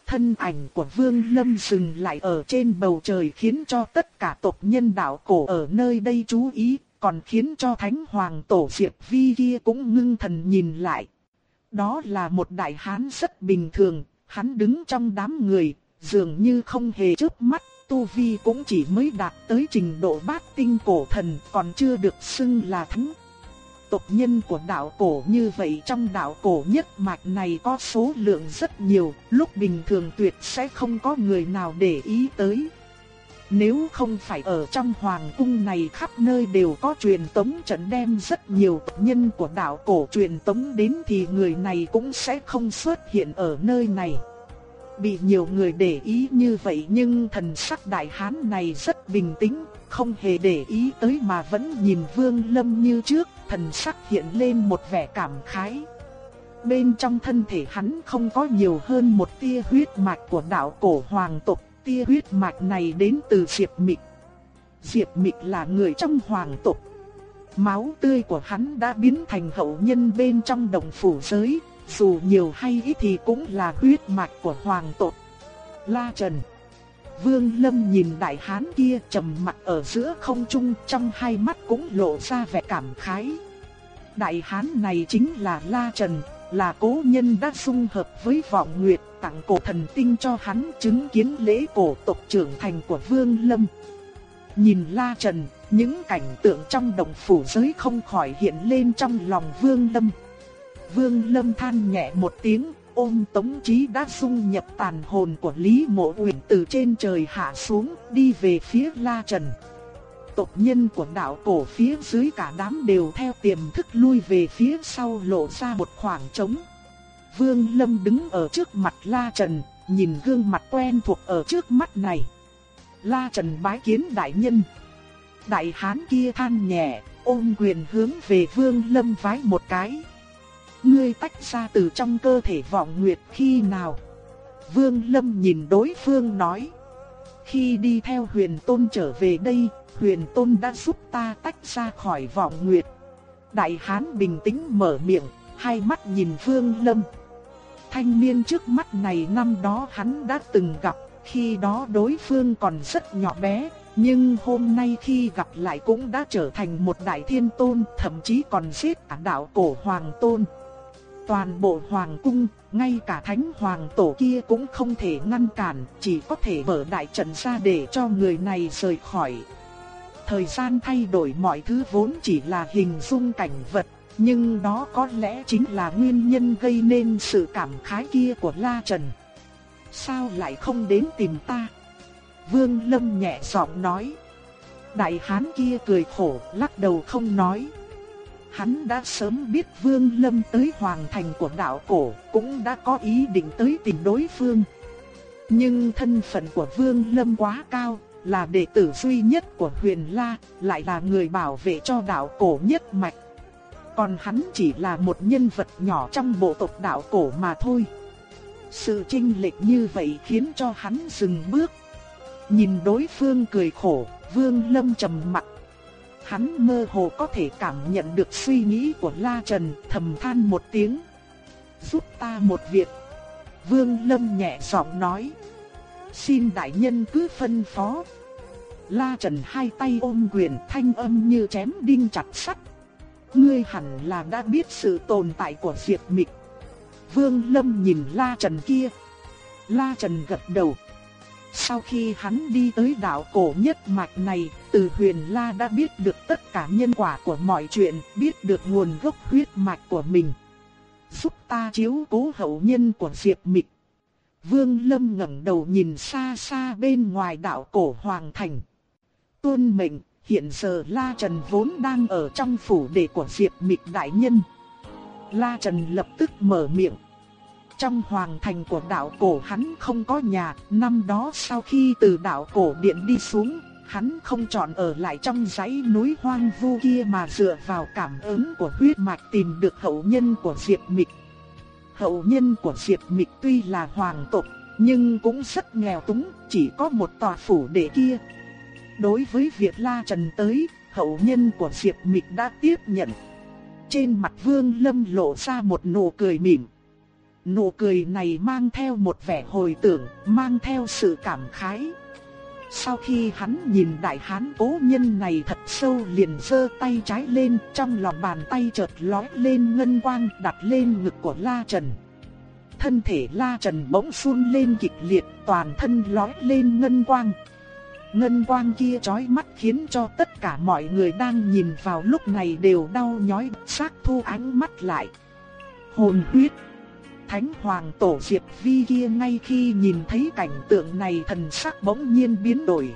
S1: Thân ảnh của Vương Lâm dừng lại ở trên bầu trời khiến cho tất cả tộc nhân đạo cổ ở nơi đây chú ý, còn khiến cho Thánh Hoàng Tổ Diệp Vi kia cũng ngưng thần nhìn lại. Đó là một đại hán rất bình thường, hắn đứng trong đám người, dường như không hề chớp mắt, tu vi cũng chỉ mới đạt tới trình độ bát tinh cổ thần, còn chưa được xưng là thánh tộc nhân của đạo cổ như vậy trong đạo cổ nhất mạch này có số lượng rất nhiều, lúc bình thường tuyệt sẽ không có người nào để ý tới. Nếu không phải ở trong hoàng cung này khắp nơi đều có truyền tống trận đem rất nhiều tộc nhân của đạo cổ truyền tống đến thì người này cũng sẽ không xuất hiện ở nơi này. Bị nhiều người để ý như vậy nhưng thần sắc đại hán này rất bình tĩnh, không hề để ý tới mà vẫn nhìn Vương Lâm như trước, thần sắc hiện lên một vẻ cảm khái. Bên trong thân thể hắn không có nhiều hơn một tia huyết mạch của đạo cổ hoàng tộc, tia huyết mạch này đến từ Diệp Mịch. Diệp Mịch là người trong hoàng tộc. Máu tươi của hắn đã biến thành hậu nhân bên trong đồng phủ giới, dù nhiều hay ít thì cũng là huyết mạch của hoàng tộc. La Trần Vương Lâm nhìn đại hán kia trầm mặt ở giữa không trung trong hai mắt cũng lộ ra vẻ cảm khái. Đại hán này chính là La Trần, là cố nhân đã dung hợp với vọng nguyệt tặng cổ thần tinh cho hắn chứng kiến lễ cổ tộc trưởng thành của Vương Lâm. Nhìn La Trần, những cảnh tượng trong đồng phủ giới không khỏi hiện lên trong lòng Vương Lâm. Vương Lâm than nhẹ một tiếng, ôm tống trí đã dung nhập tàn hồn của Lý Mộ Uyển từ trên trời hạ xuống, đi về phía La Trần. Tộc nhân của đạo cổ phía dưới cả đám đều theo tiềm thức lui về phía sau lộ ra một khoảng trống. Vương Lâm đứng ở trước mặt La Trần, nhìn gương mặt quen thuộc ở trước mắt này. La Trần bái kiến đại nhân. Đại hán kia than nhẹ, ôm quyền hướng về Vương Lâm vái một cái ngươi tách ra từ trong cơ thể vọng nguyệt khi nào? Vương Lâm nhìn đối phương nói. Khi đi theo huyền tôn trở về đây, huyền tôn đã giúp ta tách ra khỏi vọng nguyệt. Đại hán bình tĩnh mở miệng, hai mắt nhìn Vương Lâm. Thanh niên trước mắt này năm đó hắn đã từng gặp, khi đó đối phương còn rất nhỏ bé, nhưng hôm nay khi gặp lại cũng đã trở thành một đại thiên tôn, thậm chí còn giết cả đạo cổ hoàng tôn. Toàn bộ hoàng cung, ngay cả thánh hoàng tổ kia cũng không thể ngăn cản, chỉ có thể mở đại trận ra để cho người này rời khỏi. Thời gian thay đổi mọi thứ vốn chỉ là hình dung cảnh vật, nhưng đó có lẽ chính là nguyên nhân gây nên sự cảm khái kia của La Trần. Sao lại không đến tìm ta? Vương Lâm nhẹ giọng nói. Đại hán kia cười khổ, lắc đầu không nói. Hắn đã sớm biết Vương Lâm tới hoàng thành của đạo cổ, cũng đã có ý định tới tìm đối phương. Nhưng thân phận của Vương Lâm quá cao, là đệ tử duy nhất của Huyền La, lại là người bảo vệ cho đạo cổ nhất mạch. Còn hắn chỉ là một nhân vật nhỏ trong bộ tộc đạo cổ mà thôi. Sự chênh lệch như vậy khiến cho hắn dừng bước. Nhìn đối phương cười khổ, Vương Lâm trầm mặt Hắn mơ hồ có thể cảm nhận được suy nghĩ của La Trần thầm than một tiếng. Giúp ta một việc. Vương Lâm nhẹ giọng nói. Xin đại nhân cứ phân phó. La Trần hai tay ôm quyền thanh âm như chém đinh chặt sắt. Ngươi hẳn là đã biết sự tồn tại của Diệp Mịch. Vương Lâm nhìn La Trần kia. La Trần gật đầu. Sau khi hắn đi tới đảo cổ nhất mạch này, từ huyền La đã biết được tất cả nhân quả của mọi chuyện, biết được nguồn gốc huyết mạch của mình. Giúp ta chiếu cố hậu nhân của Diệp Mịch. Vương Lâm ngẩng đầu nhìn xa xa bên ngoài đảo cổ Hoàng Thành. Tuân mệnh, hiện giờ La Trần vốn đang ở trong phủ đệ của Diệp Mịch Đại Nhân. La Trần lập tức mở miệng. Trong hoàng thành của đạo cổ hắn không có nhà, năm đó sau khi từ đạo cổ điện đi xuống, hắn không chọn ở lại trong dãy núi hoang vu kia mà dựa vào cảm ứng của huyết mạch tìm được hậu nhân của Diệp Mịch. Hậu nhân của Diệp Mịch tuy là hoàng tộc, nhưng cũng rất nghèo túng, chỉ có một tòa phủ đệ kia. Đối với việc La Trần tới, hậu nhân của Diệp Mịch đã tiếp nhận. trên mặt Vương Lâm lộ ra một nụ cười mỉm. Nụ cười này mang theo một vẻ hồi tưởng, mang theo sự cảm khái. Sau khi hắn nhìn đại hán cố nhân này thật sâu liền giơ tay trái lên, trong lòng bàn tay chợt lóe lên ngân quang đặt lên ngực của La Trần. Thân thể La Trần bỗng run lên kịch liệt, toàn thân lóe lên ngân quang. Ngân quang kia chói mắt khiến cho tất cả mọi người đang nhìn vào lúc này đều đau nhói, sắc thu ánh mắt lại. Hồn huyết Thánh Hoàng Tổ Diệp Vi kia ngay khi nhìn thấy cảnh tượng này thần sắc bỗng nhiên biến đổi.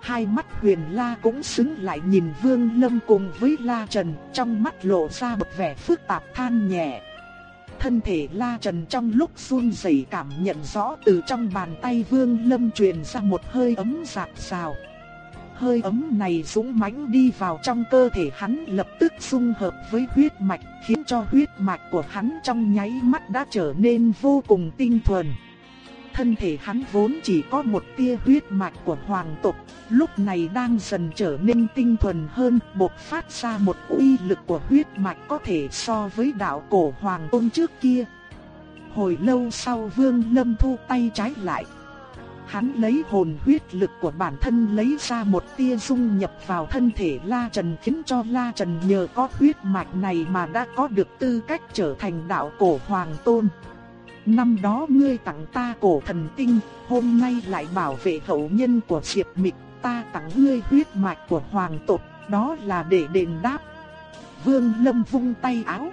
S1: Hai mắt huyền la cũng xứng lại nhìn Vương Lâm cùng với La Trần trong mắt lộ ra một vẻ phức tạp than nhẹ. Thân thể La Trần trong lúc run rẩy cảm nhận rõ từ trong bàn tay Vương Lâm truyền ra một hơi ấm rạc rào hơi ấm này dũng mãnh đi vào trong cơ thể hắn lập tức xung hợp với huyết mạch, khiến cho huyết mạch của hắn trong nháy mắt đã trở nên vô cùng tinh thuần. Thân thể hắn vốn chỉ có một tia huyết mạch của hoàng tộc, lúc này đang dần trở nên tinh thuần hơn, bộc phát ra một uy lực của huyết mạch có thể so với đạo cổ hoàng tôn trước kia. Hồi lâu sau Vương Lâm thu tay trái lại, Hắn lấy hồn huyết lực của bản thân lấy ra một tia dung nhập vào thân thể La Trần khiến cho La Trần nhờ có huyết mạch này mà đã có được tư cách trở thành đạo cổ hoàng tôn. Năm đó ngươi tặng ta cổ thần tinh, hôm nay lại bảo vệ hậu nhân của Diệp Mịch, ta tặng ngươi huyết mạch của hoàng tộc, đó là để đền đáp. Vương Lâm vung tay áo,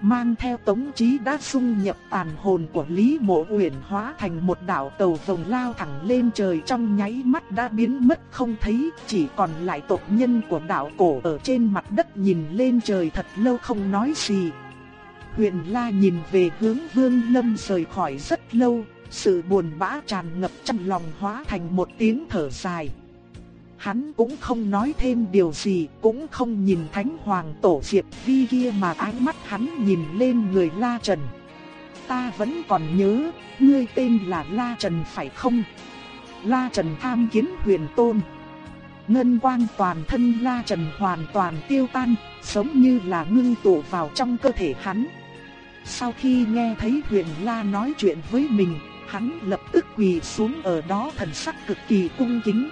S1: mang theo tống trí đã xung nhập tàn hồn của Lý Mộ Uyển hóa thành một đạo tàu vòng lao thẳng lên trời trong nháy mắt đã biến mất không thấy, chỉ còn lại tộc nhân của đạo cổ ở trên mặt đất nhìn lên trời thật lâu không nói gì. Huyền La nhìn về hướng Vương Lâm rời khỏi rất lâu, sự buồn bã tràn ngập trong lòng hóa thành một tiếng thở dài. Hắn cũng không nói thêm điều gì, cũng không nhìn Thánh Hoàng Tổ Diệp Vi kia mà ánh mắt hắn nhìn lên người La Trần. Ta vẫn còn nhớ, ngươi tên là La Trần phải không? La Trần tham kiến huyền tôn. Ngân quang toàn thân La Trần hoàn toàn tiêu tan, giống như là ngưng tụ vào trong cơ thể hắn. Sau khi nghe thấy huyền La nói chuyện với mình, hắn lập tức quỳ xuống ở đó thần sắc cực kỳ cung kính.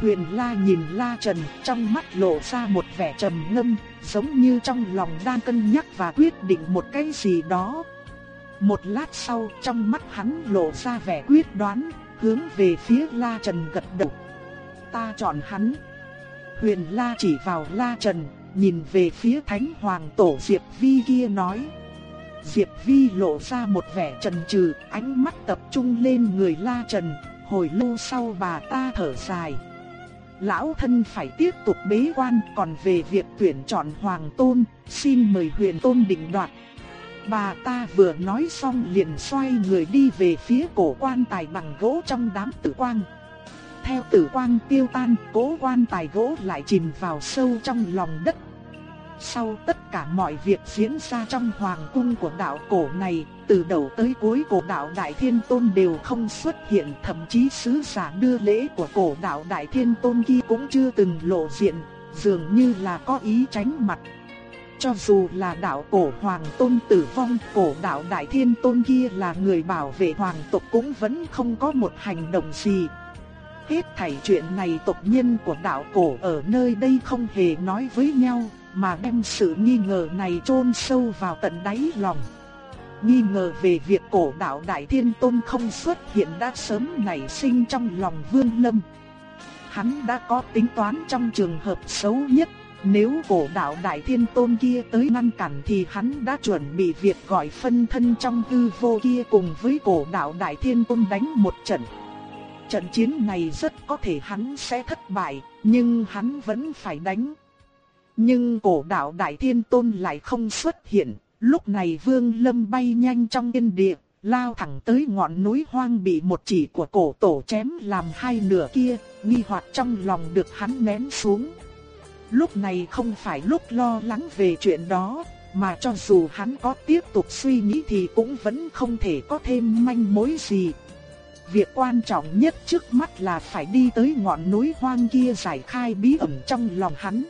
S1: Huyền La nhìn La Trần, trong mắt lộ ra một vẻ trầm ngâm, giống như trong lòng đang cân nhắc và quyết định một cái gì đó. Một lát sau, trong mắt hắn lộ ra vẻ quyết đoán, hướng về phía La Trần gật đầu. Ta chọn hắn. Huyền La chỉ vào La Trần, nhìn về phía Thánh Hoàng Tổ Diệp Vi kia nói. Diệp Vi lộ ra một vẻ trần trừ, ánh mắt tập trung lên người La Trần, hồi lâu sau bà ta thở dài lão thân phải tiếp tục bế quan, còn về việc tuyển chọn hoàng tôn, xin mời huyền tôn định đoạt. Bà ta vừa nói xong liền xoay người đi về phía cổ quan tài bằng gỗ trong đám tử quang. Theo tử quang tiêu tan, cố quan tài gỗ lại chìm vào sâu trong lòng đất. Sau tất cả mọi việc diễn ra trong hoàng cung của đạo cổ này, từ đầu tới cuối cổ đạo Đại Thiên Tôn đều không xuất hiện, thậm chí sứ giả đưa lễ của cổ đạo Đại Thiên Tôn kia cũng chưa từng lộ diện, dường như là có ý tránh mặt. Cho dù là đạo cổ hoàng tôn tử vong, cổ đạo Đại Thiên Tôn kia là người bảo vệ hoàng tộc cũng vẫn không có một hành động gì. Hết thảy chuyện này tộc nhân của đạo cổ ở nơi đây không hề nói với nhau, mà đem sự nghi ngờ này chôn sâu vào tận đáy lòng nghi ngờ về việc cổ đạo Đại Thiên Tôn không xuất hiện đã sớm nảy sinh trong lòng Vương Lâm. Hắn đã có tính toán trong trường hợp xấu nhất, nếu cổ đạo Đại Thiên Tôn kia tới ngăn cản thì hắn đã chuẩn bị việc gọi phân thân trong hư vô kia cùng với cổ đạo Đại Thiên Tôn đánh một trận. Trận chiến này rất có thể hắn sẽ thất bại, nhưng hắn vẫn phải đánh. Nhưng cổ đạo Đại Thiên Tôn lại không xuất hiện, Lúc này Vương Lâm bay nhanh trong yên địa, lao thẳng tới ngọn núi hoang bị một chỉ của cổ tổ chém làm hai nửa kia, nghi hoặc trong lòng được hắn nén xuống. Lúc này không phải lúc lo lắng về chuyện đó, mà cho dù hắn có tiếp tục suy nghĩ thì cũng vẫn không thể có thêm manh mối gì. Việc quan trọng nhất trước mắt là phải đi tới ngọn núi hoang kia giải khai bí ẩn trong lòng hắn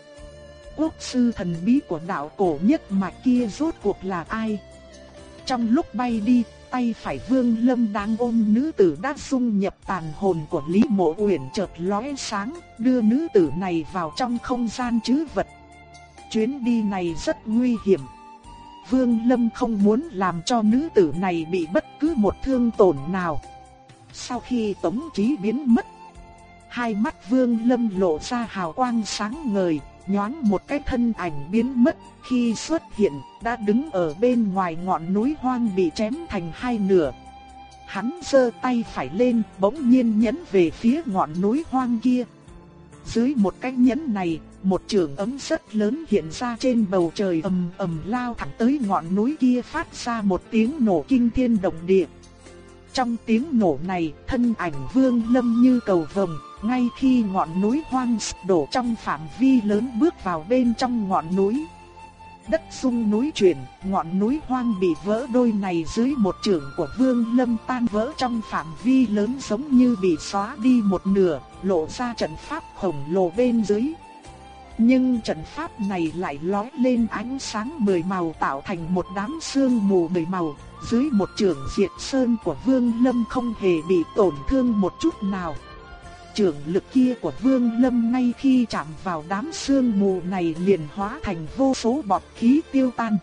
S1: quốc sư thần bí của đạo cổ nhất mà kia rốt cuộc là ai. Trong lúc bay đi, tay phải Vương Lâm đang ôm nữ tử đã dung nhập tàn hồn của Lý Mộ Uyển chợt lóe sáng, đưa nữ tử này vào trong không gian chứ vật. Chuyến đi này rất nguy hiểm. Vương Lâm không muốn làm cho nữ tử này bị bất cứ một thương tổn nào. Sau khi tống trí biến mất, hai mắt Vương Lâm lộ ra hào quang sáng ngời, nhoáng một cái thân ảnh biến mất, khi xuất hiện đã đứng ở bên ngoài ngọn núi hoang bị chém thành hai nửa. Hắn giơ tay phải lên, bỗng nhiên nhấn về phía ngọn núi hoang kia. Dưới một cái nhấn này, một trường ấm rất lớn hiện ra trên bầu trời ầm ầm lao thẳng tới ngọn núi kia phát ra một tiếng nổ kinh thiên động địa. Trong tiếng nổ này, thân ảnh Vương Lâm như cầu vồng, ngay khi ngọn núi hoang đổ trong phạm vi lớn bước vào bên trong ngọn núi. Đất sung núi chuyển, ngọn núi hoang bị vỡ đôi này dưới một trường của Vương Lâm tan vỡ trong phạm vi lớn giống như bị xóa đi một nửa, lộ ra trận pháp khổng lồ bên dưới. Nhưng trận pháp này lại lói lên ánh sáng mười màu tạo thành một đám sương mù mười màu, dưới một trường diệt sơn của Vương Lâm không hề bị tổn thương một chút nào. Trường lực kia của Vương Lâm ngay khi chạm vào đám sương mù này liền hóa thành vô số bọt khí tiêu tan.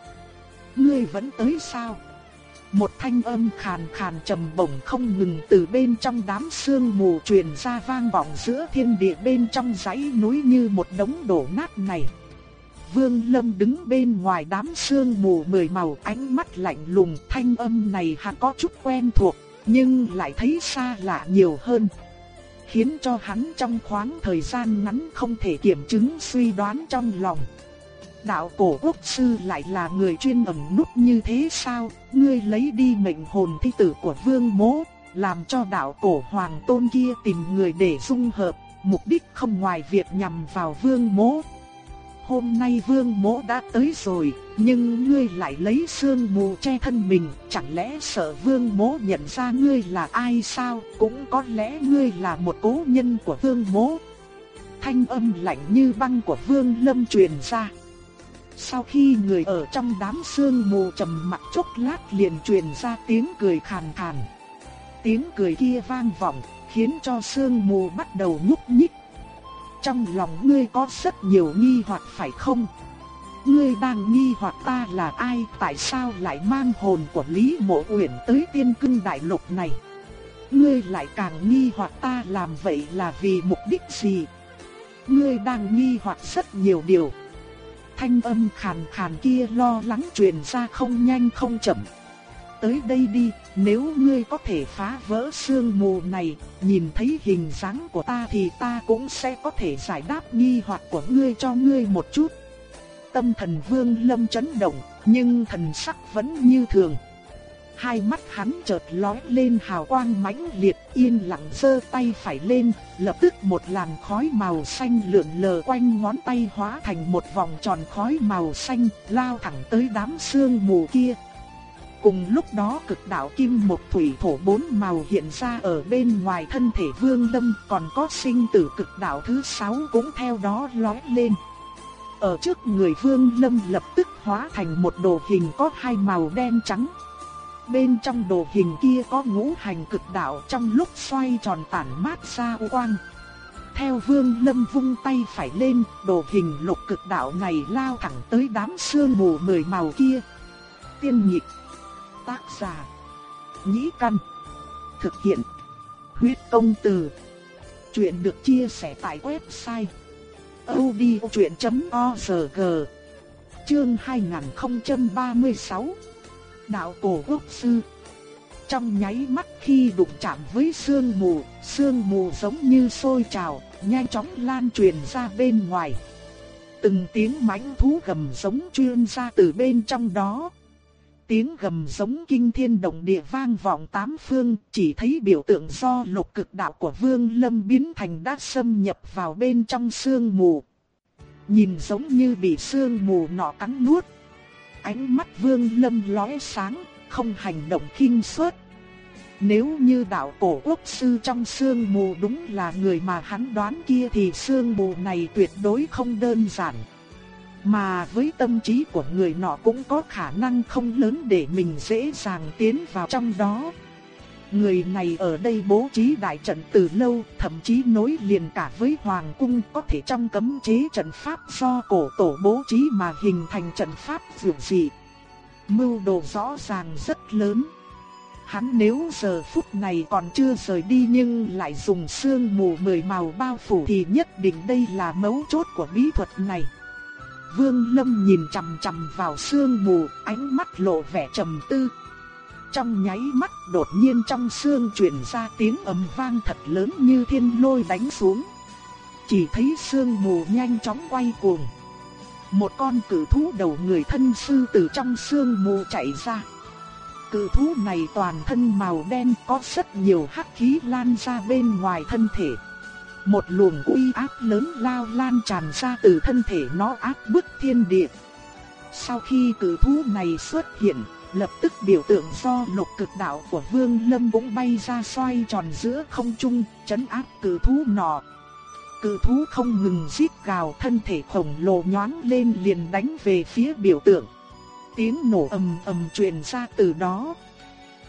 S1: Ngươi vẫn tới sao? Một thanh âm khàn khàn trầm bổng không ngừng từ bên trong đám sương mù truyền ra vang vọng giữa thiên địa bên trong dãy núi như một đống đổ nát này. Vương Lâm đứng bên ngoài đám sương mù mười màu, ánh mắt lạnh lùng, thanh âm này hắn có chút quen thuộc, nhưng lại thấy xa lạ nhiều hơn. Khiến cho hắn trong khoảng thời gian ngắn không thể kiểm chứng suy đoán trong lòng. Đạo cổ quốc sư lại là người chuyên ẩn nút như thế sao? Ngươi lấy đi mệnh hồn thi tử của vương mố, làm cho đạo cổ hoàng tôn kia tìm người để dung hợp, mục đích không ngoài việc nhằm vào vương mố. Hôm nay vương mỗ đã tới rồi, nhưng ngươi lại lấy sương mù che thân mình, chẳng lẽ sợ vương mỗ nhận ra ngươi là ai sao? Cũng có lẽ ngươi là một cố nhân của vương mỗ. Thanh âm lạnh như băng của vương lâm truyền ra. Sau khi người ở trong đám sương mù trầm mặc chốc lát liền truyền ra tiếng cười khàn khàn. Tiếng cười kia vang vọng, khiến cho sương mù bắt đầu nhúc nhích. Trong lòng ngươi có rất nhiều nghi hoặc phải không? Ngươi đang nghi hoặc ta là ai, tại sao lại mang hồn của Lý Mộ Uyển tới tiên cưng đại lục này? Ngươi lại càng nghi hoặc ta làm vậy là vì mục đích gì? Ngươi đang nghi hoặc rất nhiều điều thanh âm khàn khàn kia lo lắng truyền ra không nhanh không chậm. Tới đây đi, nếu ngươi có thể phá vỡ sương mù này, nhìn thấy hình dáng của ta thì ta cũng sẽ có thể giải đáp nghi hoặc của ngươi cho ngươi một chút. Tâm thần vương lâm chấn động, nhưng thần sắc vẫn như thường hai mắt hắn chợt lóe lên hào quang mãnh liệt, yên lặng giơ tay phải lên, lập tức một làn khói màu xanh lượn lờ quanh ngón tay hóa thành một vòng tròn khói màu xanh, lao thẳng tới đám sương mù kia. Cùng lúc đó cực đạo kim một thủy thổ bốn màu hiện ra ở bên ngoài thân thể vương lâm, còn có sinh tử cực đạo thứ sáu cũng theo đó lói lên. Ở trước người vương lâm lập tức hóa thành một đồ hình có hai màu đen trắng. Bên trong đồ hình kia có ngũ hành cực đạo trong lúc xoay tròn tản mát ra quang. Theo vương lâm vung tay phải lên, đồ hình lục cực đạo này lao thẳng tới đám sương mù mười màu kia. Tiên nhịp, tác giả, nhĩ căn, thực hiện, huyết công từ. Chuyện được chia sẻ tại website odchuyện.org Chương 2036 đạo cổ quốc sư. Trong nháy mắt khi đụng chạm với sương mù, sương mù giống như sôi trào, nhanh chóng lan truyền ra bên ngoài. Từng tiếng mãnh thú gầm giống chuyên ra từ bên trong đó. Tiếng gầm giống kinh thiên động địa vang vọng tám phương, chỉ thấy biểu tượng do lục cực đạo của Vương Lâm biến thành đã xâm nhập vào bên trong sương mù. Nhìn giống như bị sương mù nọ cắn nuốt, Ánh mắt vương lâm lóe sáng, không hành động khinh suất. Nếu như đạo cổ quốc sư trong sương mù đúng là người mà hắn đoán kia thì sương mù này tuyệt đối không đơn giản. Mà với tâm trí của người nọ cũng có khả năng không lớn để mình dễ dàng tiến vào trong đó. Người này ở đây bố trí đại trận từ lâu, thậm chí nối liền cả với hoàng cung có thể trong cấm chế trận pháp do cổ tổ bố trí mà hình thành trận pháp dường dị. Mưu đồ rõ ràng rất lớn. Hắn nếu giờ phút này còn chưa rời đi nhưng lại dùng sương mù mười màu bao phủ thì nhất định đây là mấu chốt của bí thuật này. Vương Lâm nhìn chằm chằm vào sương mù, ánh mắt lộ vẻ trầm tư. Trong nháy mắt đột nhiên trong sương truyền ra tiếng ầm vang thật lớn như thiên lôi đánh xuống. Chỉ thấy sương mù nhanh chóng quay cuồng. Một con cử thú đầu người thân sư từ trong sương mù chạy ra. Cự thú này toàn thân màu đen có rất nhiều hắc khí lan ra bên ngoài thân thể. Một luồng uy áp lớn lao lan tràn ra từ thân thể nó áp bức thiên địa. Sau khi cử thú này xuất hiện, lập tức biểu tượng do lục cực đạo của Vương Lâm cũng bay ra xoay tròn giữa không trung, chấn áp cử thú nọ. Cử thú không ngừng rít gào thân thể khổng lồ nhoáng lên liền đánh về phía biểu tượng tiếng nổ ầm ầm truyền ra từ đó.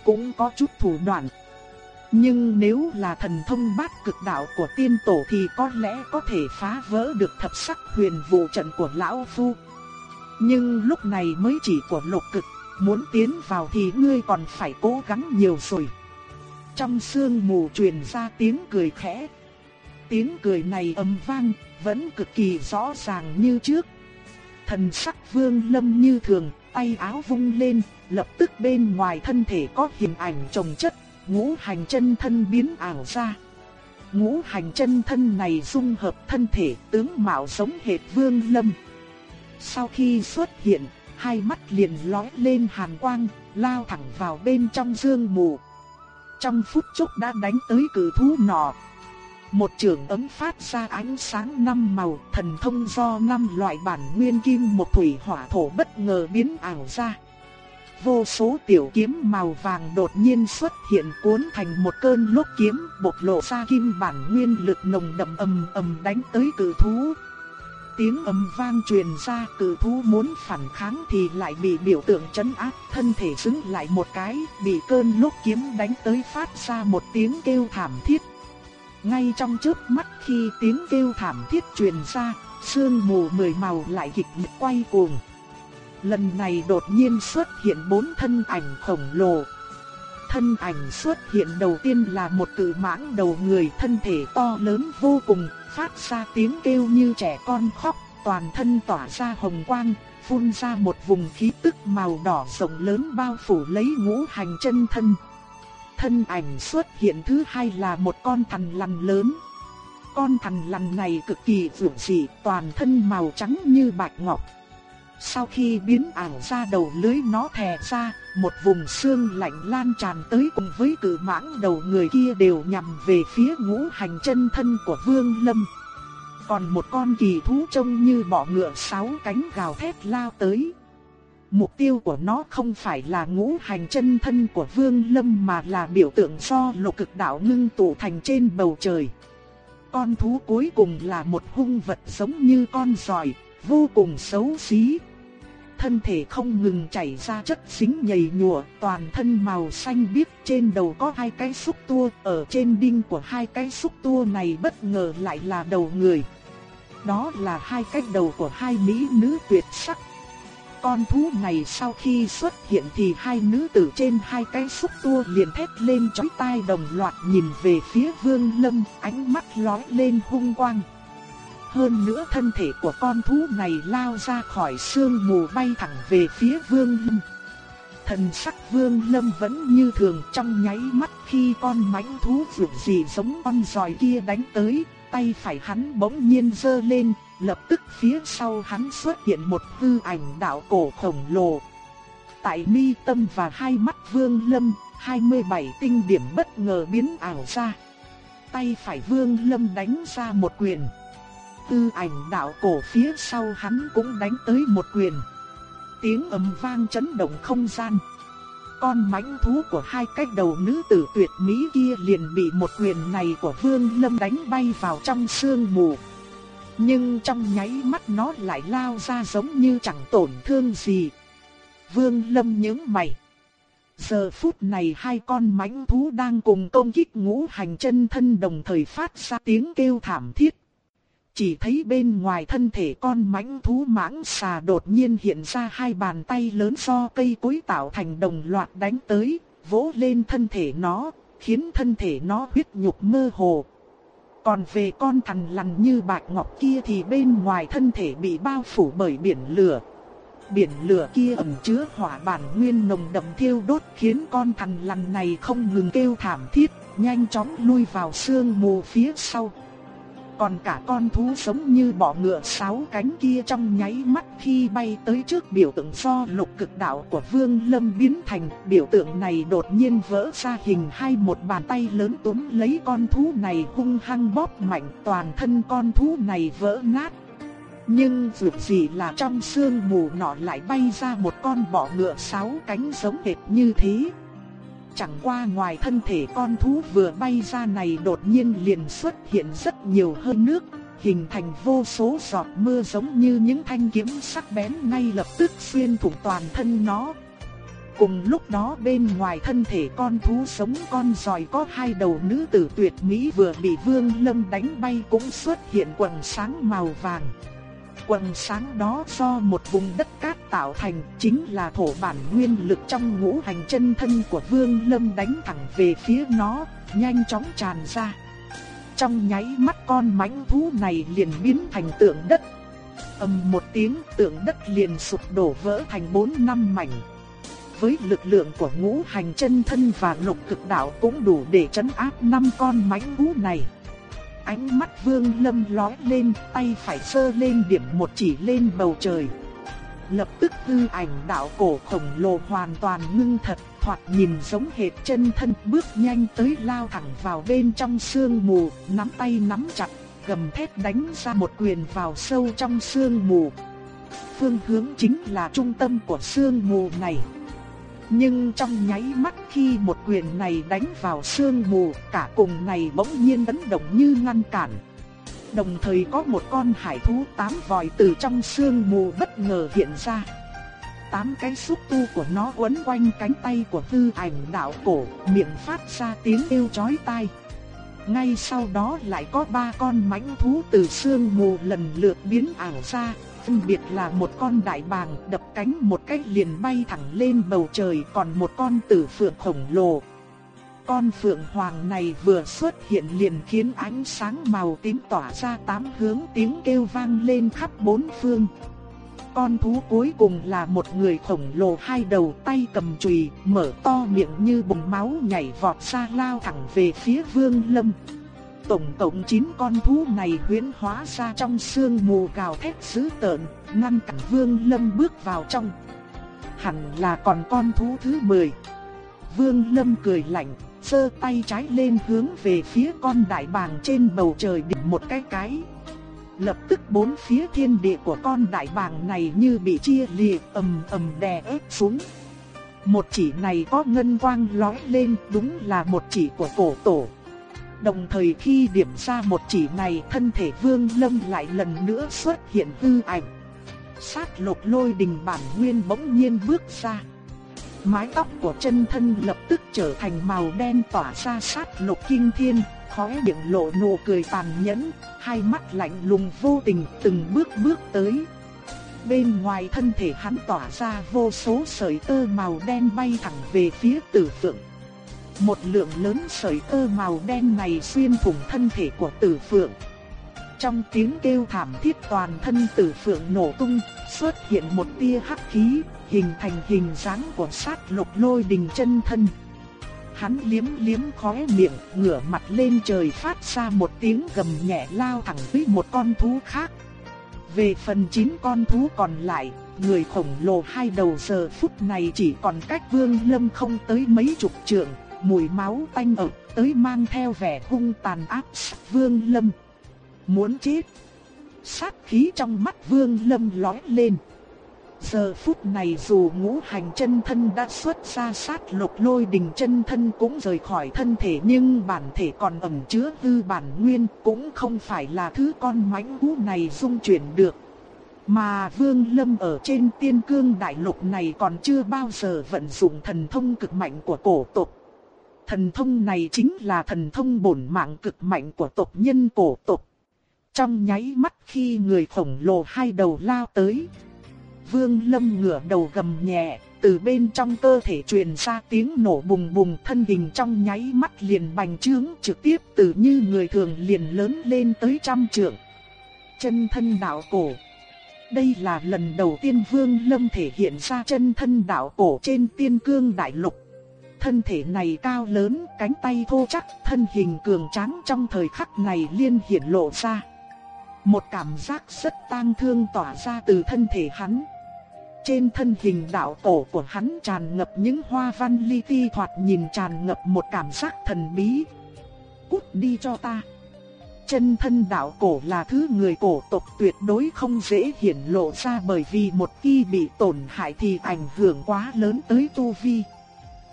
S1: Cũng có chút thủ đoạn. Nhưng nếu là thần thông bát cực đạo của tiên tổ thì có lẽ có thể phá vỡ được thập sắc huyền vụ trận của lão phu. Nhưng lúc này mới chỉ của lục cực, muốn tiến vào thì ngươi còn phải cố gắng nhiều rồi. Trong sương mù truyền ra tiếng cười khẽ. Tiếng cười này âm vang, vẫn cực kỳ rõ ràng như trước. Thần sắc vương lâm như thường, tay áo vung lên, lập tức bên ngoài thân thể có hình ảnh trồng chất, ngũ hành chân thân biến ảo ra. Ngũ hành chân thân này dung hợp thân thể tướng mạo giống hệt vương lâm. Sau khi xuất hiện, hai mắt liền lóe lên hàn quang, lao thẳng vào bên trong dương mù. Trong phút chốc đã đánh tới cử thú nọ, một trường ấm phát ra ánh sáng năm màu, thần thông do năm loại bản nguyên kim một thủy hỏa thổ bất ngờ biến ảo ra. Vô số tiểu kiếm màu vàng đột nhiên xuất hiện cuốn thành một cơn lốc kiếm, bộc lộ ra kim bản nguyên lực nồng đậm ầm ầm đánh tới cử thú. Tiếng ầm vang truyền ra, cử thú muốn phản kháng thì lại bị biểu tượng chấn áp, thân thể xứng lại một cái, bị cơn lốc kiếm đánh tới phát ra một tiếng kêu thảm thiết ngay trong chớp mắt khi tiếng kêu thảm thiết truyền ra, sương mù mười màu lại kịch liệt quay cuồng. Lần này đột nhiên xuất hiện bốn thân ảnh khổng lồ. Thân ảnh xuất hiện đầu tiên là một cự mãng đầu người thân thể to lớn vô cùng, phát ra tiếng kêu như trẻ con khóc, toàn thân tỏa ra hồng quang, phun ra một vùng khí tức màu đỏ rộng lớn bao phủ lấy ngũ hành chân thân thân ảnh xuất hiện thứ hai là một con thằn lằn lớn. Con thằn lằn này cực kỳ vượng dị, toàn thân màu trắng như bạch ngọc. Sau khi biến ảo ra đầu lưới nó thè ra, một vùng xương lạnh lan tràn tới cùng với cử mãng đầu người kia đều nhằm về phía ngũ hành chân thân của Vương Lâm. Còn một con kỳ thú trông như bọ ngựa sáu cánh gào thét lao tới. Mục tiêu của nó không phải là ngũ hành chân thân của Vương Lâm mà là biểu tượng do lục cực đạo ngưng tụ thành trên bầu trời. Con thú cuối cùng là một hung vật giống như con giòi, vô cùng xấu xí. Thân thể không ngừng chảy ra chất xính nhầy nhụa, toàn thân màu xanh biếc, trên đầu có hai cái xúc tua, ở trên đinh của hai cái xúc tua này bất ngờ lại là đầu người. Đó là hai cái đầu của hai mỹ nữ tuyệt sắc con thú này sau khi xuất hiện thì hai nữ tử trên hai cái xúc tua liền thét lên chói tai đồng loạt nhìn về phía Vương Lâm, ánh mắt lóe lên hung quang. Hơn nữa thân thể của con thú này lao ra khỏi sương mù bay thẳng về phía Vương Lâm. Thần sắc Vương Lâm vẫn như thường trong nháy mắt khi con mãnh thú vượt gì giống con giòi kia đánh tới, tay phải hắn bỗng nhiên giơ lên, lập tức phía sau hắn xuất hiện một hư ảnh đạo cổ khổng lồ. Tại mi tâm và hai mắt Vương Lâm, 27 tinh điểm bất ngờ biến ảo ra. Tay phải Vương Lâm đánh ra một quyền. Tư ảnh đạo cổ phía sau hắn cũng đánh tới một quyền. Tiếng ầm vang chấn động không gian. Con mãnh thú của hai cái đầu nữ tử tuyệt mỹ kia liền bị một quyền này của Vương Lâm đánh bay vào trong sương mù. Nhưng trong nháy mắt nó lại lao ra giống như chẳng tổn thương gì. Vương Lâm nhướng mày. Giờ phút này hai con mãnh thú đang cùng công kích ngũ hành chân thân đồng thời phát ra tiếng kêu thảm thiết. Chỉ thấy bên ngoài thân thể con mãnh thú mãng xà đột nhiên hiện ra hai bàn tay lớn do cây cối tạo thành đồng loạt đánh tới, vỗ lên thân thể nó, khiến thân thể nó huyết nhục mơ hồ. Còn về con thằn lằn như bạch ngọc kia thì bên ngoài thân thể bị bao phủ bởi biển lửa. Biển lửa kia ẩn chứa hỏa bản nguyên nồng đậm thiêu đốt khiến con thằn lằn này không ngừng kêu thảm thiết, nhanh chóng lui vào sương mù phía sau. Còn cả con thú sống như bọ ngựa sáu cánh kia trong nháy mắt khi bay tới trước biểu tượng do lục cực đạo của Vương Lâm biến thành, biểu tượng này đột nhiên vỡ ra hình hai một bàn tay lớn túm lấy con thú này hung hăng bóp mạnh toàn thân con thú này vỡ nát. Nhưng dù gì là trong sương mù nọ lại bay ra một con bọ ngựa sáu cánh giống hệt như thế. Chẳng qua ngoài thân thể con thú vừa bay ra này đột nhiên liền xuất hiện rất nhiều hơi nước, hình thành vô số giọt mưa giống như những thanh kiếm sắc bén ngay lập tức xuyên thủng toàn thân nó. Cùng lúc đó bên ngoài thân thể con thú sống con giòi có hai đầu nữ tử tuyệt mỹ vừa bị Vương Lâm đánh bay cũng xuất hiện quần sáng màu vàng quần sáng đó do một vùng đất cát tạo thành, chính là thổ bản nguyên lực trong ngũ hành chân thân của Vương Lâm đánh thẳng về phía nó, nhanh chóng tràn ra. Trong nháy mắt con mãnh thú này liền biến thành tượng đất. ầm một tiếng tượng đất liền sụp đổ vỡ thành bốn năm mảnh. Với lực lượng của ngũ hành chân thân và lục cực đạo cũng đủ để chấn áp năm con mãnh thú này. Ánh mắt vương lâm lói lên, tay phải sơ lên điểm một chỉ lên bầu trời. Lập tức hư ảnh đạo cổ khổng lồ hoàn toàn ngưng thật, thoạt nhìn giống hệt chân thân bước nhanh tới lao thẳng vào bên trong sương mù, nắm tay nắm chặt, gầm thét đánh ra một quyền vào sâu trong sương mù. Phương hướng chính là trung tâm của sương mù này. Nhưng trong nháy mắt khi một quyền này đánh vào sương mù, cả cùng này bỗng nhiên ấn động như ngăn cản. Đồng thời có một con hải thú tám vòi từ trong sương mù bất ngờ hiện ra. Tám cái xúc tu của nó quấn quanh cánh tay của tư ảnh đạo cổ, miệng phát ra tiếng kêu chói tai. Ngay sau đó lại có ba con mãnh thú từ sương mù lần lượt biến ảo ra, phân biệt là một con đại bàng đập cánh một cách liền bay thẳng lên bầu trời còn một con tử phượng khổng lồ. Con phượng hoàng này vừa xuất hiện liền khiến ánh sáng màu tím tỏa ra tám hướng tiếng kêu vang lên khắp bốn phương. Con thú cuối cùng là một người khổng lồ hai đầu tay cầm chùy, mở to miệng như bùng máu nhảy vọt ra lao thẳng về phía vương lâm tổng cộng 9 con thú này huyễn hóa ra trong sương mù gào thét dữ tợn, ngăn cản Vương Lâm bước vào trong. Hẳn là còn con thú thứ 10. Vương Lâm cười lạnh, giơ tay trái lên hướng về phía con đại bàng trên bầu trời điểm một cái cái. Lập tức bốn phía thiên địa của con đại bàng này như bị chia liệt ầm ầm đè ép xuống. Một chỉ này có ngân quang lói lên đúng là một chỉ của cổ tổ. Đồng thời khi điểm ra một chỉ này thân thể vương lâm lại lần nữa xuất hiện hư ảnh. Sát lục lôi đình bản nguyên bỗng nhiên bước ra. Mái tóc của chân thân lập tức trở thành màu đen tỏa ra sát lục kinh thiên, khóe miệng lộ nụ cười tàn nhẫn, hai mắt lạnh lùng vô tình từng bước bước tới. Bên ngoài thân thể hắn tỏa ra vô số sợi tơ màu đen bay thẳng về phía tử phượng. Một lượng lớn sợi tơ màu đen này xuyên thủng thân thể của tử phượng. Trong tiếng kêu thảm thiết toàn thân tử phượng nổ tung, xuất hiện một tia hắc khí, hình thành hình dáng của sát lục lôi đình chân thân. Hắn liếm liếm khóe miệng, ngửa mặt lên trời phát ra một tiếng gầm nhẹ lao thẳng với một con thú khác. Về phần chín con thú còn lại, người khổng lồ hai đầu giờ phút này chỉ còn cách vương lâm không tới mấy chục trượng, mùi máu tanh ập tới mang theo vẻ hung tàn áp Vương Lâm. Muốn chết. Sát khí trong mắt Vương Lâm lóe lên. Giờ phút này dù ngũ hành chân thân đã xuất ra sát lục lôi đình chân thân cũng rời khỏi thân thể nhưng bản thể còn ẩn chứa tư bản nguyên cũng không phải là thứ con mãnh hú này dung chuyển được. Mà Vương Lâm ở trên tiên cương đại lục này còn chưa bao giờ vận dụng thần thông cực mạnh của cổ tộc. Thần thông này chính là thần thông bổn mạng cực mạnh của tộc nhân cổ tộc. Trong nháy mắt khi người khổng lồ hai đầu lao tới, Vương Lâm ngửa đầu gầm nhẹ, từ bên trong cơ thể truyền ra tiếng nổ bùng bùng, thân hình trong nháy mắt liền bành trướng, trực tiếp từ như người thường liền lớn lên tới trăm trượng. Chân thân đạo cổ. Đây là lần đầu tiên Vương Lâm thể hiện ra chân thân đạo cổ trên tiên cương đại lục. Thân thể này cao lớn, cánh tay thô chắc, thân hình cường tráng trong thời khắc này liên hiển lộ ra. Một cảm giác rất tang thương tỏa ra từ thân thể hắn. Trên thân hình đạo cổ của hắn tràn ngập những hoa văn li ti thoạt nhìn tràn ngập một cảm giác thần bí. Cút đi cho ta. Chân thân đạo cổ là thứ người cổ tộc tuyệt đối không dễ hiển lộ ra bởi vì một khi bị tổn hại thì ảnh hưởng quá lớn tới tu vi.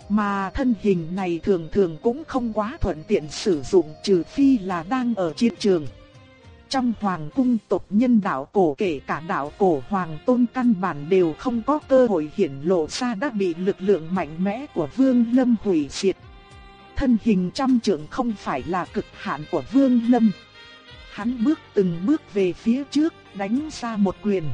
S1: Mà thân hình này thường thường cũng không quá thuận tiện sử dụng trừ phi là đang ở chiến trường. Trong hoàng cung tộc nhân đạo cổ kể cả đạo cổ hoàng tôn căn bản đều không có cơ hội hiển lộ ra đã bị lực lượng mạnh mẽ của vương lâm hủy diệt. Thân hình trăm trượng không phải là cực hạn của vương lâm. Hắn bước từng bước về phía trước, đánh ra một quyền.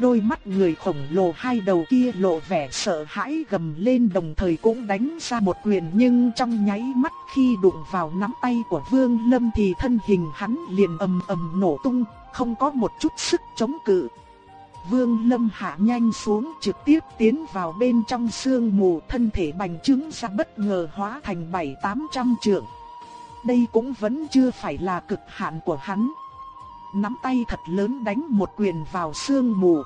S1: Đôi mắt người khổng lồ hai đầu kia lộ vẻ sợ hãi gầm lên đồng thời cũng đánh ra một quyền nhưng trong nháy mắt khi đụng vào nắm tay của Vương Lâm thì thân hình hắn liền ầm ầm nổ tung, không có một chút sức chống cự. Vương Lâm hạ nhanh xuống trực tiếp tiến vào bên trong sương mù thân thể bành trướng ra bất ngờ hóa thành bảy tám trăm trượng. Đây cũng vẫn chưa phải là cực hạn của hắn nắm tay thật lớn đánh một quyền vào sương mù.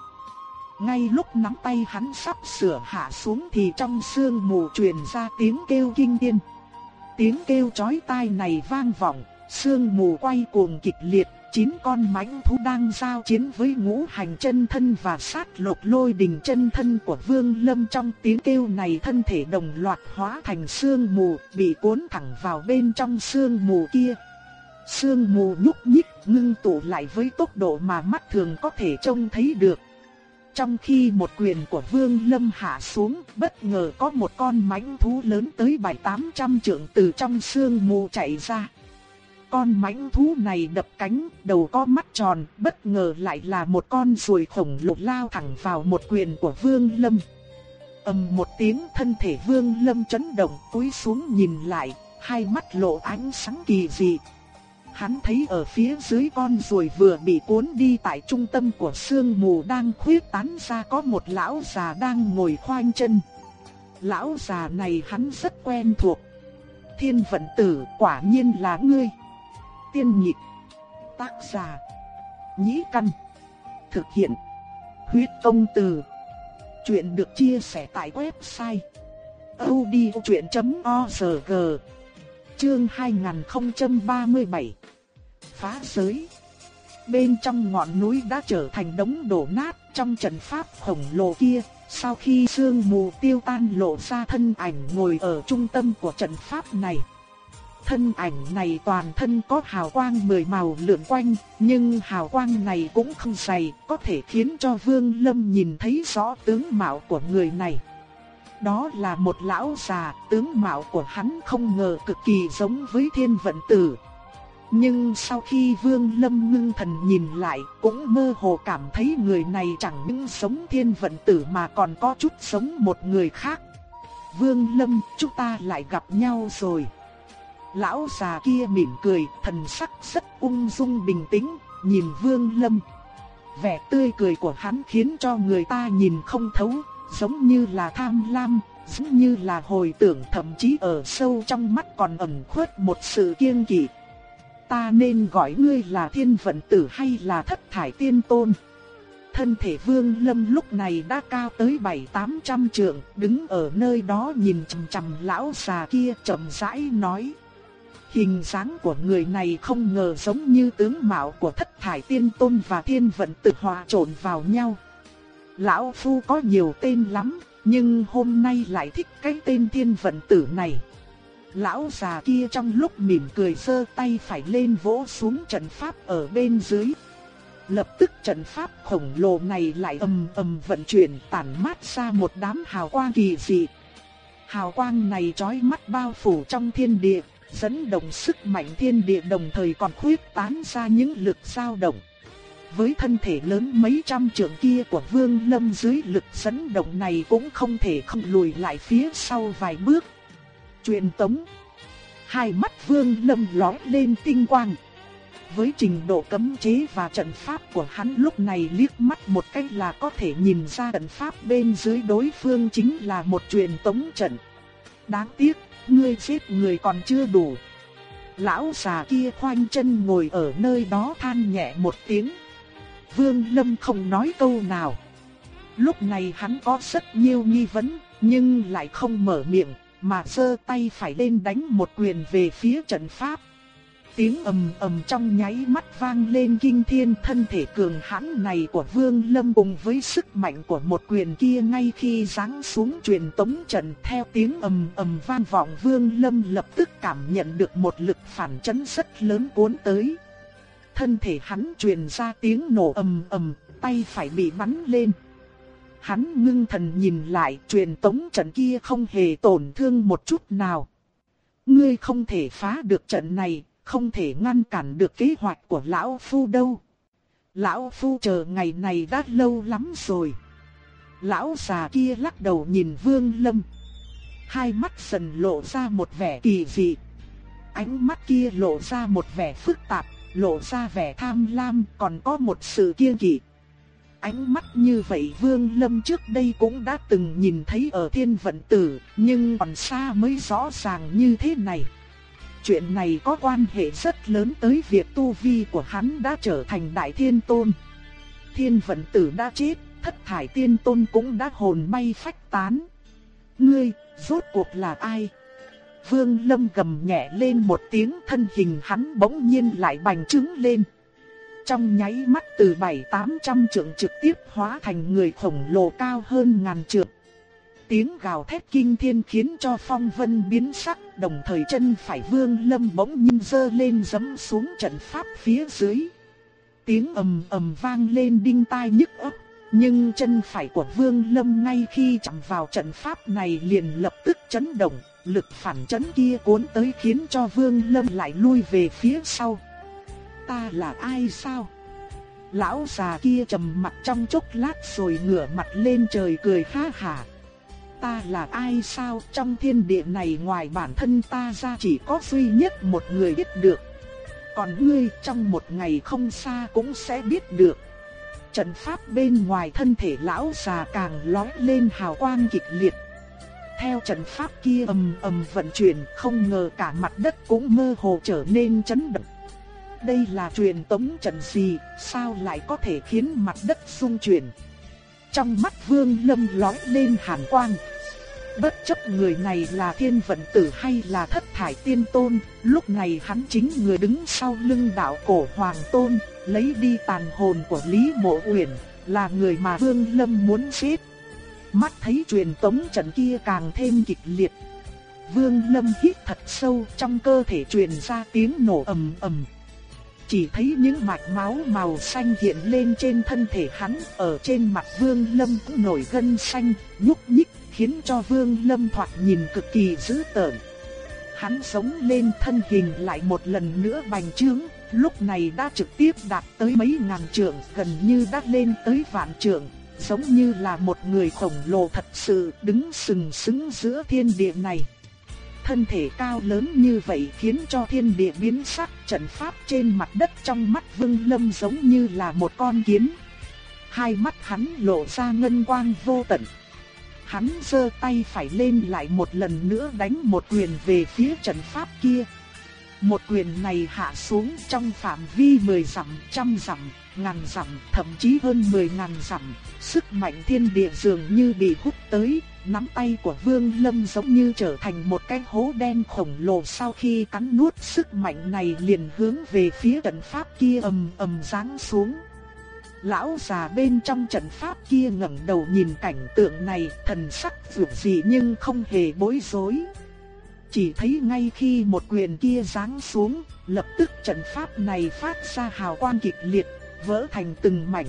S1: Ngay lúc nắm tay hắn sắp sửa hạ xuống thì trong sương mù truyền ra tiếng kêu kinh thiên. Tiếng kêu chói tai này vang vọng, sương mù quay cuồng kịch liệt, chín con mãnh thú đang giao chiến với ngũ hành chân thân và sát lục lôi đình chân thân của Vương Lâm trong tiếng kêu này thân thể đồng loạt hóa thành sương mù, bị cuốn thẳng vào bên trong sương mù kia. Sương mù nhúc nhích ngưng tụ lại với tốc độ mà mắt thường có thể trông thấy được. Trong khi một quyền của Vương Lâm hạ xuống, bất ngờ có một con mãnh thú lớn tới bảy tám trăm trượng từ trong sương mù chạy ra. Con mãnh thú này đập cánh, đầu có mắt tròn, bất ngờ lại là một con ruồi khổng lồ lao thẳng vào một quyền của Vương Lâm. ầm một tiếng thân thể Vương Lâm chấn động, cúi xuống nhìn lại, hai mắt lộ ánh sáng kỳ dị, Hắn thấy ở phía dưới con ruồi vừa bị cuốn đi tại trung tâm của sương mù đang khuyết tán ra có một lão già đang ngồi khoanh chân. Lão già này hắn rất quen thuộc. Thiên vận tử, quả nhiên là ngươi. Tiên nhịp. Tác giả. Nhĩ căn. Thực hiện. Huyết công từ. Chuyện được chia sẻ tại website. odchuyện.org Chương 2037 Phá giới. Bên trong ngọn núi đã trở thành đống đổ nát trong trận pháp khổng lồ kia. Sau khi sương mù tiêu tan lộ ra thân ảnh ngồi ở trung tâm của trận pháp này. Thân ảnh này toàn thân có hào quang mười màu lượn quanh, Nhưng hào quang này cũng không dày, Có thể khiến cho Vương Lâm nhìn thấy rõ tướng mạo của người này đó là một lão già, tướng mạo của hắn không ngờ cực kỳ giống với thiên vận tử. Nhưng sau khi Vương Lâm ngưng thần nhìn lại, cũng mơ hồ cảm thấy người này chẳng những sống thiên vận tử mà còn có chút sống một người khác. Vương Lâm, chúng ta lại gặp nhau rồi. Lão già kia mỉm cười, thần sắc rất ung dung bình tĩnh, nhìn Vương Lâm. Vẻ tươi cười của hắn khiến cho người ta nhìn không thấu, giống như là tham lam, giống như là hồi tưởng thậm chí ở sâu trong mắt còn ẩn khuất một sự kiêng kỵ. Ta nên gọi ngươi là thiên vận tử hay là thất thải tiên tôn? Thân thể vương lâm lúc này đã cao tới bảy tám trăm trượng, đứng ở nơi đó nhìn chằm chằm lão già kia chậm rãi nói. Hình dáng của người này không ngờ giống như tướng mạo của thất thải tiên tôn và thiên vận tử hòa trộn vào nhau. Lão Phu có nhiều tên lắm, nhưng hôm nay lại thích cái tên thiên vận tử này. Lão già kia trong lúc mỉm cười sơ tay phải lên vỗ xuống trận pháp ở bên dưới. Lập tức trận pháp khổng lồ này lại ầm ầm vận chuyển tản mát ra một đám hào quang kỳ dị. Hào quang này chói mắt bao phủ trong thiên địa, dẫn động sức mạnh thiên địa đồng thời còn khuyết tán ra những lực dao động. Với thân thể lớn mấy trăm trượng kia của Vương Lâm dưới lực dẫn động này cũng không thể không lùi lại phía sau vài bước. Truyền tống. Hai mắt Vương Lâm lóe lên tinh quang. Với trình độ cấm chế và trận pháp của hắn lúc này liếc mắt một cách là có thể nhìn ra trận pháp bên dưới đối phương chính là một truyền tống trận. Đáng tiếc, ngươi giết người còn chưa đủ. Lão già kia khoanh chân ngồi ở nơi đó than nhẹ một tiếng. Vương Lâm không nói câu nào. Lúc này hắn có rất nhiều nghi vấn, nhưng lại không mở miệng, mà giơ tay phải lên đánh một quyền về phía trận pháp. Tiếng ầm ầm trong nháy mắt vang lên kinh thiên thân thể cường hãn này của Vương Lâm cùng với sức mạnh của một quyền kia ngay khi giáng xuống truyền tống trận theo tiếng ầm ầm vang vọng Vương Lâm lập tức cảm nhận được một lực phản chấn rất lớn cuốn tới. Thân thể hắn truyền ra tiếng nổ ầm ầm, tay phải bị bắn lên. Hắn ngưng thần nhìn lại truyền tống trận kia không hề tổn thương một chút nào. Ngươi không thể phá được trận này, không thể ngăn cản được kế hoạch của Lão Phu đâu. Lão Phu chờ ngày này đã lâu lắm rồi. Lão già kia lắc đầu nhìn Vương Lâm. Hai mắt dần lộ ra một vẻ kỳ dị. Ánh mắt kia lộ ra một vẻ phức tạp, lộ ra vẻ tham lam còn có một sự kiêng kỵ. Ánh mắt như vậy Vương Lâm trước đây cũng đã từng nhìn thấy ở thiên vận tử, nhưng còn xa mới rõ ràng như thế này. Chuyện này có quan hệ rất lớn tới việc tu vi của hắn đã trở thành đại thiên tôn. Thiên vận tử đã chết, thất thải tiên tôn cũng đã hồn bay phách tán. Ngươi, rốt cuộc là ai? Vương Lâm gầm nhẹ lên một tiếng thân hình hắn bỗng nhiên lại bành trướng lên. Trong nháy mắt từ bảy tám trăm trượng trực tiếp hóa thành người khổng lồ cao hơn ngàn trượng. Tiếng gào thét kinh thiên khiến cho phong vân biến sắc, đồng thời chân phải vương lâm bỗng nhiên dơ lên giẫm xuống trận pháp phía dưới. Tiếng ầm ầm vang lên đinh tai nhức óc, nhưng chân phải của vương lâm ngay khi chạm vào trận pháp này liền lập tức chấn động, lực phản chấn kia cuốn tới khiến cho vương lâm lại lui về phía sau. Ta là ai sao? Lão già kia trầm mặt trong chốc lát rồi ngửa mặt lên trời cười ha hả ta là ai sao trong thiên địa này ngoài bản thân ta ra chỉ có duy nhất một người biết được. Còn ngươi trong một ngày không xa cũng sẽ biết được. Trận pháp bên ngoài thân thể lão già càng lói lên hào quang kịch liệt. Theo trận pháp kia ầm ầm vận chuyển không ngờ cả mặt đất cũng mơ hồ trở nên chấn động. Đây là truyền tống trận gì, sao lại có thể khiến mặt đất rung chuyển? Trong mắt vương lâm lói lên hàn quang. Bất chấp người này là thiên vận tử hay là thất thải tiên tôn, lúc này hắn chính người đứng sau lưng đạo cổ hoàng tôn, lấy đi tàn hồn của Lý Mộ Uyển, là người mà Vương Lâm muốn giết. Mắt thấy truyền tống trận kia càng thêm kịch liệt. Vương Lâm hít thật sâu trong cơ thể truyền ra tiếng nổ ầm ầm. Chỉ thấy những mạch máu màu xanh hiện lên trên thân thể hắn, ở trên mặt Vương Lâm cũng nổi gân xanh, nhúc nhích khiến cho Vương Lâm thoạt nhìn cực kỳ dữ tợn. Hắn sống lên thân hình lại một lần nữa bành trướng, lúc này đã trực tiếp đạt tới mấy ngàn trượng, gần như đã lên tới vạn trượng, giống như là một người khổng lồ thật sự đứng sừng sững giữa thiên địa này. Thân thể cao lớn như vậy khiến cho thiên địa biến sắc, trận pháp trên mặt đất trong mắt Vương Lâm giống như là một con kiến. Hai mắt hắn lộ ra ngân quang vô tận. Hắn giơ tay phải lên lại một lần nữa đánh một quyền về phía trận pháp kia. Một quyền này hạ xuống trong phạm vi 10 dặm, trăm dặm, ngàn dặm, thậm chí hơn 10 ngàn dặm. Sức mạnh thiên địa dường như bị hút tới, nắm tay của Vương Lâm giống như trở thành một cái hố đen khổng lồ sau khi cắn nuốt sức mạnh này liền hướng về phía trận pháp kia ầm ầm giáng xuống. Lão già bên trong trận pháp kia ngẩng đầu nhìn cảnh tượng này, thần sắc vượt gì nhưng không hề bối rối. Chỉ thấy ngay khi một quyền kia giáng xuống, lập tức trận pháp này phát ra hào quang kịch liệt, vỡ thành từng mảnh.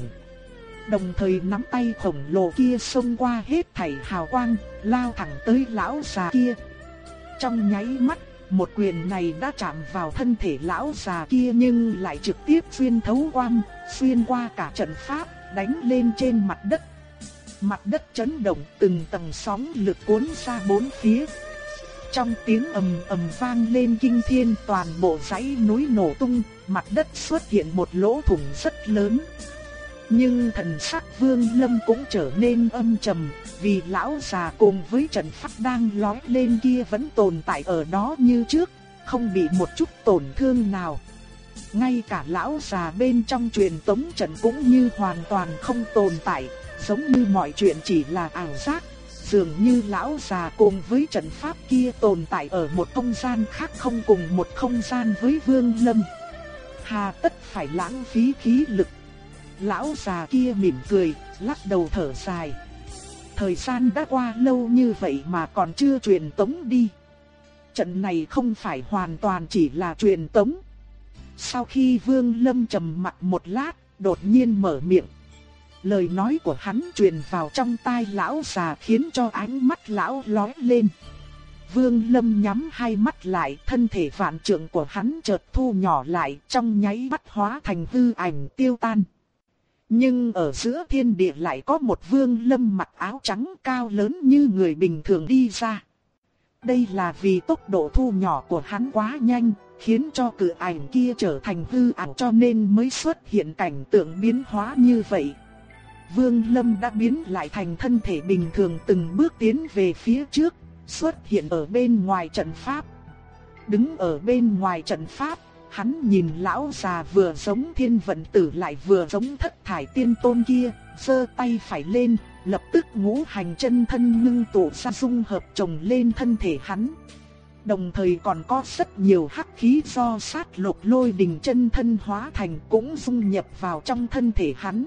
S1: Đồng thời nắm tay khổng lồ kia xông qua hết thảy hào quang, lao thẳng tới lão già kia. Trong nháy mắt, một quyền này đã chạm vào thân thể lão già kia nhưng lại trực tiếp xuyên thấu quang, xuyên qua cả trận pháp, đánh lên trên mặt đất. Mặt đất chấn động từng tầng sóng lực cuốn ra bốn phía. Trong tiếng ầm ầm vang lên kinh thiên toàn bộ dãy núi nổ tung, mặt đất xuất hiện một lỗ thủng rất lớn. Nhưng thần sắc vương lâm cũng trở nên âm trầm, vì lão già cùng với trận pháp đang lói lên kia vẫn tồn tại ở đó như trước, không bị một chút tổn thương nào. Ngay cả lão già bên trong truyền tống trận cũng như hoàn toàn không tồn tại, giống như mọi chuyện chỉ là ảo giác. Dường như lão già cùng với trận pháp kia tồn tại ở một không gian khác không cùng một không gian với Vương Lâm. Hà tất phải lãng phí khí lực. Lão già kia mỉm cười, lắc đầu thở dài. Thời gian đã qua lâu như vậy mà còn chưa truyền tống đi. Trận này không phải hoàn toàn chỉ là truyền tống. Sau khi Vương Lâm trầm mặt một lát, đột nhiên mở miệng. Lời nói của hắn truyền vào trong tai lão già khiến cho ánh mắt lão lóe lên. Vương Lâm nhắm hai mắt lại, thân thể vạn trượng của hắn chợt thu nhỏ lại, trong nháy mắt hóa thành hư ảnh tiêu tan. Nhưng ở giữa thiên địa lại có một vương lâm mặc áo trắng cao lớn như người bình thường đi ra. Đây là vì tốc độ thu nhỏ của hắn quá nhanh, khiến cho cự ảnh kia trở thành hư ảo cho nên mới xuất hiện cảnh tượng biến hóa như vậy. Vương Lâm đã biến lại thành thân thể bình thường từng bước tiến về phía trước, xuất hiện ở bên ngoài trận pháp. Đứng ở bên ngoài trận pháp, Hắn nhìn lão già vừa giống thiên vận tử lại vừa giống thất thải tiên tôn kia, giơ tay phải lên, lập tức ngũ hành chân thân ngưng tụ ra dung hợp chồng lên thân thể hắn. Đồng thời còn có rất nhiều hắc khí do sát lục lôi đình chân thân hóa thành cũng dung nhập vào trong thân thể hắn.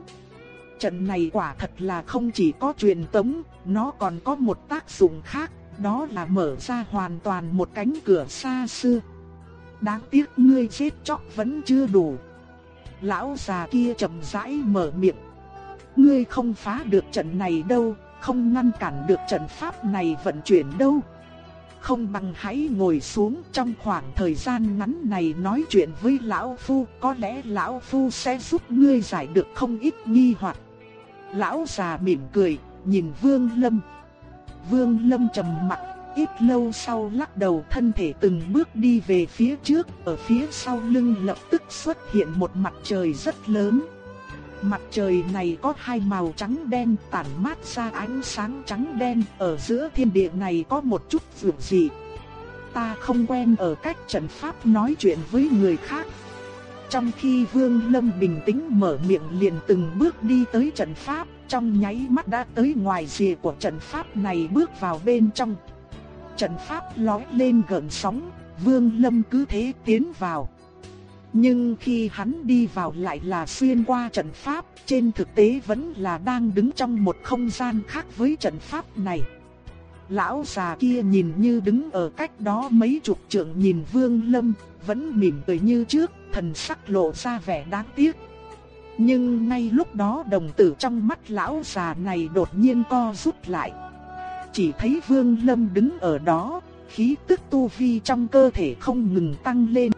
S1: Trận này quả thật là không chỉ có truyền tống, nó còn có một tác dụng khác, đó là mở ra hoàn toàn một cánh cửa xa xưa. Đáng tiếc ngươi chết chóc vẫn chưa đủ. Lão già kia chậm rãi mở miệng. Ngươi không phá được trận này đâu, không ngăn cản được trận pháp này vận chuyển đâu. Không bằng hãy ngồi xuống trong khoảng thời gian ngắn này nói chuyện với Lão Phu, có lẽ Lão Phu sẽ giúp ngươi giải được không ít nghi hoặc. Lão già mỉm cười, nhìn Vương Lâm. Vương Lâm trầm mặt ít lâu sau lắc đầu thân thể từng bước đi về phía trước, ở phía sau lưng lập tức xuất hiện một mặt trời rất lớn. Mặt trời này có hai màu trắng đen tản mát ra ánh sáng trắng đen, ở giữa thiên địa này có một chút vượt dị. Ta không quen ở cách trận pháp nói chuyện với người khác. Trong khi Vương Lâm bình tĩnh mở miệng liền từng bước đi tới trận pháp, trong nháy mắt đã tới ngoài rìa của trận pháp này bước vào bên trong trận pháp lói lên gần sóng, Vương Lâm cứ thế tiến vào. Nhưng khi hắn đi vào lại là xuyên qua trận pháp, trên thực tế vẫn là đang đứng trong một không gian khác với trận pháp này. Lão già kia nhìn như đứng ở cách đó mấy chục trượng nhìn Vương Lâm, vẫn mỉm cười như trước, thần sắc lộ ra vẻ đáng tiếc. Nhưng ngay lúc đó đồng tử trong mắt lão già này đột nhiên co rút lại chỉ thấy Vương Lâm đứng ở đó, khí tức tu vi trong cơ thể không ngừng tăng lên.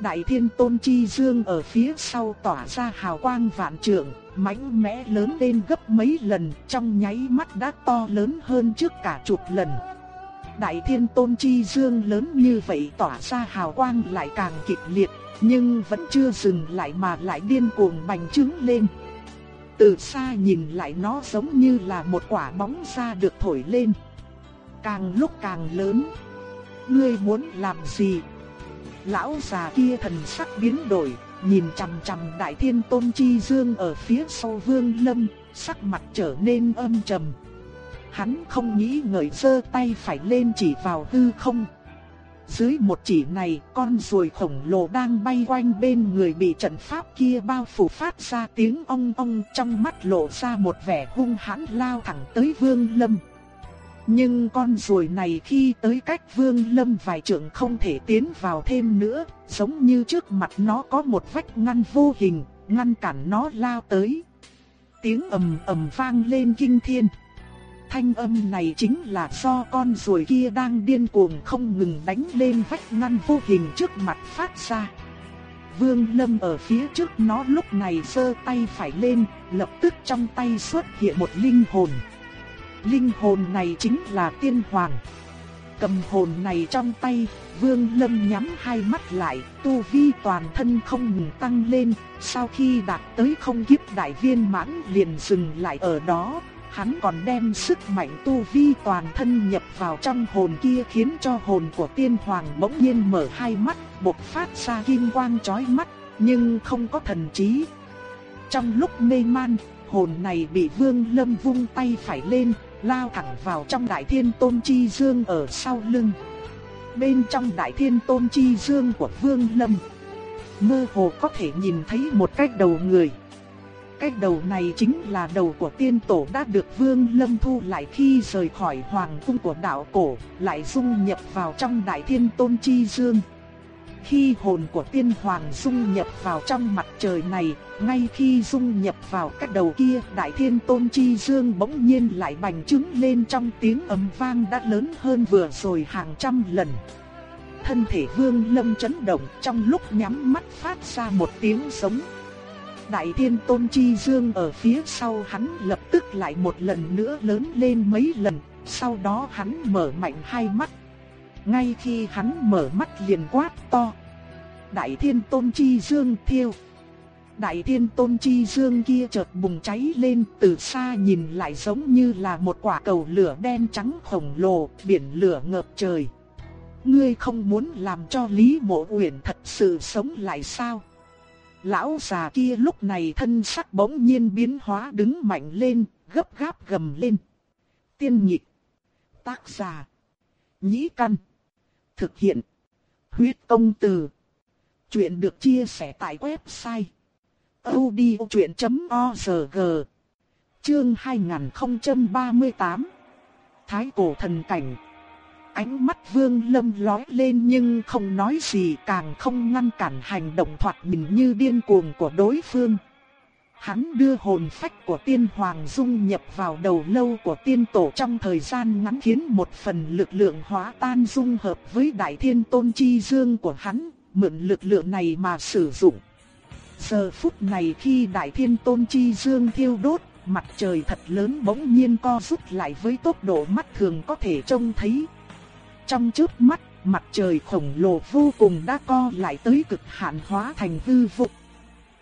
S1: Đại Thiên Tôn Chi Dương ở phía sau tỏa ra hào quang vạn trượng, mãnh mẽ lớn lên gấp mấy lần, trong nháy mắt đã to lớn hơn trước cả chục lần. Đại Thiên Tôn Chi Dương lớn như vậy tỏa ra hào quang lại càng kịch liệt, nhưng vẫn chưa dừng lại mà lại điên cuồng bành trướng lên. Từ xa nhìn lại nó giống như là một quả bóng ra được thổi lên. Càng lúc càng lớn. Ngươi muốn làm gì? Lão già kia thần sắc biến đổi, nhìn chằm chằm Đại Thiên Tôn Chi Dương ở phía sau Vương Lâm, sắc mặt trở nên âm trầm. Hắn không nghĩ ngợi giơ tay phải lên chỉ vào hư không. dưới một chỉ này, con ruồi khổng lồ đang bay quanh bên người bị trận pháp kia bao phủ phát ra tiếng ong ong trong mắt lộ ra một vẻ hung hãn lao thẳng tới Vương Lâm. Nhưng con ruồi này khi tới cách Vương Lâm vài trượng không thể tiến vào thêm nữa, giống như trước mặt nó có một vách ngăn vô hình, ngăn cản nó lao tới. Tiếng ầm ầm vang lên kinh thiên. Thanh âm này chính là do con ruồi kia đang điên cuồng không ngừng đánh lên vách ngăn vô hình trước mặt phát ra. Vương Lâm ở phía trước nó lúc này giơ tay phải lên, lập tức trong tay xuất hiện một linh hồn. Linh hồn này chính là tiên hoàng. Cầm hồn này trong tay, Vương Lâm nhắm hai mắt lại, tu vi toàn thân không ngừng tăng lên, sau khi đạt tới không kiếp đại viên mãn liền dừng lại ở đó, hắn còn đem sức mạnh tu vi toàn thân nhập vào trong hồn kia khiến cho hồn của tiên hoàng bỗng nhiên mở hai mắt, bộc phát ra kim quang chói mắt, nhưng không có thần trí. Trong lúc mê man, hồn này bị Vương Lâm vung tay phải lên, lao thẳng vào trong Đại Thiên Tôn Chi Dương ở sau lưng. Bên trong Đại Thiên Tôn Chi Dương của Vương Lâm, mơ hồ có thể nhìn thấy một cái đầu người. Cái đầu này chính là đầu của tiên tổ đã được Vương Lâm thu lại khi rời khỏi hoàng cung của đạo cổ, lại dung nhập vào trong Đại Thiên Tôn Chi Dương. Khi hồn của tiên hoàng dung nhập vào trong mặt trời này, ngay khi dung nhập vào các đầu kia, Đại Thiên Tôn Chi Dương bỗng nhiên lại bành trướng lên trong tiếng ầm vang đã lớn hơn vừa rồi hàng trăm lần. Thân thể Vương Lâm chấn động, trong lúc nhắm mắt phát ra một tiếng sống. Đại Thiên Tôn Chi Dương ở phía sau hắn lập tức lại một lần nữa lớn lên mấy lần, sau đó hắn mở mạnh hai mắt. Ngay khi hắn mở mắt liền quát to. Đại Thiên Tôn Chi Dương thiêu. Đại Thiên Tôn Chi Dương kia chợt bùng cháy lên từ xa nhìn lại giống như là một quả cầu lửa đen trắng khổng lồ, biển lửa ngập trời. Ngươi không muốn làm cho Lý Mộ Uyển thật sự sống lại sao? Lão già kia lúc này thân sắc bỗng nhiên biến hóa đứng mạnh lên, gấp gáp gầm lên. Tiên nhịp. Tác giả. Nhĩ căn. Thực hiện. Huyết công từ. Chuyện được chia sẻ tại website. odchuyện.org Chương 2038 Thái cổ thần cảnh Ánh mắt vương lâm lói lên nhưng không nói gì, càng không ngăn cản hành động thoạt mình như điên cuồng của đối phương. Hắn đưa hồn phách của tiên hoàng dung nhập vào đầu lâu của tiên tổ trong thời gian ngắn khiến một phần lực lượng hóa tan dung hợp với đại thiên tôn chi dương của hắn, mượn lực lượng này mà sử dụng. Giờ phút này khi đại thiên tôn chi dương thiêu đốt, mặt trời thật lớn bỗng nhiên co rút lại với tốc độ mắt thường có thể trông thấy. Trong chớp mắt, mặt trời khổng lồ vô cùng đã co lại tới cực hạn hóa thành hư vô.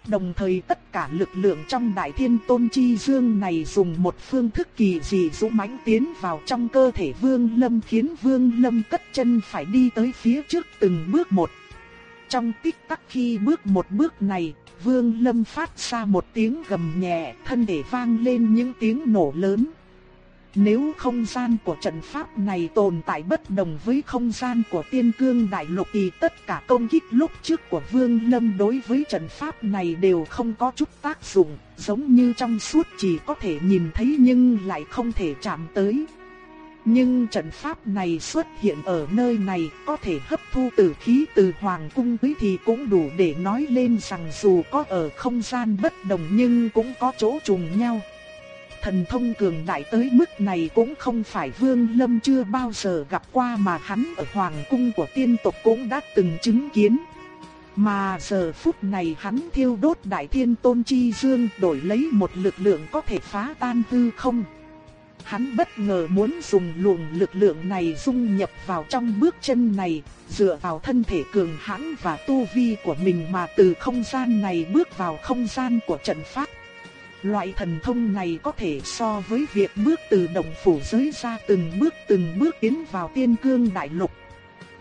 S1: Đồng thời tất cả lực lượng trong đại thiên tôn chi dương này dùng một phương thức kỳ dị dũng mãnh tiến vào trong cơ thể vương lâm khiến vương lâm cất chân phải đi tới phía trước từng bước một. Trong tích tắc khi bước một bước này, vương lâm phát ra một tiếng gầm nhẹ, thân thể vang lên những tiếng nổ lớn. Nếu không gian của trận pháp này tồn tại bất đồng với không gian của tiên cương đại lục thì tất cả công kích lúc trước của Vương Lâm đối với trận pháp này đều không có chút tác dụng, giống như trong suốt chỉ có thể nhìn thấy nhưng lại không thể chạm tới. Nhưng trận pháp này xuất hiện ở nơi này có thể hấp thu tử khí từ hoàng cung quý thì cũng đủ để nói lên rằng dù có ở không gian bất đồng nhưng cũng có chỗ trùng nhau. Thần thông cường đại tới mức này cũng không phải Vương Lâm chưa bao giờ gặp qua mà hắn ở hoàng cung của tiên tộc cũng đã từng chứng kiến. Mà giờ phút này hắn thiêu đốt đại thiên tôn chi dương đổi lấy một lực lượng có thể phá tan hư không. Hắn bất ngờ muốn dùng luồng lực lượng này dung nhập vào trong bước chân này, dựa vào thân thể cường hãn và tu vi của mình mà từ không gian này bước vào không gian của trận pháp. Loại thần thông này có thể so với việc bước từ động phủ giới ra từng bước từng bước tiến vào tiên cương đại lục.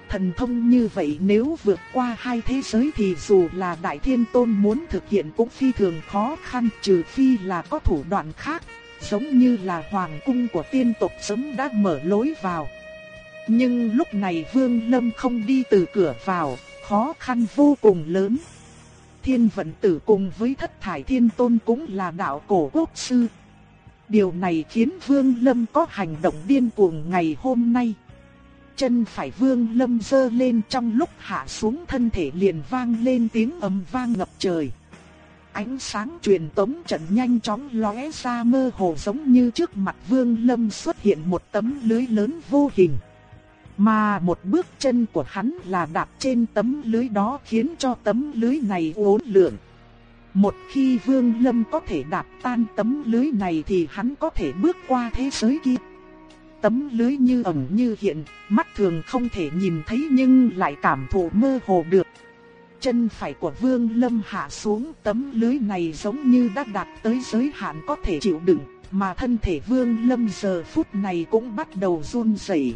S1: Thần thông như vậy nếu vượt qua hai thế giới thì dù là Đại Thiên Tôn muốn thực hiện cũng phi thường khó khăn trừ phi là có thủ đoạn khác, giống như là Hoàng cung của tiên tộc sớm đã mở lối vào. Nhưng lúc này Vương Lâm không đi từ cửa vào, khó khăn vô cùng lớn. Thiên vận tử cùng với thất thải thiên tôn cũng là đạo cổ quốc sư. Điều này khiến Vương Lâm có hành động điên cuồng ngày hôm nay. Chân phải Vương Lâm dơ lên trong lúc hạ xuống thân thể liền vang lên tiếng ầm vang ngập trời. Ánh sáng truyền tống trận nhanh chóng lóe ra mơ hồ giống như trước mặt Vương Lâm xuất hiện một tấm lưới lớn vô hình. Mà một bước chân của hắn là đạp trên tấm lưới đó khiến cho tấm lưới này uốn lượn. Một khi Vương Lâm có thể đạp tan tấm lưới này thì hắn có thể bước qua thế giới kia. Tấm lưới như ẩn như hiện, mắt thường không thể nhìn thấy nhưng lại cảm thụ mơ hồ được. Chân phải của Vương Lâm hạ xuống tấm lưới này giống như đã đạt tới giới hạn có thể chịu đựng, mà thân thể Vương Lâm giờ phút này cũng bắt đầu run rẩy.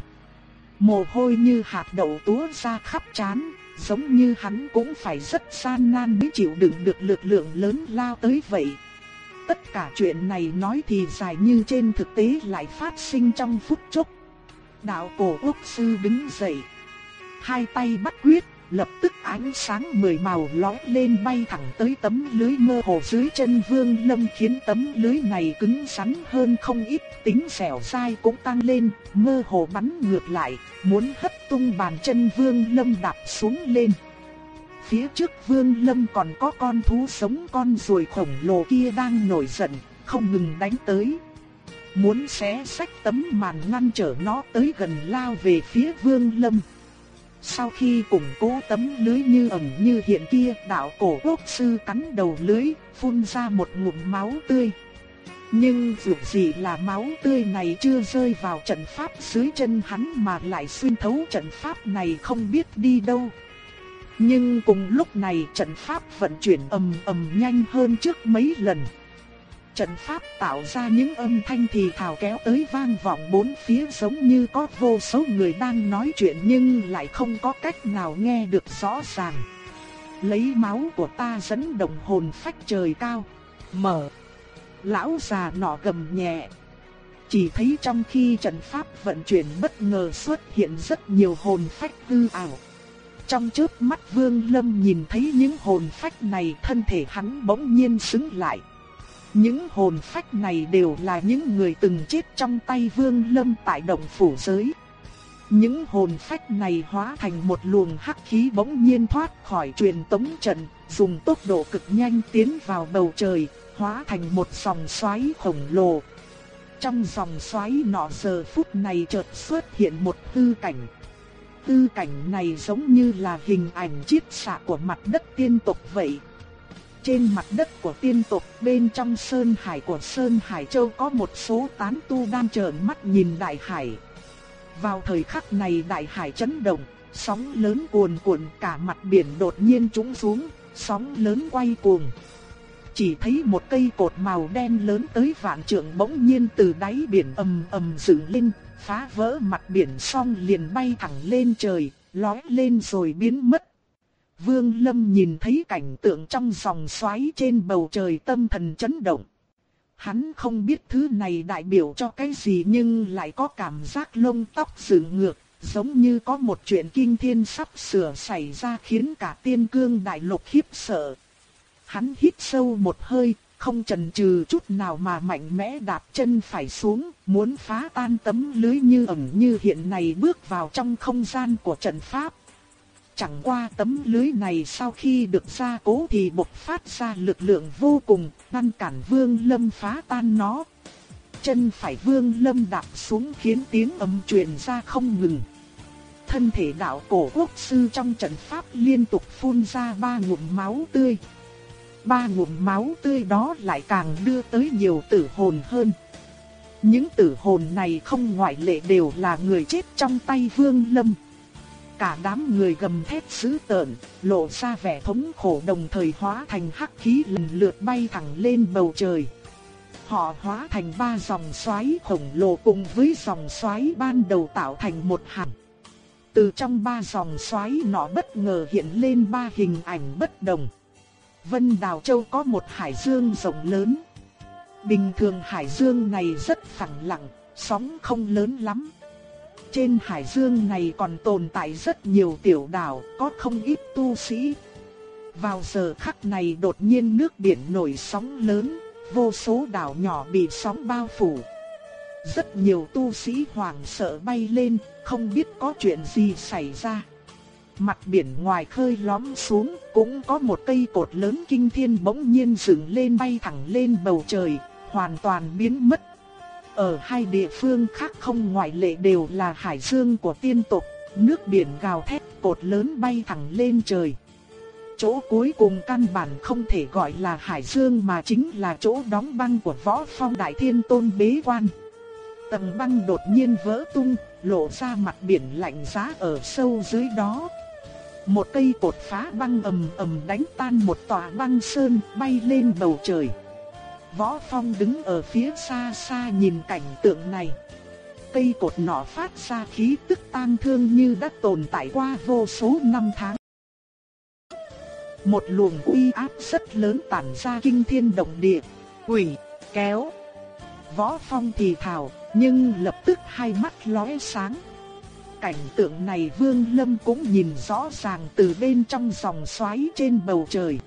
S1: Mồ hôi như hạt đậu túa ra khắp trán, giống như hắn cũng phải rất gian nan mới chịu đựng được lực lượng lớn lao tới vậy. Tất cả chuyện này nói thì dài như trên thực tế lại phát sinh trong phút chốc. Đạo cổ Úc sư đứng dậy, hai tay bắt quyết, lập tức ánh sáng mười màu lóe lên bay thẳng tới tấm lưới mơ hồ dưới chân Vương Lâm khiến tấm lưới này cứng rắn hơn không ít, tính dẻo dai cũng tăng lên, mơ hồ bắn ngược lại, muốn hất tung bàn chân Vương Lâm đạp xuống lên. Phía trước Vương Lâm còn có con thú sống con ruồi khổng lồ kia đang nổi giận, không ngừng đánh tới. Muốn xé sách tấm màn ngăn trở nó tới gần lao về phía Vương Lâm. Sau khi củng cố tấm lưới như ẩn như hiện kia, đạo cổ quốc sư cắn đầu lưới, phun ra một ngụm máu tươi. Nhưng dù gì là máu tươi này chưa rơi vào trận pháp dưới chân hắn mà lại xuyên thấu trận pháp này không biết đi đâu. Nhưng cùng lúc này trận pháp vận chuyển ầm ầm nhanh hơn trước mấy lần. Trận pháp tạo ra những âm thanh thì thào kéo tới vang vọng bốn phía giống như có vô số người đang nói chuyện nhưng lại không có cách nào nghe được rõ ràng. Lấy máu của ta dẫn đồng hồn phách trời cao. Mở. Lão già nọ gầm nhẹ. Chỉ thấy trong khi trận pháp vận chuyển bất ngờ xuất hiện rất nhiều hồn phách hư ảo. Trong chớp mắt Vương Lâm nhìn thấy những hồn phách này, thân thể hắn bỗng nhiên sững lại. Những hồn phách này đều là những người từng chết trong tay Vương Lâm tại động phủ giới. Những hồn phách này hóa thành một luồng hắc khí bỗng nhiên thoát khỏi truyền tống trận, dùng tốc độ cực nhanh tiến vào bầu trời, hóa thành một dòng xoáy khổng lồ. Trong dòng xoáy nọ giờ phút này chợt xuất hiện một tư cảnh. Tư cảnh này giống như là hình ảnh chiết xạ của mặt đất tiên tộc vậy, trên mặt đất của tiên tộc bên trong sơn hải của Sơn Hải Châu có một số tán tu đang trợn mắt nhìn đại hải. Vào thời khắc này đại hải chấn động, sóng lớn cuồn cuộn cả mặt biển đột nhiên trũng xuống, sóng lớn quay cuồng. Chỉ thấy một cây cột màu đen lớn tới vạn trượng bỗng nhiên từ đáy biển ầm ầm dựng lên, phá vỡ mặt biển xong liền bay thẳng lên trời, lói lên rồi biến mất Vương Lâm nhìn thấy cảnh tượng trong dòng xoáy trên bầu trời tâm thần chấn động. Hắn không biết thứ này đại biểu cho cái gì nhưng lại có cảm giác lông tóc dựng ngược, giống như có một chuyện kinh thiên sắp sửa xảy ra khiến cả tiên cương đại lục khiếp sợ. Hắn hít sâu một hơi, không chần chừ chút nào mà mạnh mẽ đạp chân phải xuống, muốn phá tan tấm lưới như ẩn như hiện này bước vào trong không gian của trận pháp. Chẳng qua tấm lưới này sau khi được gia cố thì bộc phát ra lực lượng vô cùng, ngăn cản Vương Lâm phá tan nó. Chân phải Vương Lâm đạp xuống khiến tiếng ầm truyền ra không ngừng. Thân thể đạo cổ quốc sư trong trận pháp liên tục phun ra ba ngụm máu tươi. Ba ngụm máu tươi đó lại càng đưa tới nhiều tử hồn hơn. Những tử hồn này không ngoại lệ đều là người chết trong tay Vương Lâm. Cả đám người gầm thét dữ tợn, lộ ra vẻ thống khổ đồng thời hóa thành hắc khí lần lượt bay thẳng lên bầu trời. Họ hóa thành ba dòng xoáy khổng lồ cùng với dòng xoáy ban đầu tạo thành một hàng. Từ trong ba dòng xoáy nọ bất ngờ hiện lên ba hình ảnh bất đồng. Vân Đào Châu có một hải dương rộng lớn. Bình thường hải dương này rất phẳng lặng, sóng không lớn lắm. Trên hải dương này còn tồn tại rất nhiều tiểu đảo, có không ít tu sĩ. Vào giờ khắc này đột nhiên nước biển nổi sóng lớn, vô số đảo nhỏ bị sóng bao phủ. Rất nhiều tu sĩ hoảng sợ bay lên, không biết có chuyện gì xảy ra. Mặt biển ngoài khơi lóm xuống, cũng có một cây cột lớn kinh thiên bỗng nhiên dựng lên bay thẳng lên bầu trời, hoàn toàn biến mất. Ở hai địa phương khác không ngoại lệ đều là hải dương của tiên tộc, nước biển gào thét, cột lớn bay thẳng lên trời. Chỗ cuối cùng căn bản không thể gọi là hải dương mà chính là chỗ đóng băng của võ phong đại thiên tôn bế quan. Tầng băng đột nhiên vỡ tung, lộ ra mặt biển lạnh giá ở sâu dưới đó. Một cây cột phá băng ầm ầm đánh tan một tòa băng sơn bay lên bầu trời. Võ Phong đứng ở phía xa xa nhìn cảnh tượng này. Cây cột nọ phát ra khí tức tang thương như đã tồn tại qua vô số năm tháng. Một luồng uy áp rất lớn tản ra kinh thiên động địa, quỷ, kéo. Võ Phong thì thào, nhưng lập tức hai mắt lóe sáng. Cảnh tượng này Vương Lâm cũng nhìn rõ ràng từ bên trong dòng xoáy trên bầu trời.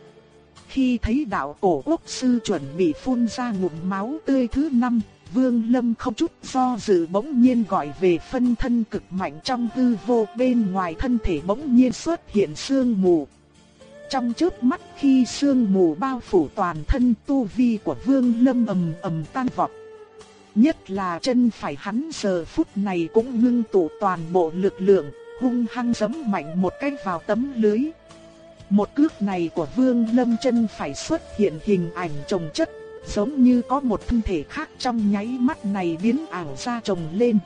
S1: Khi thấy đạo cổ quốc sư chuẩn bị phun ra ngụm máu tươi thứ năm, Vương Lâm không chút do dự bỗng nhiên gọi về phân thân cực mạnh trong hư vô bên ngoài thân thể bỗng nhiên xuất hiện sương mù. Trong chớp mắt khi sương mù bao phủ toàn thân tu vi của Vương Lâm ầm ầm tan vọt. Nhất là chân phải hắn giờ phút này cũng ngưng tụ toàn bộ lực lượng, hung hăng giẫm mạnh một cái vào tấm lưới. Một cước này của Vương Lâm chân phải xuất hiện hình ảnh trồng chất, giống như có một thân thể khác trong nháy mắt này biến ảo ra trồng lên.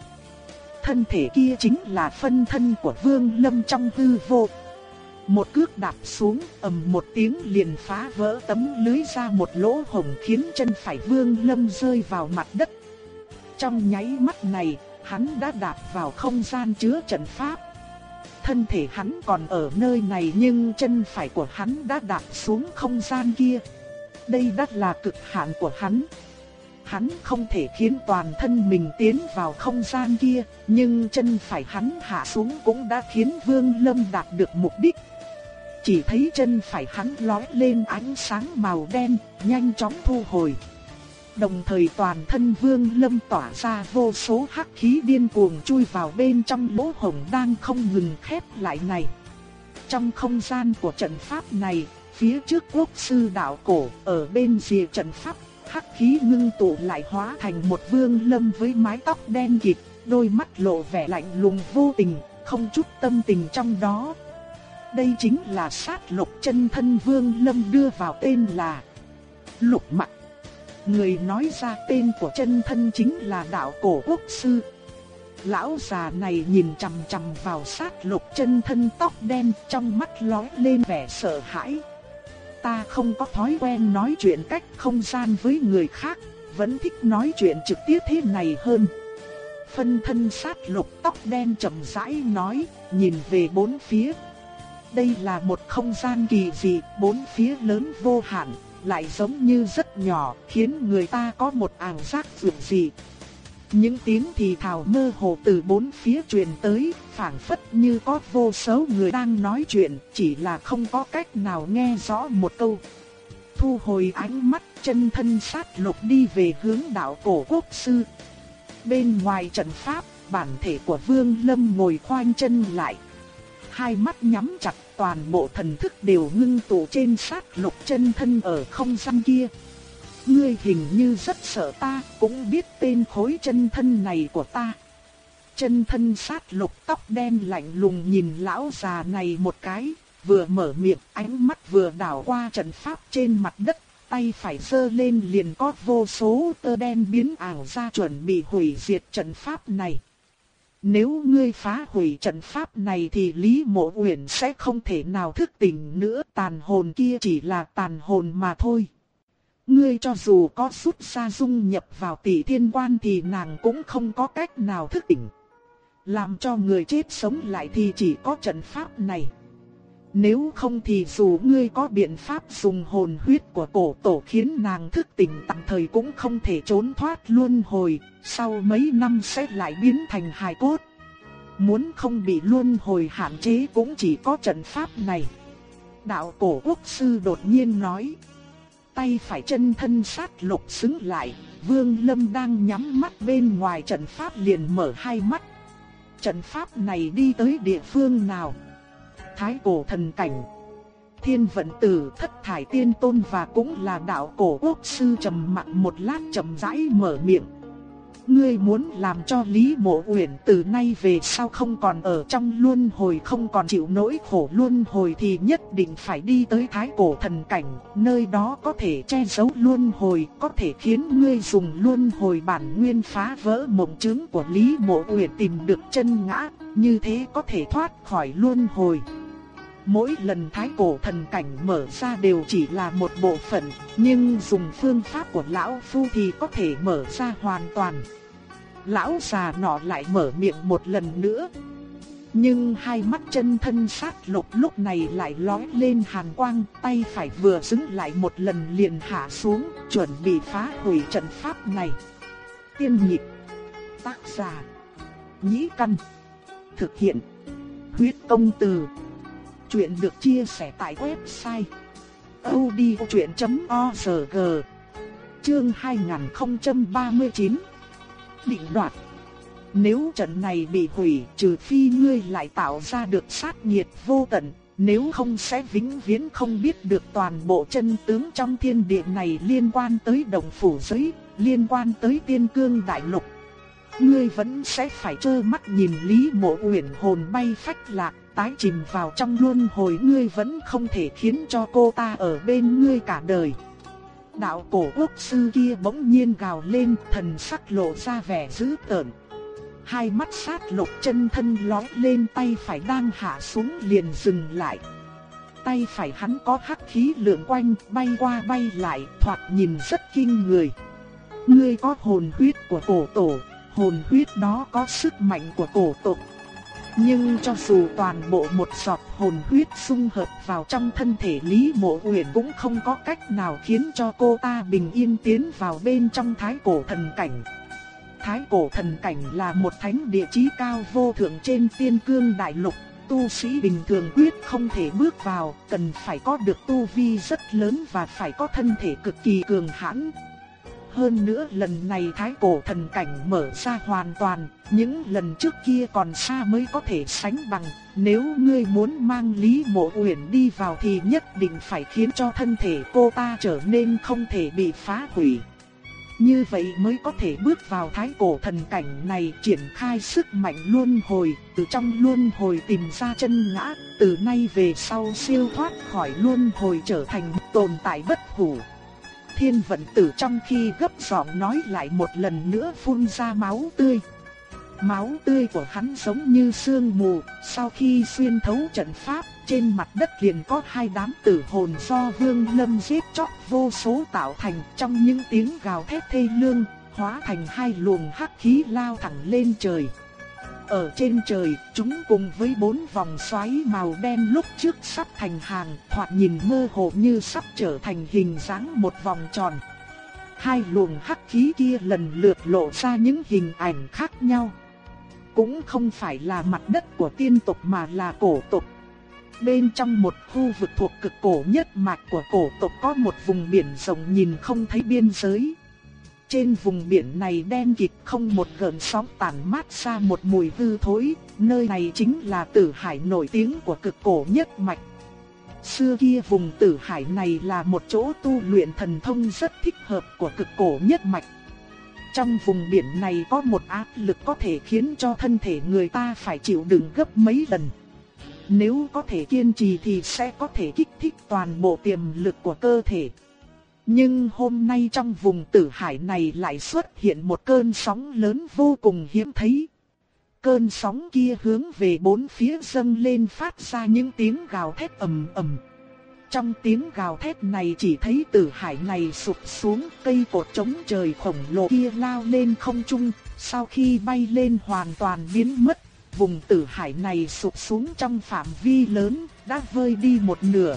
S1: Thân thể kia chính là phân thân của Vương Lâm trong hư vô. Một cước đạp xuống, ầm một tiếng liền phá vỡ tấm lưới ra một lỗ hổng khiến chân phải Vương Lâm rơi vào mặt đất. Trong nháy mắt này, hắn đã đạp vào không gian chứa trận pháp. Thân thể hắn còn ở nơi này nhưng chân phải của hắn đã đạp xuống không gian kia. Đây đã là cực hạn của hắn. Hắn không thể khiến toàn thân mình tiến vào không gian kia, nhưng chân phải hắn hạ xuống cũng đã khiến Vương Lâm đạt được mục đích. Chỉ thấy chân phải hắn lóe lên ánh sáng màu đen, nhanh chóng thu hồi. Đồng thời toàn thân Vương Lâm tỏa ra vô số hắc khí điên cuồng chui vào bên trong lỗ hổng đang không ngừng khép lại này. Trong không gian của trận pháp này, phía trước quốc sư đạo cổ, ở bên rìa trận pháp, hắc khí ngưng tụ lại hóa thành một Vương Lâm với mái tóc đen kịt, đôi mắt lộ vẻ lạnh lùng vô tình, không chút tâm tình trong đó. Đây chính là sát lục chân thân Vương Lâm đưa vào tên là Lục Mặc. Người nói ra tên của chân thân chính là đạo cổ quốc sư. Lão già này nhìn chằm chằm vào sát lục chân thân tóc đen trong mắt lóe lên vẻ sợ hãi. Ta không có thói quen nói chuyện cách không gian với người khác, vẫn thích nói chuyện trực tiếp thế này hơn. Phân thân sát lục tóc đen chậm rãi nói, nhìn về bốn phía. Đây là một không gian kỳ dị, bốn phía lớn vô hạn, lại giống như rất nhỏ, khiến người ta có một ảo giác dường dị. Những tiếng thì thào mơ hồ từ bốn phía truyền tới, phảng phất như có vô số người đang nói chuyện, chỉ là không có cách nào nghe rõ một câu. Thu hồi ánh mắt, chân thân sát lục đi về hướng đạo cổ quốc sư. Bên ngoài trận pháp, bản thể của Vương Lâm ngồi khoanh chân lại. Hai mắt nhắm chặt toàn bộ thần thức đều ngưng tụ trên sát lục chân thân ở không gian kia. Ngươi hình như rất sợ ta, cũng biết tên khối chân thân này của ta. Chân thân sát lục tóc đen lạnh lùng nhìn lão già này một cái, vừa mở miệng ánh mắt vừa đảo qua trận pháp trên mặt đất, tay phải giơ lên liền có vô số tơ đen biến ảo ra chuẩn bị hủy diệt trận pháp này. Nếu ngươi phá hủy trận pháp này thì Lý Mộ Uyển sẽ không thể nào thức tỉnh nữa, tàn hồn kia chỉ là tàn hồn mà thôi. Ngươi cho dù có rút ra dung nhập vào tỷ thiên quan thì nàng cũng không có cách nào thức tỉnh. Làm cho người chết sống lại thì chỉ có trận pháp này. Nếu không thì dù ngươi có biện pháp dùng hồn huyết của cổ tổ khiến nàng thức tỉnh tạm thời cũng không thể trốn thoát luân hồi, sau mấy năm sẽ lại biến thành hài cốt. muốn không bị luân hồi hạn chế cũng chỉ có trận pháp này. Đạo cổ quốc sư đột nhiên nói. Tay phải chân thân sát lục xứng lại, Vương Lâm đang nhắm mắt bên ngoài trận pháp liền mở hai mắt. Trận pháp này đi tới địa phương nào? Thái cổ thần cảnh. Thiên vận tử thất thải tiên tôn và cũng là đạo cổ quốc sư trầm mặc một lát trầm rãi mở miệng. Ngươi muốn làm cho Lý Mộ Uyển từ nay về sau không còn ở trong luân hồi không còn chịu nỗi khổ luân hồi thì nhất định phải đi tới thái cổ thần cảnh, nơi đó có thể che giấu luân hồi, có thể khiến ngươi dùng luân hồi bản nguyên phá vỡ mộng chứng của Lý Mộ Uyển tìm được chân ngã, như thế có thể thoát khỏi luân hồi. Mỗi lần thái cổ thần cảnh mở ra đều chỉ là một bộ phận, nhưng dùng phương pháp của lão phu thì có thể mở ra hoàn toàn lão già nọ lại mở miệng một lần nữa. Nhưng hai mắt chân thân sát lục lúc này lại lói lên hàn quang, tay phải vừa dứng lại một lần liền hạ xuống, chuẩn bị phá hủy trận pháp này. Tiên nhịp, tác giả, nhĩ căn, thực hiện, huyết công từ. Chuyện được chia sẻ tại website odchuyện.org Chương 2039 định đoạt. Nếu trận này bị hủy, trừ phi ngươi lại tạo ra được sát nhiệt vô tận, nếu không sẽ vĩnh viễn không biết được toàn bộ chân tướng trong thiên địa này liên quan tới đồng phủ giới, liên quan tới tiên cương đại lục. Ngươi vẫn sẽ phải trơ mắt nhìn Lý Mộ Uyển hồn bay phách lạc, tái chìm vào trong luân hồi, ngươi vẫn không thể khiến cho cô ta ở bên ngươi cả đời. Đạo cổ quốc sư kia bỗng nhiên gào lên thần sắc lộ ra vẻ dữ tợn. Hai mắt sát lục chân thân lói lên tay phải đang hạ xuống liền dừng lại. Tay phải hắn có hắc khí lượn quanh bay qua bay lại thoạt nhìn rất kinh người. Ngươi có hồn huyết của cổ tổ, hồn huyết đó có sức mạnh của cổ tộc nhưng cho dù toàn bộ một giọt hồn huyết xung hợp vào trong thân thể Lý Mộ Uyển cũng không có cách nào khiến cho cô ta bình yên tiến vào bên trong thái cổ thần cảnh. Thái cổ thần cảnh là một thánh địa chí cao vô thượng trên tiên cương đại lục, tu sĩ bình thường quyết không thể bước vào, cần phải có được tu vi rất lớn và phải có thân thể cực kỳ cường hãn, hơn nữa lần này thái cổ thần cảnh mở ra hoàn toàn, những lần trước kia còn xa mới có thể sánh bằng. Nếu ngươi muốn mang Lý Mộ Uyển đi vào thì nhất định phải khiến cho thân thể cô ta trở nên không thể bị phá hủy. Như vậy mới có thể bước vào thái cổ thần cảnh này triển khai sức mạnh luân hồi, từ trong luân hồi tìm ra chân ngã, từ nay về sau siêu thoát khỏi luân hồi trở thành tồn tại bất hủ thiên vận tử trong khi gấp giọng nói lại một lần nữa phun ra máu tươi. Máu tươi của hắn giống như sương mù, sau khi xuyên thấu trận pháp, trên mặt đất liền có hai đám tử hồn do vương lâm giết chóc vô số tạo thành trong những tiếng gào thét thê lương, hóa thành hai luồng hắc khí lao thẳng lên trời. Ở trên trời, chúng cùng với bốn vòng xoáy màu đen lúc trước sắp thành hàng, thoạt nhìn mơ hồ như sắp trở thành hình dáng một vòng tròn. Hai luồng hắc khí kia lần lượt lộ ra những hình ảnh khác nhau. Cũng không phải là mặt đất của tiên tộc mà là cổ tộc. Bên trong một khu vực thuộc cực cổ nhất mạch của cổ tộc có một vùng biển rộng nhìn không thấy biên giới. Trên vùng biển này đen kịt không một gợn sóng tàn mát ra một mùi hư thối, nơi này chính là tử hải nổi tiếng của cực cổ nhất mạch. Xưa kia vùng tử hải này là một chỗ tu luyện thần thông rất thích hợp của cực cổ nhất mạch. Trong vùng biển này có một áp lực có thể khiến cho thân thể người ta phải chịu đựng gấp mấy lần. Nếu có thể kiên trì thì sẽ có thể kích thích toàn bộ tiềm lực của cơ thể. Nhưng hôm nay trong vùng tử hải này lại xuất hiện một cơn sóng lớn vô cùng hiếm thấy. Cơn sóng kia hướng về bốn phía dâng lên phát ra những tiếng gào thét ầm ầm. Trong tiếng gào thét này chỉ thấy tử hải này sụp xuống cây cột chống trời khổng lồ kia lao lên không trung, sau khi bay lên hoàn toàn biến mất, vùng tử hải này sụp xuống trong phạm vi lớn, đã vơi đi một nửa,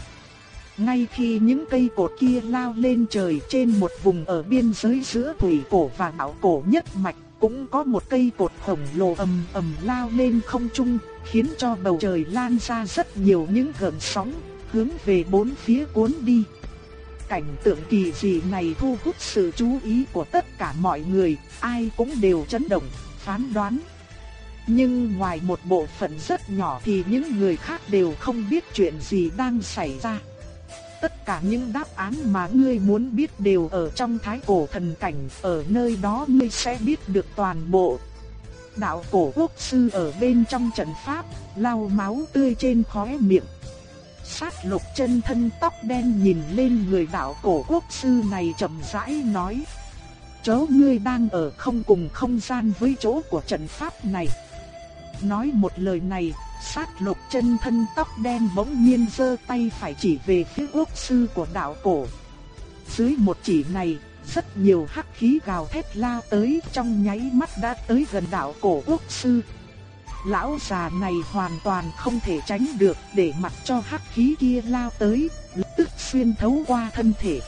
S1: ngay khi những cây cột kia lao lên trời trên một vùng ở biên giới giữa thủy cổ và đảo cổ nhất mạch, cũng có một cây cột khổng lồ ầm ầm lao lên không trung, khiến cho bầu trời lan ra rất nhiều những gợn sóng, hướng về bốn phía cuốn đi. Cảnh tượng kỳ dị này thu hút sự chú ý của tất cả mọi người, ai cũng đều chấn động, phán đoán. Nhưng ngoài một bộ phận rất nhỏ thì những người khác đều không biết chuyện gì đang xảy ra. Tất cả những đáp án mà ngươi muốn biết đều ở trong thái cổ thần cảnh, ở nơi đó ngươi sẽ biết được toàn bộ. Đạo cổ quốc sư ở bên trong trận pháp, lau máu tươi trên khóe miệng. Sát lục chân thân tóc đen nhìn lên người đạo cổ quốc sư này chậm rãi nói. Chỗ ngươi đang ở không cùng không gian với chỗ của trận pháp này. Nói một lời này, sát lục chân thân tóc đen bỗng nhiên giơ tay phải chỉ về phía quốc sư của đạo cổ. Dưới một chỉ này, rất nhiều hắc khí gào thét lao tới trong nháy mắt đã tới gần đạo cổ quốc sư. Lão già này hoàn toàn không thể tránh được để mặc cho hắc khí kia lao tới, lập tức xuyên thấu qua thân thể.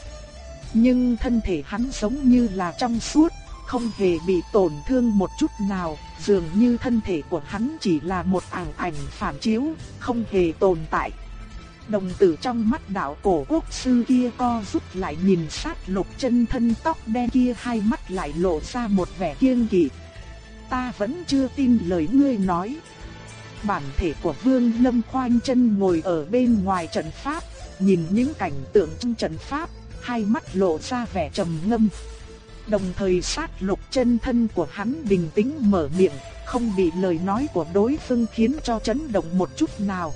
S1: Nhưng thân thể hắn giống như là trong suốt, không hề bị tổn thương một chút nào, dường như thân thể của hắn chỉ là một ảo ảnh phản chiếu, không hề tồn tại. Đồng tử trong mắt đạo cổ quốc sư kia co rút lại nhìn sát lục chân thân tóc đen kia hai mắt lại lộ ra một vẻ kiêng kỵ. Ta vẫn chưa tin lời ngươi nói. Bản thể của Vương Lâm khoanh chân ngồi ở bên ngoài trận pháp, nhìn những cảnh tượng trong trận pháp, hai mắt lộ ra vẻ trầm ngâm. Đồng thời sát lục chân thân của hắn bình tĩnh mở miệng, không bị lời nói của đối phương khiến cho chấn động một chút nào.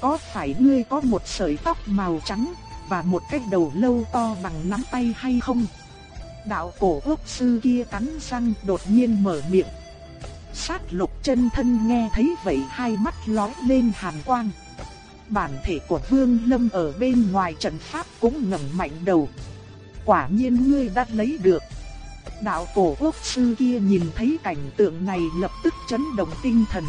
S1: Có phải ngươi có một sợi tóc màu trắng và một cái đầu lâu to bằng nắm tay hay không? Đạo cổ quốc sư kia cắn răng đột nhiên mở miệng. Sát lục chân thân nghe thấy vậy hai mắt lóe lên hàn quang. Bản thể của Vương Lâm ở bên ngoài trận pháp cũng ngẩng mạnh đầu. Quả nhiên ngươi đã lấy được. Đạo cổ quốc sư kia nhìn thấy cảnh tượng này lập tức chấn động tinh thần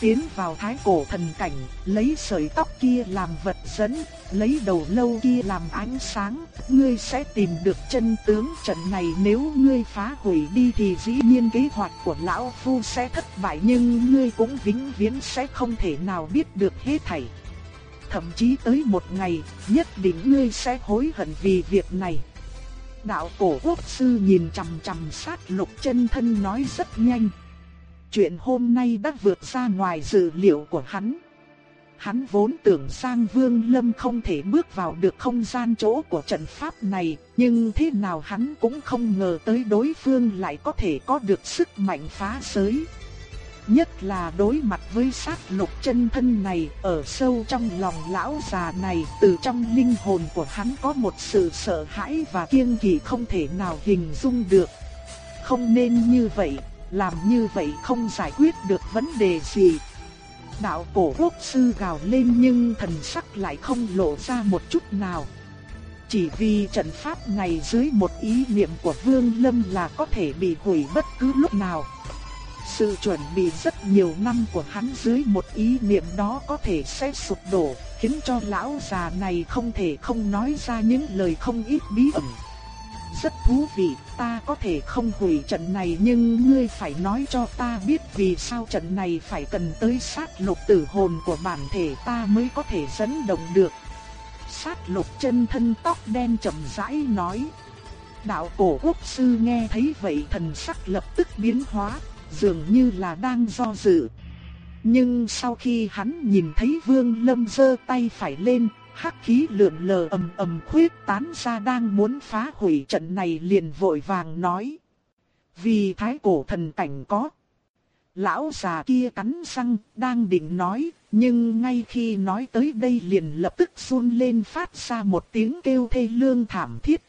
S1: tiến vào thái cổ thần cảnh, lấy sợi tóc kia làm vật dẫn, lấy đầu lâu kia làm ánh sáng, ngươi sẽ tìm được chân tướng trận này nếu ngươi phá hủy đi thì dĩ nhiên kế hoạch của lão phu sẽ thất bại nhưng ngươi cũng vĩnh viễn sẽ không thể nào biết được hết thảy. Thậm chí tới một ngày, nhất định ngươi sẽ hối hận vì việc này. Đạo cổ quốc sư nhìn chằm chằm sát lục chân thân nói rất nhanh. Chuyện hôm nay đã vượt ra ngoài dự liệu của hắn. Hắn vốn tưởng Giang Vương Lâm không thể bước vào được không gian chỗ của trận pháp này, nhưng thế nào hắn cũng không ngờ tới đối phương lại có thể có được sức mạnh phá giới. Nhất là đối mặt với sát lục chân thân này, ở sâu trong lòng lão già này, từ trong linh hồn của hắn có một sự sợ hãi và kiêng kỵ không thể nào hình dung được. Không nên như vậy, làm như vậy không giải quyết được vấn đề gì. Đạo cổ quốc sư gào lên nhưng thần sắc lại không lộ ra một chút nào. Chỉ vì trận pháp này dưới một ý niệm của Vương Lâm là có thể bị hủy bất cứ lúc nào. Sự chuẩn bị rất nhiều năm của hắn dưới một ý niệm đó có thể sẽ sụp đổ, khiến cho lão già này không thể không nói ra những lời không ít bí ẩn rất thú vị, ta có thể không hủy trận này nhưng ngươi phải nói cho ta biết vì sao trận này phải cần tới sát lục tử hồn của bản thể ta mới có thể dẫn động được. Sát lục chân thân tóc đen chậm rãi nói. Đạo cổ quốc sư nghe thấy vậy thần sắc lập tức biến hóa, dường như là đang do dự. Nhưng sau khi hắn nhìn thấy Vương Lâm giơ tay phải lên, hắc khí lượn lờ ầm ầm khuyết tán ra đang muốn phá hủy trận này liền vội vàng nói. Vì thái cổ thần cảnh có. Lão già kia cắn răng, đang định nói, nhưng ngay khi nói tới đây liền lập tức run lên phát ra một tiếng kêu thê lương thảm thiết.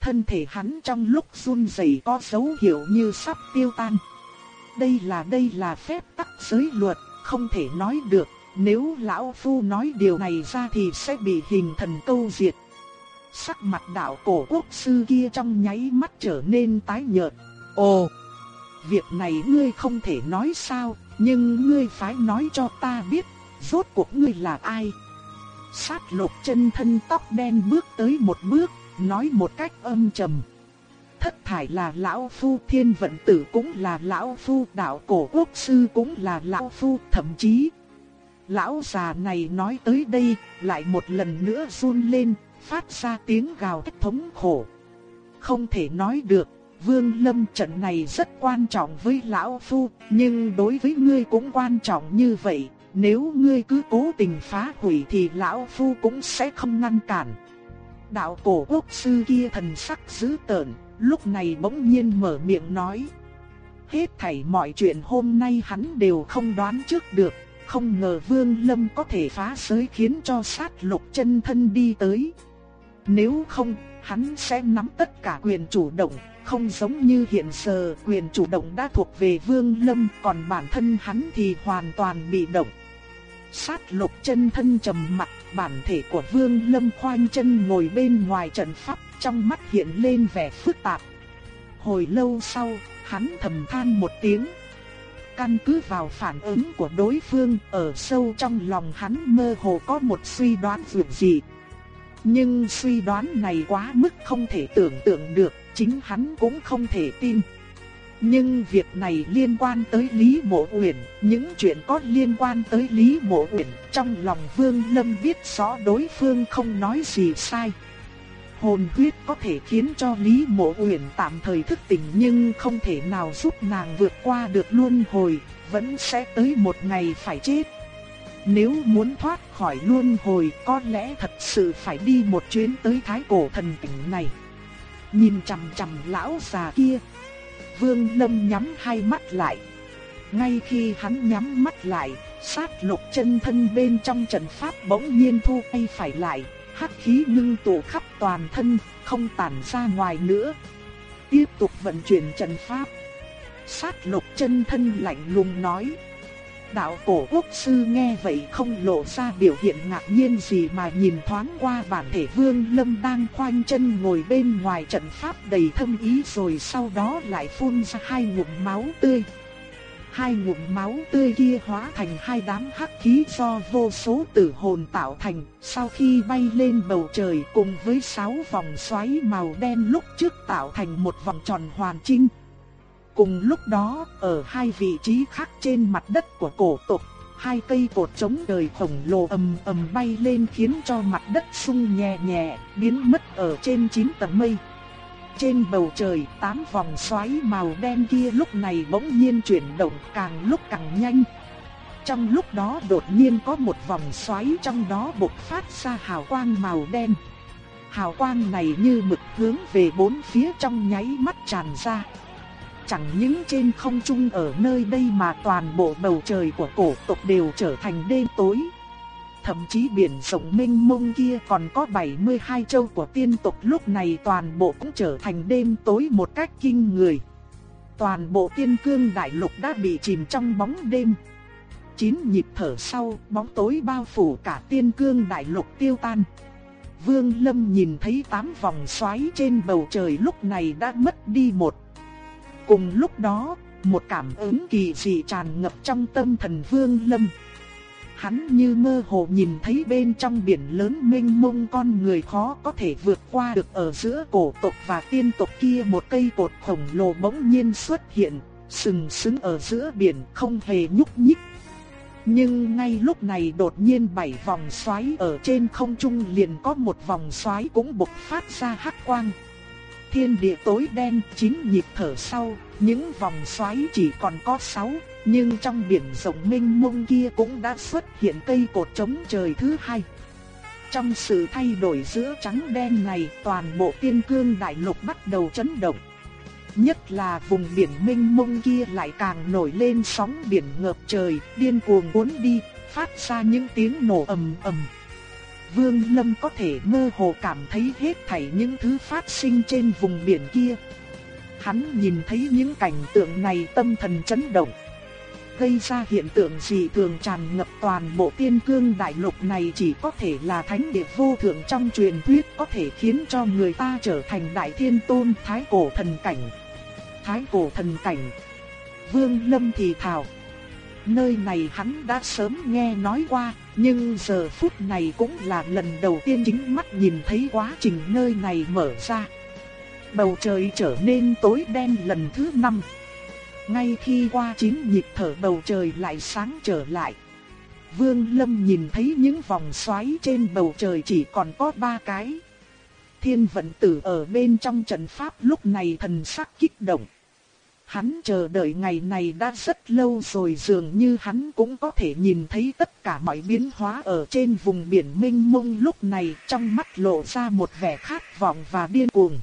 S1: Thân thể hắn trong lúc run rẩy có dấu hiệu như sắp tiêu tan. Đây là đây là phép tắc giới luật, không thể nói được, nếu lão phu nói điều này ra thì sẽ bị hình thần câu diệt. Sắc mặt đạo cổ quốc sư kia trong nháy mắt trở nên tái nhợt. Ồ, việc này ngươi không thể nói sao, nhưng ngươi phải nói cho ta biết, rốt cuộc ngươi là ai. Sát lục chân thân tóc đen bước tới một bước, nói một cách âm trầm. thất thải là lão phu, thiên vận tử cũng là lão phu, đạo cổ quốc sư cũng là lão phu, thậm chí Lão già này nói tới đây, lại một lần nữa run lên, phát ra tiếng gào thét thống khổ. Không thể nói được, Vương Lâm trận này rất quan trọng với lão phu, nhưng đối với ngươi cũng quan trọng như vậy, nếu ngươi cứ cố tình phá hủy thì lão phu cũng sẽ không ngăn cản. Đạo cổ quốc sư kia thần sắc dữ tợn, lúc này bỗng nhiên mở miệng nói: "Hết thảy mọi chuyện hôm nay hắn đều không đoán trước được, không ngờ Vương Lâm có thể phá giới khiến cho sát lục chân thân đi tới. Nếu không, hắn sẽ nắm tất cả quyền chủ động, không giống như hiện giờ quyền chủ động đã thuộc về Vương Lâm, còn bản thân hắn thì hoàn toàn bị động. Sát lục chân thân trầm mặt, bản thể của Vương Lâm khoanh chân ngồi bên ngoài trận pháp, trong mắt hiện lên vẻ phức tạp. Hồi lâu sau, hắn thầm than một tiếng, Căn cứ vào phản ứng của đối phương, ở sâu trong lòng hắn mơ hồ có một suy đoán vượt dị. Nhưng suy đoán này quá mức không thể tưởng tượng được, chính hắn cũng không thể tin. Nhưng việc này liên quan tới Lý Mộ Uyển, những chuyện có liên quan tới Lý Mộ Uyển, trong lòng Vương Lâm biết rõ đối phương không nói gì sai. Hồn huyết có thể khiến cho Lý Mộ Uyển tạm thời thức tỉnh nhưng không thể nào giúp nàng vượt qua được luân hồi, vẫn sẽ tới một ngày phải chết. Nếu muốn thoát khỏi luân hồi có lẽ thật sự phải đi một chuyến tới thái cổ thần tỉnh này. Nhìn chằm chằm lão già kia, Vương Lâm nhắm hai mắt lại. Ngay khi hắn nhắm mắt lại, sát lục chân thân bên trong trận pháp bỗng nhiên thu tay phải lại, hắc khí ngưng tụ khắp toàn thân, không tản ra ngoài nữa. Tiếp tục vận chuyển trận pháp. Sát lục chân thân lạnh lùng nói. Đạo cổ quốc sư nghe vậy không lộ ra biểu hiện ngạc nhiên gì mà nhìn thoáng qua bản thể vương lâm đang khoanh chân ngồi bên ngoài trận pháp đầy thâm ý rồi sau đó lại phun ra hai ngụm máu tươi hai ngụm máu tươi kia hóa thành hai đám hắc khí do vô số tử hồn tạo thành, sau khi bay lên bầu trời cùng với sáu vòng xoáy màu đen lúc trước tạo thành một vòng tròn hoàn chỉnh. Cùng lúc đó, ở hai vị trí khác trên mặt đất của cổ tộc, hai cây cột chống trời khổng lồ ầm ầm bay lên khiến cho mặt đất sung nhẹ nhẹ, biến mất ở trên chín tầng mây. Trên bầu trời, tám vòng xoáy màu đen kia lúc này bỗng nhiên chuyển động càng lúc càng nhanh. Trong lúc đó đột nhiên có một vòng xoáy trong đó bộc phát ra hào quang màu đen. Hào quang này như mực hướng về bốn phía trong nháy mắt tràn ra. Chẳng những trên không trung ở nơi đây mà toàn bộ bầu trời của cổ tộc đều trở thành đêm tối thậm chí biển rộng mênh mông kia còn có 72 châu của tiên tộc lúc này toàn bộ cũng trở thành đêm tối một cách kinh người. Toàn bộ tiên cương đại lục đã bị chìm trong bóng đêm. Chín nhịp thở sau, bóng tối bao phủ cả tiên cương đại lục tiêu tan. Vương Lâm nhìn thấy tám vòng xoáy trên bầu trời lúc này đã mất đi một. Cùng lúc đó, một cảm ứng kỳ dị tràn ngập trong tâm thần Vương Lâm. Hắn như mơ hồ nhìn thấy bên trong biển lớn mênh mông con người khó có thể vượt qua được ở giữa cổ tộc và tiên tộc kia một cây cột khổng lồ bỗng nhiên xuất hiện, sừng sững ở giữa biển không hề nhúc nhích. Nhưng ngay lúc này đột nhiên bảy vòng xoáy ở trên không trung liền có một vòng xoáy cũng bộc phát ra hắc quang. Thiên địa tối đen chín nhịp thở sau, những vòng xoáy chỉ còn có sáu nhưng trong biển rộng mênh mông kia cũng đã xuất hiện cây cột chống trời thứ hai. Trong sự thay đổi giữa trắng đen này, toàn bộ tiên cương đại lục bắt đầu chấn động. Nhất là vùng biển mênh mông kia lại càng nổi lên sóng biển ngập trời, điên cuồng cuốn đi, phát ra những tiếng nổ ầm ầm. Vương Lâm có thể mơ hồ cảm thấy hết thảy những thứ phát sinh trên vùng biển kia. Hắn nhìn thấy những cảnh tượng này tâm thần chấn động gây ra hiện tượng dị thường tràn ngập toàn bộ tiên cương đại lục này chỉ có thể là thánh địa vô thượng trong truyền thuyết có thể khiến cho người ta trở thành đại thiên tôn, thái cổ thần cảnh. Thái cổ thần cảnh. Vương Lâm thì thào. Nơi này hắn đã sớm nghe nói qua, nhưng giờ phút này cũng là lần đầu tiên chính mắt nhìn thấy quá trình nơi này mở ra. Bầu trời trở nên tối đen lần thứ năm. Ngay khi qua chín nhịp thở bầu trời lại sáng trở lại. Vương Lâm nhìn thấy những vòng xoáy trên bầu trời chỉ còn có ba cái. Thiên vận tử ở bên trong trận pháp lúc này thần sắc kích động. Hắn chờ đợi ngày này đã rất lâu rồi, dường như hắn cũng có thể nhìn thấy tất cả mọi biến hóa ở trên vùng biển mênh mông lúc này trong mắt lộ ra một vẻ khát vọng và điên cuồng.